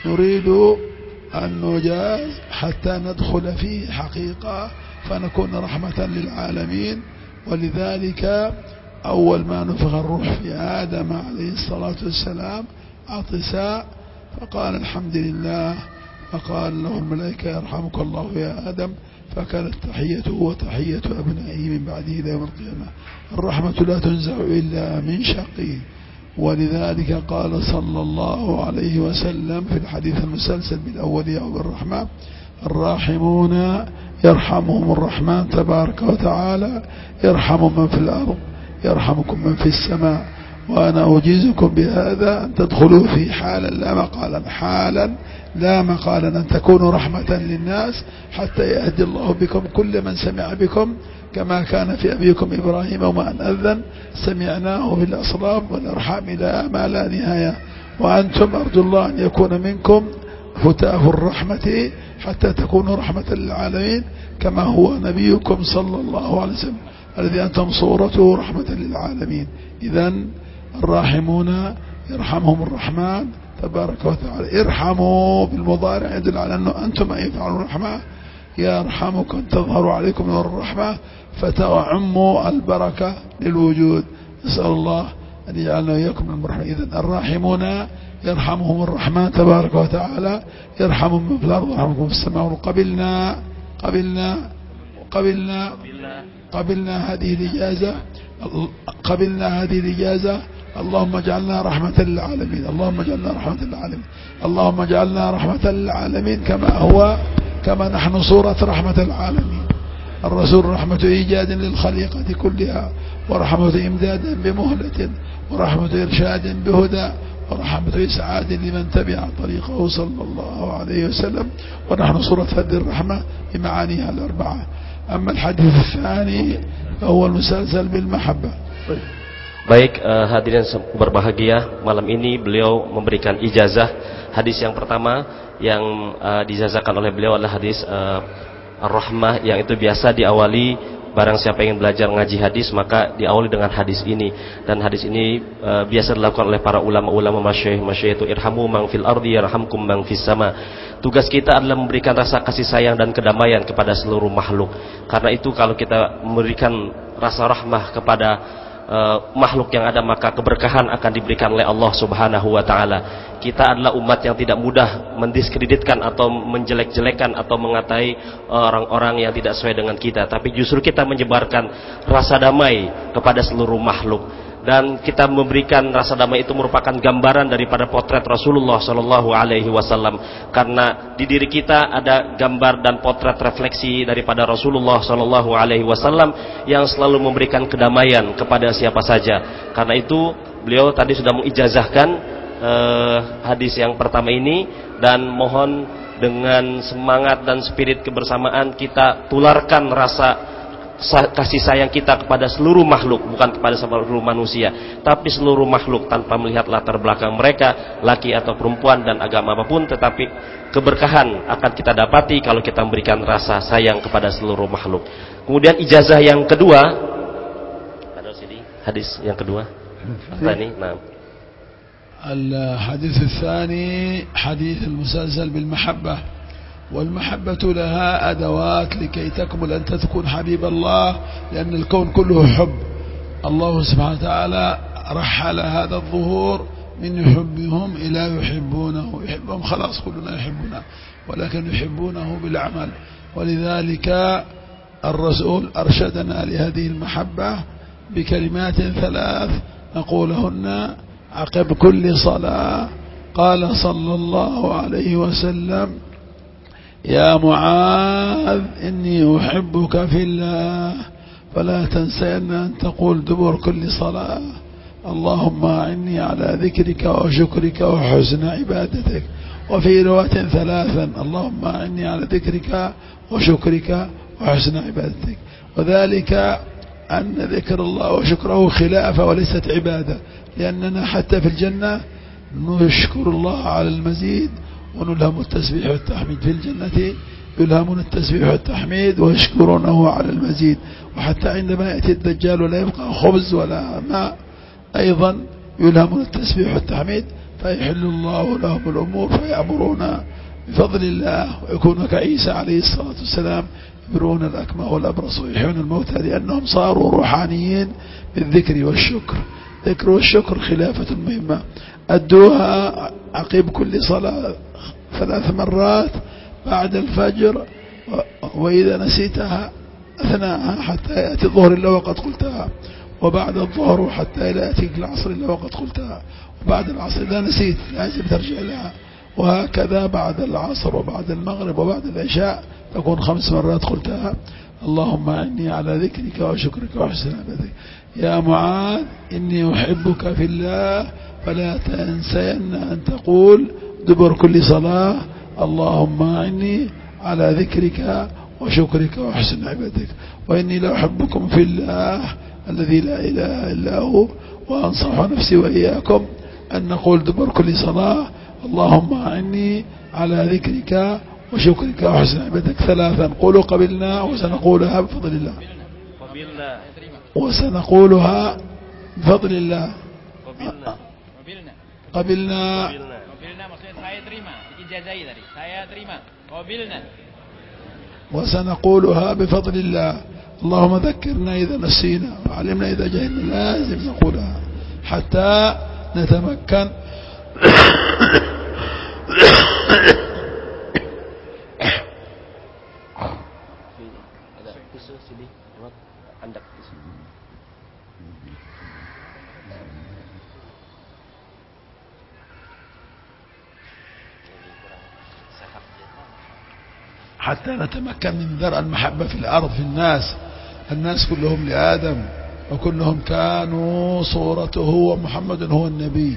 نريد أن نجاز حتى ندخل فيه حقيقة فنكون رحمة للعالمين. ولذلك أول ما نفخ الروح في آدم عليه الصلاة والسلام عطساء فقال الحمد لله. فقال له الملائكة يرحمك الله يا آدم. فكانت تحيته وتحية أبنائه من بعده يوم القيامة. الرحمة لا تنزع إلا من شقي ولذلك قال صلى الله عليه وسلم في الحديث المسلسل بالأولية وبالرحمة الراحمون يرحمهم الرحمن تبارك وتعالى يرحم من في الأرض يرحمكم من في السماء وأنا أجيزكم بهذا أن تدخلوا في حالا لا مقالا حالا لا مقالا أن تكونوا رحمة للناس حتى يهدي الله بكم كل من سمع بكم كما كان في أبيكم إبراهيم وما أن أذن سمعناه في الأصلاب والأرحام إلى ما لا نهاية وأنتم أرجو الله أن يكون منكم فتاه الرحمة حتى تكونوا رحمة للعالمين كما هو نبيكم صلى الله عليه وسلم الذي أنتم صورته رحمة للعالمين إذا الراحمون يرحمهم الرحمن تبارك وتعالى. ارحموا بالمضارع يدل على أنه أنتم أن يفعلوا الرحمة يرحمكم تظهر عليكم نور الرحمة فتعموا البركة للوجود. نسأل الله أن يجعلنا وإياكم من المرحمين. إذن الراحمون يرحمهم الرحمن تبارك وتعالى يرحمهم من في الأرض ويرحمكم في السماء. وقبلنا قبلنا قبلنا قبلنا هذه الإجازة قبلنا هذه الإجازة اللهم اجعلنا رحمة للعالمين اللهم اجعلنا رحمة للعالمين اللهم اجعلنا رحمة للعالمين كما هو كما نحن صورة رحمة العالمين. الرسول رحمة إيجاد للخليقة كلها ورحمة إمداد بمهلة ورحمة إرشاد بهدى ورحمة إسعاد لمن تبع طريقه صلى الله عليه وسلم. ونحن صورة هذه الرحمة بمعانيها الأربعة. أما الحديث الثاني فهو المسلسل بالمحبة.
Baik uh, hadirin berbahagia malam ini beliau memberikan ijazah. Hadis yang pertama yang uh, dijazahkan oleh beliau adalah hadis uh, Ar-Rahmah yang itu biasa diawali barang siapa ingin belajar ngaji hadis maka diawali dengan hadis ini. Dan hadis ini uh, biasa dilakukan oleh para ulama-ulama masyayikh masyayikh itu irhamu mang fil ardi yarhamkum mang fis sama. Tugas kita adalah memberikan rasa kasih sayang dan kedamaian kepada seluruh makhluk. Karena itu kalau kita memberikan rasa rahmah kepada uh, makhluk yang ada maka keberkahan akan diberikan oleh Allah Subhanahu wa taala. Kita adalah umat yang tidak mudah mendiskreditkan atau menjelek-jelekan atau mengatai orang-orang yang tidak sesuai dengan kita, tapi justru kita menyebarkan rasa damai kepada seluruh makhluk dan kita memberikan rasa damai itu merupakan gambaran daripada potret Rasulullah Shallallahu Alaihi Wasallam. Karena di diri kita ada gambar dan potret refleksi daripada Rasulullah Shallallahu Alaihi Wasallam yang selalu memberikan kedamaian kepada siapa saja. Karena itu beliau tadi sudah mengijazahkan eh, hadis yang pertama ini dan mohon dengan semangat dan spirit kebersamaan kita tularkan rasa kasih sayang kita kepada seluruh makhluk bukan kepada seluruh manusia tapi seluruh makhluk tanpa melihat latar belakang mereka laki atau perempuan dan agama apapun tetapi keberkahan akan kita dapati kalau kita memberikan rasa sayang kepada seluruh makhluk kemudian ijazah yang kedua ada sini hadis yang kedua ini nah
الحديث الثاني حديث المسلسل بالمحبة والمحبة لها أدوات لكي تكمل أن تكون حبيب الله لأن الكون كله حب. الله سبحانه وتعالى رحل هذا الظهور من يحبهم إلى يحبونه. يحبهم خلاص كلنا يحبنا ولكن يحبونه بالعمل. ولذلك الرسول أرشدنا لهذه المحبة بكلمات ثلاث نقولهن عقب كل صلاة قال صلى الله عليه وسلم يا معاذ إني أحبك في الله فلا تنسين أن تقول دبر كل صلاة. اللهم أعني على ذكرك وشكرك وحسن عبادتك. وفي رواية ثلاثا اللهم أعني على ذكرك وشكرك وحسن عبادتك. وذلك أن ذكر الله وشكره خلافة وليست عبادة لأننا حتى في الجنة نشكر الله على المزيد ونلهم التسبيح والتحميد في الجنة. يلهمون التسبيح والتحميد ويشكرونه على المزيد. وحتى عندما يأتي الدجال ولا يبقى خبز ولا ماء أيضا يلهمون التسبيح والتحميد. فيحل الله لهم الأمور فيعبرون بفضل الله. ويكون كعيسى عليه الصلاة والسلام يبرون الأكمى والأبرص ويحيون الموتى لأنهم صاروا روحانيين بالذكر والشكر. ذكر والشكر خلافة مهمة. أدوها عقب كل صلاة. ثلاث مرات بعد الفجر وإذا نسيتها أثناءها حتى يأتي الظهر إلا وقد قلتها وبعد الظهر حتى لا يأتيك العصر إلا وقد قلتها وبعد العصر إذا نسيت لازم ترجع لها وهكذا بعد العصر وبعد المغرب وبعد العشاء تكون خمس مرات قلتها. اللهم إني على ذكرك وشكرك وحسن عبادك يا معاذ إني أحبك في الله فلا تنسين أن تقول دبر كل صلاة. اللهم أعني على ذكرك وشكرك وحسن عبادك وإني لأحبكم في الله الذي لا إله إلا هو وأنصح نفسي وإياكم أن نقول دبر كل صلاة. اللهم أعني على ذكرك وشكرك وحسن عبادتك ثلاثا. قولوا قبلنا وسنقولها بفضل الله. وسنقولها بفضل الله.
قبلنا.
قبلنا.
Saya terima. Qabilna.
وسنقولها بفضل الله اللهم ذكرنا إذا نسينا وعلمنا إذا جهلنا لازم نقولها حتى نتمكن حتى نتمكن من ذرع المحبة في الأرض في الناس. الناس كلهم لآدم وكلهم كانوا صورته ومحمد هو النبي.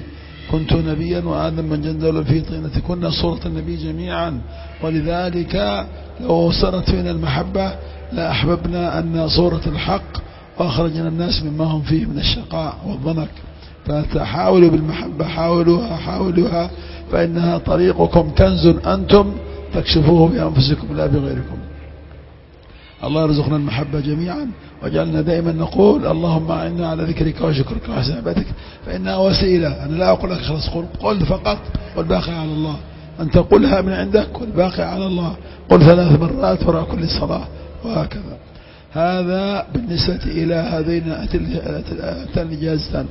كنت نبيا وآدم من جندل في طينة. كنا صورة النبي جميعا. ولذلك لو صارت فينا المحبة لا أحببنا أن صورة الحق وأخرجنا الناس مما هم فيه من الشقاء والضنك. فتحاولوا بالمحبة حاولوها حاولوها فإنها طريقكم. كنز أنتم تكشفوه بأنفسكم لا بغيركم. الله يرزقنا المحبة جميعا وجعلنا دائما نقول اللهم أعنا على ذكرك وشكرك وحسن عبادتك. فإنها وسيلة. أنا لا أقول لك خلاص قل, قل فقط. والباقي على الله. أن تقولها من عندك والباقي على الله. قل ثلاث مرات وراء كل صلاة. وهكذا. هذا بالنسبة إلى هذين الأتان الإجازتان.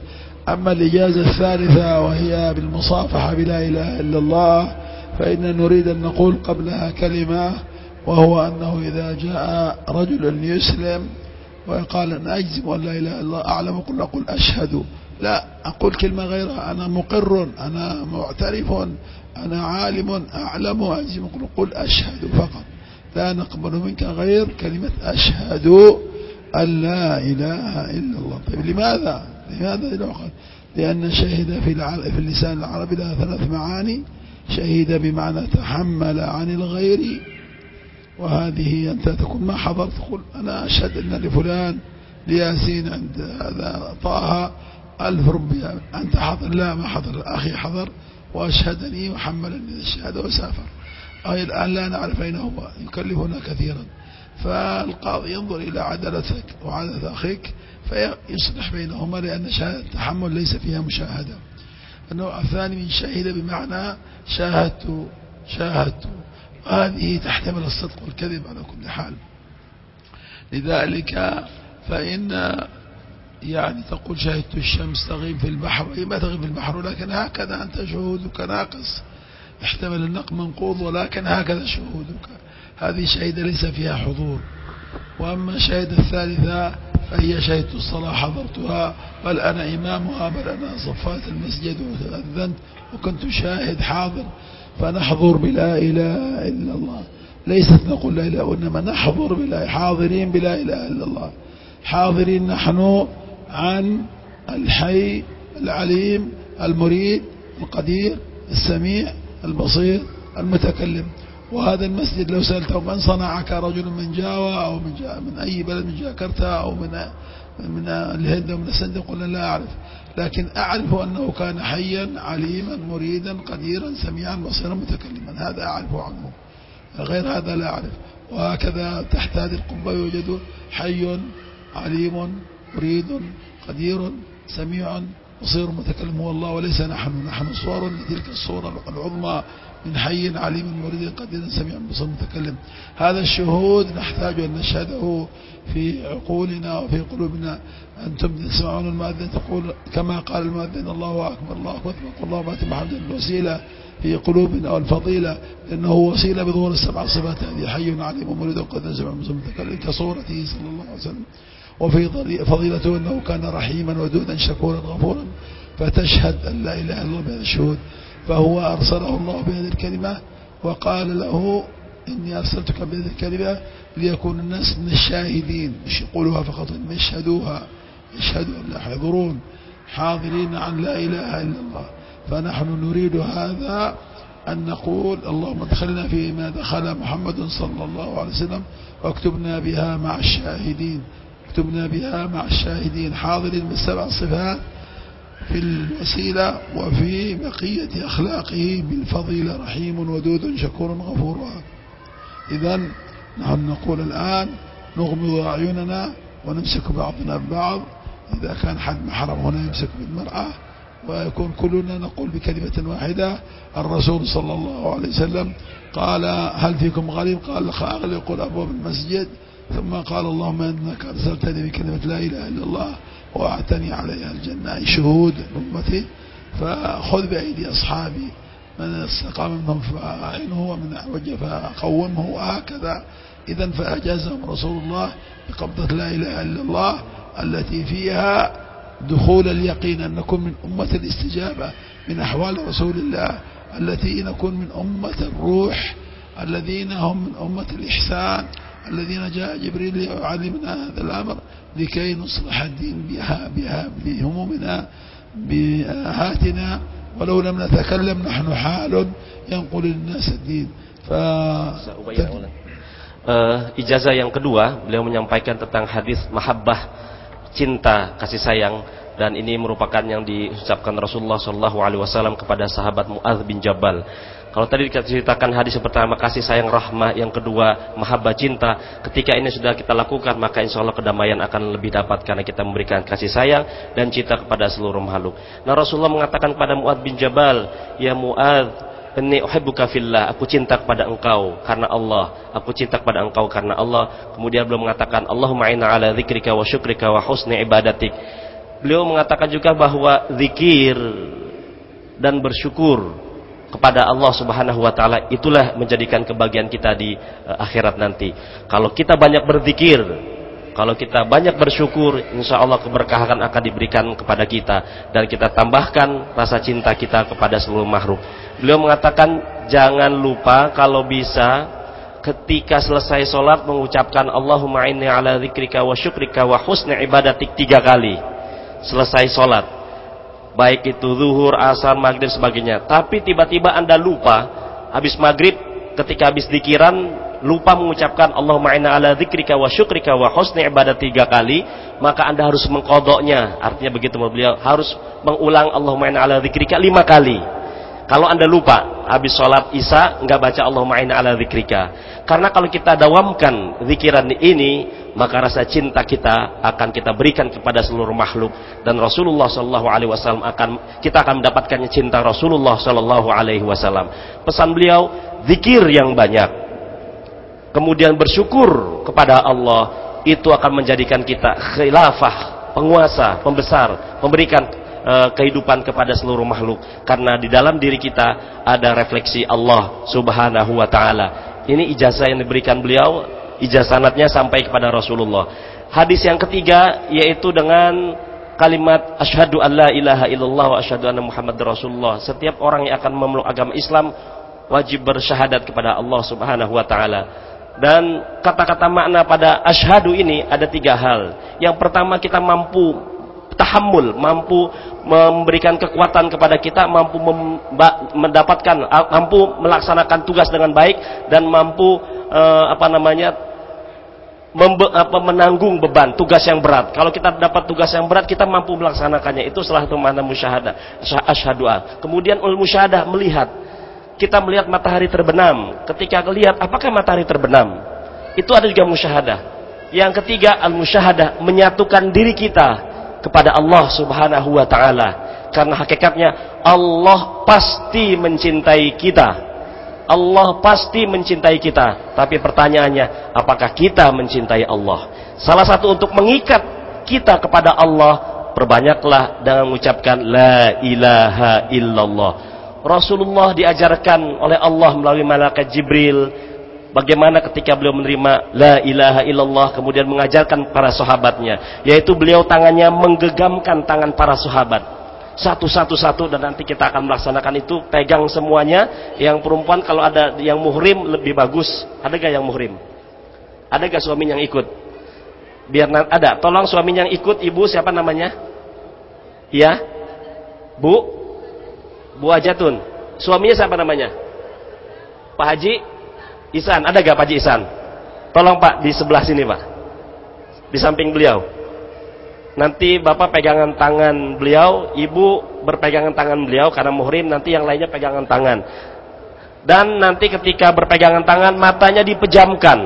أما الإجازة الثالثة وهي بالمصافحة بلا إله إلا الله فإن نريد أن نقول قبلها كلمة وهو أنه إذا جاء رجل يسلم ويقال أن أجزم أن لا إله إلا الله أعلم قل أقول أشهد. لا أقول كلمة غيرها. أنا مقر أنا معترف أنا عالم أعلم أجزم. قل قل أشهد فقط. لا نقبل منك غير كلمة أشهد أن لا إله إلا الله. طيب لماذا؟ لماذا لأن شهد في. في اللسان العربي لها ثلاث معاني. شهد بمعنى تحمل عن الغير. وهذه أنت تكون ما حضرت تقول أنا أشهد أن لفلان لياسين عند هذا طه ألف ربيع. أنت حضر لا ما حضر. أخي حضر. وأشهدني وحملني الشهادة وسافر. أي الآن لا نعرف أين هو. يكلفنا كثيرا. فالقاضي ينظر إلى عدالتك وعدالة أخيك فيصلح بينهما لأن شهادة التحمل ليس فيها مشاهدة. النوع الثاني من شهد بمعنى شاهدت شاهدت. وهذه تحتمل الصدق والكذب على كل حال. لذلك فإن يعني تقول شهدت الشمس تغيب في البحر أي ما تغيب في البحر ولكن هكذا أنت شهودك ناقص. احتمل النق منقوض ولكن هكذا شهودك. هذه شهيدة ليس فيها حضور. وأما شهيدة الثالثة فهي شهدت الصلاة حضرتها بل أنا إمامها بل أنا صفات المسجد وتأذنت وكنت شاهد حاضر فنحضر بلا إله إلا الله. ليست نقول لا إله وإنما نحضر بلا حاضرين بلا إله إلا الله. حاضرين نحن عن الحي العليم المريد القدير السميع البصير المتكلم. وهذا المسجد لو سألته من صنعك رجل من جاوة أو من, جا من أي بلد من جاكرتا أو من من الهند أو من السند قلنا لا أعرف. لكن أعرف أنه كان حيا عليما مريدا قديرا سميعا بصيرا متكلما. هذا أعرف عنه. غير هذا لا أعرف. وهكذا تحت هذه القبة يوجد حي عليم مريد قدير سميع بصير متكلم. هو الله وليس نحن. نحن صور لتلك الصورة العظمى. من حي عليم مريد قدير سميع بصير متكلم هذا الشهود نحتاج أن نشهده في عقولنا وفي قلوبنا. أنتم تسمعون المؤذن تقول كما قال المؤذن الله أكبر الله أكبر الله بات محمد الوسيلة في قلوبنا والفضيلة. لأنه وسيلة بظهور السبع صفات. هذه حي عليم مريد قدير سميع بصير متكلم كصورته صلى الله عليه وسلم. وفي فضيلته أنه كان رحيما ودودا شكورا غفورا. فتشهد أن لا إله إلا الله بهذا الشهود. فهو أرسله الله بهذه الكلمة وقال له إني أرسلتك بهذه الكلمة ليكون الناس من الشاهدين مش يقولوها فقط إن يشهدوها يشهدوا لا يحضرون حاضرين عن لا إله إلا الله. فنحن نريد هذا أن نقول اللهم ادخلنا فيما دخل محمد صلى الله عليه وسلم واكتبنا بها مع الشاهدين اكتبنا بها مع الشاهدين حاضرين بالسبع صفات في الوسيلة وفي بقية أخلاقه بالفضيلة رحيم ودود شكور غفور. إذا نحن نقول الآن نغمض أعيننا ونمسك بعضنا ببعض. إذا كان حد محرم هنا يمسك بالمرأة. ويكون كلنا نقول بكلمة واحدة. الرسول صلى الله عليه وسلم قال هل فيكم غريب؟ قال أغلقوا أبواب المسجد. ثم قال اللهم إنك أرسلتني بكلمة لا إله إلا الله. وأعتني عليها الجنة. شهود أمتي فخذ بأيدي أصحابي. من استقام منهم فأعينه ومن أعوج فقومه وهكذا. إذا فأجازهم رسول الله بقبضة لا إله إلا الله التي فيها دخول اليقين أن نكون من أمة الاستجابة من أحوال رسول الله التي نكون من أمة الروح الذين هم من أمة الإحسان الذين جاء جبريل ليعلمنا هذا الأمر. لكي نصلح الدين بها بها بهمومنا بآهاتنا ولو لم نتكلم نحن حال ينقل للناس الدين ف
uh, ijazah yang kedua beliau menyampaikan tentang hadis mahabbah cinta kasih sayang dan ini merupakan yang diucapkan Rasulullah Shallallahu Alaihi Wasallam kepada sahabat Muadz bin Jabal. Kalau tadi kita ceritakan hadis yang pertama kasih sayang rahmah, yang kedua mahabbah cinta. Ketika ini sudah kita lakukan maka insya Allah kedamaian akan lebih dapat karena kita memberikan kasih sayang dan cinta kepada seluruh makhluk. Nah Rasulullah mengatakan kepada Muadz bin Jabal, ya Muadz, ini uhibbuka fillah, aku cinta kepada engkau karena Allah. Aku cinta kepada engkau karena Allah. Kemudian beliau mengatakan, Allahumma inna ala dzikrika wa syukrika wa husni ibadatik. Beliau mengatakan juga bahwa zikir dan bersyukur kepada Allah Subhanahu wa taala itulah menjadikan kebahagiaan kita di uh, akhirat nanti. Kalau kita banyak berzikir, kalau kita banyak bersyukur, insya Allah keberkahan akan diberikan kepada kita dan kita tambahkan rasa cinta kita kepada seluruh makhluk. Beliau mengatakan jangan lupa kalau bisa ketika selesai sholat mengucapkan Allahumma inni ala zikrika wa syukrika wa husni ibadatik tiga kali selesai sholat baik itu zuhur, asar, maghrib sebagainya. Tapi tiba-tiba anda lupa habis maghrib ketika habis dikiran lupa mengucapkan Allahumma inna ala dzikrika wa syukrika wa husni ibadat tiga kali maka anda harus mengkodoknya. Artinya begitu beliau. Harus mengulang Allahumma inna ala dzikrika lima kali kalau anda lupa habis sholat isya nggak baca Allahumma inna ala dzikrika. Karena kalau kita dawamkan zikiran ini, maka rasa cinta kita akan kita berikan kepada seluruh makhluk dan Rasulullah Shallallahu Alaihi Wasallam akan kita akan mendapatkan cinta Rasulullah Shallallahu Alaihi Wasallam. Pesan beliau zikir yang banyak, kemudian bersyukur kepada Allah itu akan menjadikan kita khilafah, penguasa, pembesar, memberikan uh, kehidupan kepada seluruh makhluk karena di dalam diri kita ada refleksi Allah Subhanahu wa taala. Ini ijazah yang diberikan beliau, ijazah sanatnya sampai kepada Rasulullah. Hadis yang ketiga yaitu dengan kalimat asyhadu alla ilaha illallah wa asyhadu anna muhammad rasulullah. Setiap orang yang akan memeluk agama Islam wajib bersyahadat kepada Allah Subhanahu wa taala. Dan kata-kata makna pada asyhadu ini ada tiga hal. Yang pertama kita mampu tahammul, mampu memberikan kekuatan kepada kita, mampu mendapatkan, mampu melaksanakan tugas dengan baik dan mampu uh, apa namanya membe, apa, menanggung beban tugas yang berat. Kalau kita dapat tugas yang berat, kita mampu melaksanakannya. Itu salah satu makna musyahadah. Asyhadu Kemudian ul musyahadah melihat. Kita melihat matahari terbenam. Ketika melihat apakah matahari terbenam? Itu ada juga musyahadah. Yang ketiga al musyahadah menyatukan diri kita kepada Allah Subhanahu wa taala. Karena hakikatnya Allah pasti mencintai kita. Allah pasti mencintai kita. Tapi pertanyaannya, apakah kita mencintai Allah? Salah satu untuk mengikat kita kepada Allah, perbanyaklah dengan mengucapkan la ilaha illallah. Rasulullah diajarkan oleh Allah melalui malaikat Jibril Bagaimana ketika beliau menerima la ilaha illallah kemudian mengajarkan para sahabatnya. Yaitu beliau tangannya menggegamkan tangan para sahabat. Satu-satu-satu dan nanti kita akan melaksanakan itu. Pegang semuanya. Yang perempuan kalau ada yang muhrim lebih bagus. Ada gak yang muhrim? Ada gak suami yang ikut? Biar ada. Tolong suami yang ikut ibu siapa namanya? Ya? Bu? Bu Ajatun. Suaminya siapa namanya? Pak Haji? Isan, ada gak Pak Haji Isan? Tolong Pak, di sebelah sini Pak. Di samping beliau. Nanti Bapak pegangan tangan beliau, Ibu berpegangan tangan beliau karena muhrim, nanti yang lainnya pegangan tangan. Dan nanti ketika berpegangan tangan matanya dipejamkan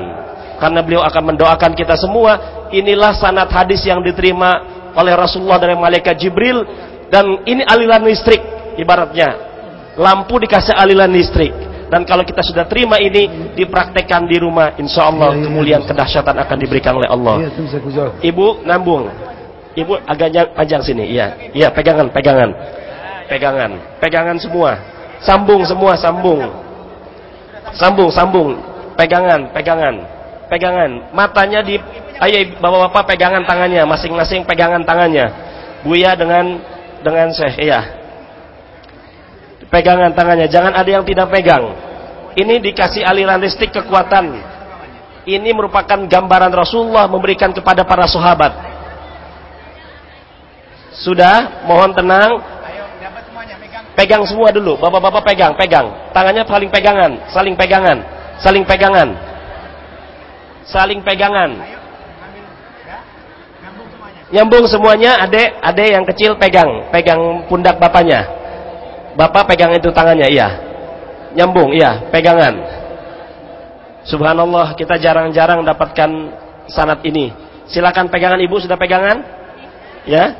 karena beliau akan mendoakan kita semua. Inilah sanad hadis yang diterima oleh Rasulullah dari malaikat Jibril dan ini aliran listrik ibaratnya. Lampu dikasih aliran listrik. Dan kalau kita sudah terima ini dipraktekkan di rumah, insya Allah kemuliaan kedahsyatan akan diberikan oleh Allah. Ibu nambung, ibu agak panjang sini, iya, iya pegangan, pegangan, pegangan, pegangan semua, sambung semua, sambung. Sambung, sambung. Pegangan, pegangan. Pegangan. Matanya di ayo Bapak-bapak pegangan tangannya, masing-masing pegangan tangannya. Buya dengan dengan Syekh, iya. Pegangan tangannya, jangan ada yang tidak pegang. Ini dikasih aliran listrik kekuatan. Ini merupakan gambaran Rasulullah memberikan kepada para sahabat. Sudah, mohon tenang, Pegang semua dulu, bapak-bapak pegang, pegang. Tangannya saling pegangan, saling pegangan, saling pegangan. Saling pegangan. Nyambung semuanya, adek, adek yang kecil pegang, pegang pundak bapaknya. Bapak pegang itu tangannya, iya. Nyambung, iya, pegangan. Subhanallah, kita jarang-jarang dapatkan sanat ini. Silakan pegangan ibu, sudah pegangan? Ya.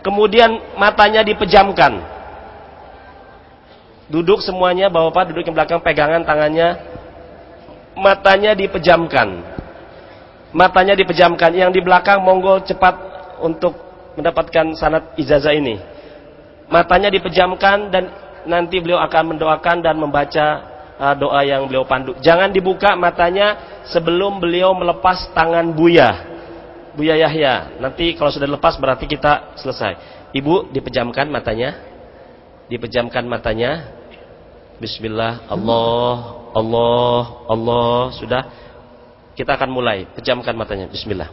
Kemudian matanya dipejamkan. Duduk semuanya, bapak-bapak duduk yang belakang pegangan tangannya. Matanya dipejamkan. Matanya dipejamkan. Yang di belakang monggo cepat untuk mendapatkan sanat ijazah ini. Matanya dipejamkan dan nanti beliau akan mendoakan dan membaca uh, doa yang beliau pandu. Jangan dibuka matanya sebelum beliau melepas tangan Buya. Buya Yahya. Nanti kalau sudah lepas berarti kita selesai. Ibu dipejamkan matanya. Dipejamkan matanya. Bismillah, Allah, Allah, Allah. Sudah. Kita akan mulai. Pejamkan matanya. Bismillah.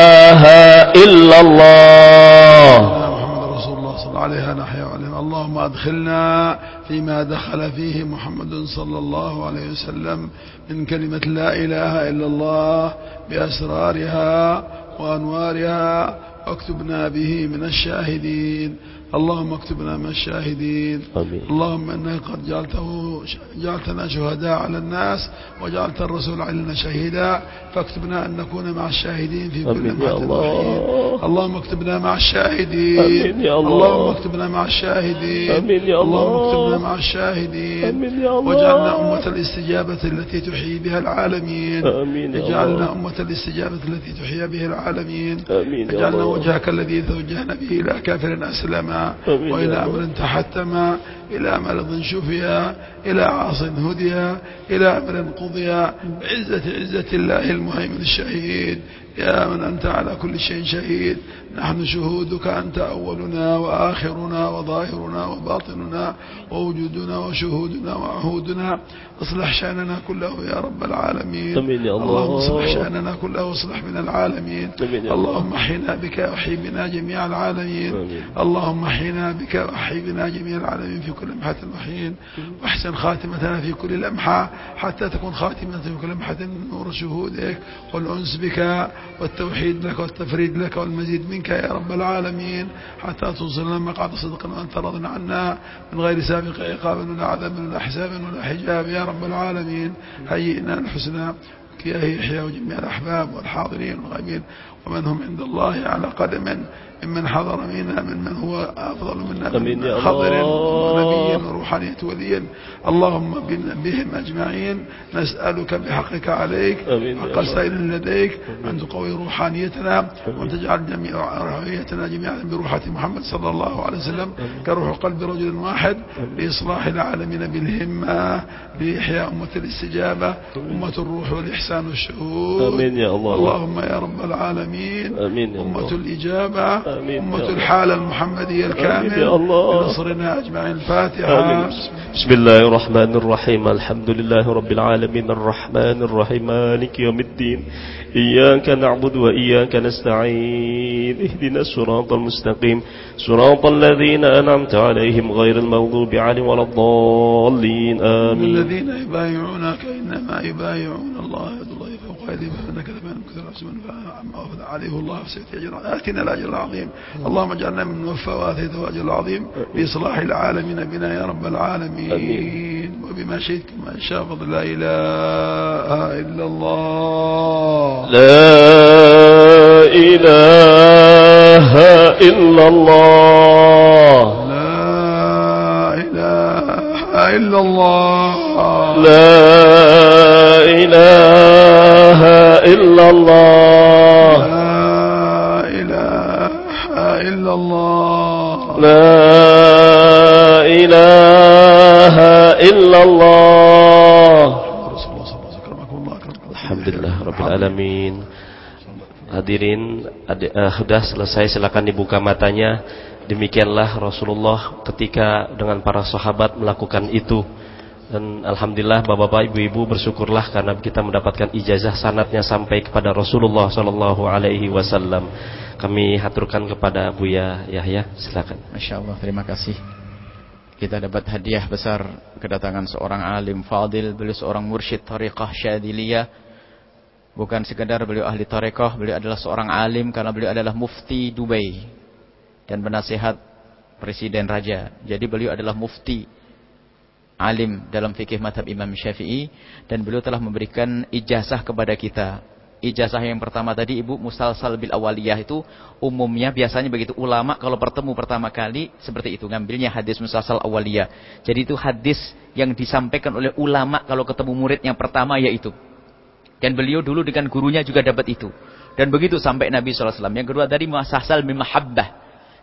La ilaha illallah.
محمد رسول الله صلى الله عليه نحيا وعلم اللهم أدخلنا فيما دخل فيه محمد صلى الله عليه وسلم من كلمة لا إله إلا الله بأسرارها وأنوارها واكتبنا به من الشاهدين اللهم اكتبنا من الشاهدين
آمين.
اللهم إنك قد جعلته جعلتنا شهداء على الناس وجعلت الرسول علينا شهيدا فاكتبنا أن نكون مع الشاهدين في كل لمحة
الله.
اللهم اكتبنا مع الشاهدين
يا الله.
اللهم اكتبنا مع الشاهدين
آمين يا الله.
اللهم اكتبنا مع الشاهدين
آمين يا الله.
واجعلنا أمة الاستجابة التي تحيي بها العالمين
آمين يا
اجعلنا
الله.
أمة الاستجابة التي تحيي بها العالمين
آمين يا
اجعلنا
الله.
وجهك الذي توجهنا به إلى كافر
آمين
وإلى أمر
الله.
إلى مرض شفيا إلى عاص هديا إلى أمر قضيا بعزة عزة الله المهيمن الشهيد. يا من أنت على كل شيء شهيد. نحن شهودك أنت أولنا وآخرنا وظاهرنا وباطننا ووجودنا وشهودنا وعهودنا. اصلح شأننا كله يا رب العالمين.
يا الله.
اللهم اصلح شأننا كله واصلح من العالمين. اللهم أحينا بك وحي بنا جميع العالمين. اللهم أحينا بك وحي بنا جميع العالمين في كل لمحة وحين وأحسن خاتمتنا في كل لمحة حتى تكون خاتمة في كل لمحة نور شهودك والأنس بك والتوحيد لك والتفريد لك والمزيد منك يا رب العالمين حتى توصلنا مقعد صدق وأنت راض عنا من غير سابق عقاب ولا عذاب ولا حساب ولا حجاب يا رب العالمين. هيئنا الحسنى يحيى وجميع الأحباب والحاضرين والغائبين ومن هم عند الله على قدم. ممن حضر منا ممن هو أفضل منا من حضر
الله.
ونبي وروحانية وليا. اللهم بهم أجمعين. نسألك بحقك عليك. حق. السائل لديك. أن تقوي روحانيتنا وأن تجعل جميع روحانيتنا جميعا بروحة محمد صلى الله عليه وسلم. كروح قلب رجل واحد. لإصلاح العالمين بالهمة لإحياء أمة الاستجابة أمة الروح والإحسان والشهود.
آمين يا الله.
اللهم يا رب العالمين.
آمين يا
أمة. الإجابة. أمة. الحالة المحمدية الكامل. لنصرنا أجمعين. الفاتحة.
بسم الله الرحمن الرحيم. الحمد لله رب العالمين. الرحمن الرحيم. مالك يوم الدين. إياك نعبد وإياك نستعين. اهدنا الصراط المستقيم. صراط الذين أنعمت عليهم غير المغضوب عليهم ولا الضالين. آمين.
الذين يبايعونك إنما يبايعون الله يد الله فوق أيديهم كثر عصما فأفضل عليه الله فسيؤتي أجرا. آتنا الأجر العظيم اللهم اجعلنا من وفى وآتيت الأجر العظيم لإصلاح العالمين بنا يا رب العالمين. وبما شئت ما شاء فضل لا إله إلا الله.
لا إله إلا الله.
لا إله إلا الله.
لا إله إلا الله
لا إله إلا الله
لا إله إلا الله
رسول الله صلى الله عليه وسلم أكرمكم الله أكرمكم الله.
Alhamdulillah Rabbil Alamin Hadirin adi- eh, Sudah selesai silakan dibuka matanya Demikianlah Rasulullah ketika dengan para sahabat melakukan itu Dan Alhamdulillah Bapak-Bapak Ibu-Ibu bersyukurlah Karena kita mendapatkan ijazah sanatnya sampai kepada Rasulullah Sallallahu Alaihi Wasallam Kami haturkan kepada Buya Yahya Silakan
Masya Allah, terima kasih. Kita dapat hadiah besar kedatangan seorang alim fadil, beliau seorang mursyid tariqah syadiliyah. Bukan sekadar beliau ahli tariqah, beliau adalah seorang alim karena beliau adalah mufti Dubai dan penasihat presiden raja. Jadi beliau adalah mufti alim dalam fikih madhab Imam Syafi'i dan beliau telah memberikan ijazah kepada kita. Ijazah yang pertama tadi Ibu musalsal bil awaliyah itu umumnya biasanya begitu ulama kalau bertemu pertama kali seperti itu ngambilnya hadis musalsal awaliyah. Jadi itu hadis yang disampaikan oleh ulama kalau ketemu murid yang pertama yaitu. Dan beliau dulu dengan gurunya juga dapat itu. Dan begitu sampai Nabi SAW. Yang kedua tadi musalsal bil mahabbah.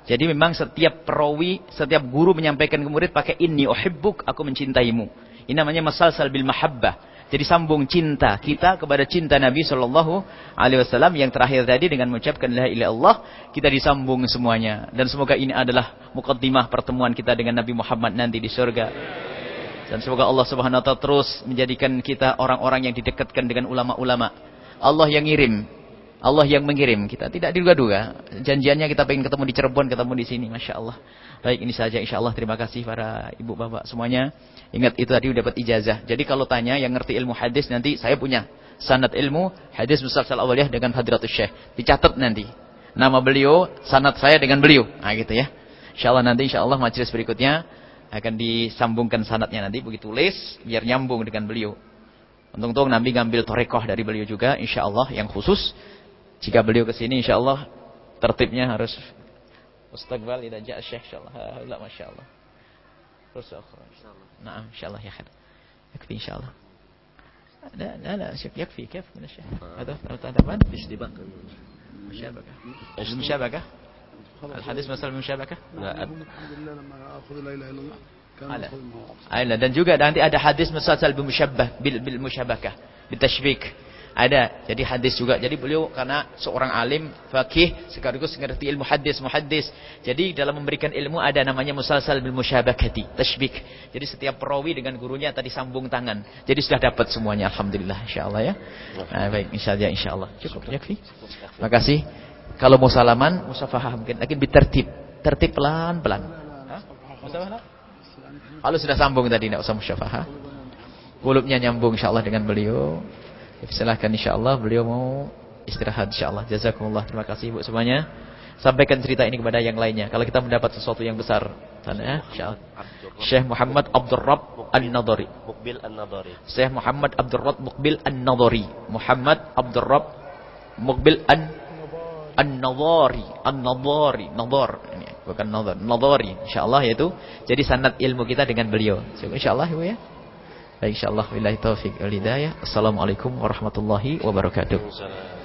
Jadi memang setiap perawi, setiap guru menyampaikan ke murid pakai ini uhibbuk, aku mencintaimu. Ini namanya masalsal bil mahabbah. Jadi sambung cinta kita kepada cinta Nabi Shallallahu Alaihi Wasallam yang terakhir tadi dengan mengucapkan la ilaha illallah kita disambung semuanya dan semoga ini adalah mukaddimah pertemuan kita dengan Nabi Muhammad nanti di surga dan semoga Allah Subhanahu Wa Taala terus menjadikan kita orang-orang yang didekatkan dengan ulama-ulama Allah yang ngirim Allah yang mengirim kita. Tidak diduga-duga. Janjiannya kita pengen ketemu di Cirebon ketemu di sini. Masya Allah. Baik ini saja Insya Allah. Terima kasih para ibu bapak semuanya. Ingat itu tadi dapat ijazah. Jadi kalau tanya yang ngerti ilmu hadis nanti saya punya sanad ilmu hadis musalsal awaliyah dengan hadratus syekh. Dicatat nanti. Nama beliau sanad saya dengan beliau. Nah gitu ya. Insya Allah nanti Insya Allah majelis berikutnya akan disambungkan sanadnya nanti. Begitu tulis biar nyambung dengan beliau. Untung-untung Nabi ngambil torekoh dari beliau juga Insya Allah. Yang khusus jika beliau ke sini insyaallah tertibnya harus mustaqbal idza jaa syekh insyaallah. La masyaallah. Terus akhir insyaallah. Naam insyaallah ya khair. Yakfi insyaallah. لا لا لا شوف يكفي كيف من الشيخ هذا هذا
Istibak
مشابكة المشابكة الحديث مثلا المشابكة
ada.
لا إله إلا الله كان
على.
يأخذ المواقف
Ayolah dan juga nanti ada hadis musalsal bil musyabbah bil bil musyabakah bitashbik. Ada. Jadi hadis juga. Jadi beliau karena seorang alim fakih sekaligus ngerti ilmu hadis muhaddis. Jadi dalam memberikan ilmu ada namanya musalsal bil musyabakati, tashbik. Jadi setiap perawi dengan gurunya tadi sambung tangan. Jadi sudah dapat semuanya alhamdulillah insyaallah ya. Nah, baik insyaallah insyaallah. Cukup yakfi. Terima kasih. Kalau mau salaman, musafahah mungkin lagi bitertib. Tertib pelan-pelan. Musafahah? Kalau sudah sambung tadi tidak usah musyafahah. Kulubnya nyambung insyaallah dengan beliau. Silahkan insyaallah beliau mau istirahat insyaallah. Jazakumullah. Terima kasih Ibu semuanya. Sampaikan cerita ini kepada yang lainnya. Kalau kita mendapat sesuatu yang besar. Insyaallah. Syekh Muhammad Abdul Rabb An-Nadhari.
Mukbil An-Nadhari
Syekh Muhammad Abdul Rabb Mukbil An-Nadhari. Muhammad Abdul Rabb Mukbil An An-Nadhari, An-Nadhari, Nadhar ini bukan Nadhar, Nadhari insyaallah yaitu jadi sanad ilmu kita dengan beliau. Insyaallah Ibu ya. Baik insyaallah billahi taufik wal hidayah. Assalamualaikum warahmatullahi wabarakatuh.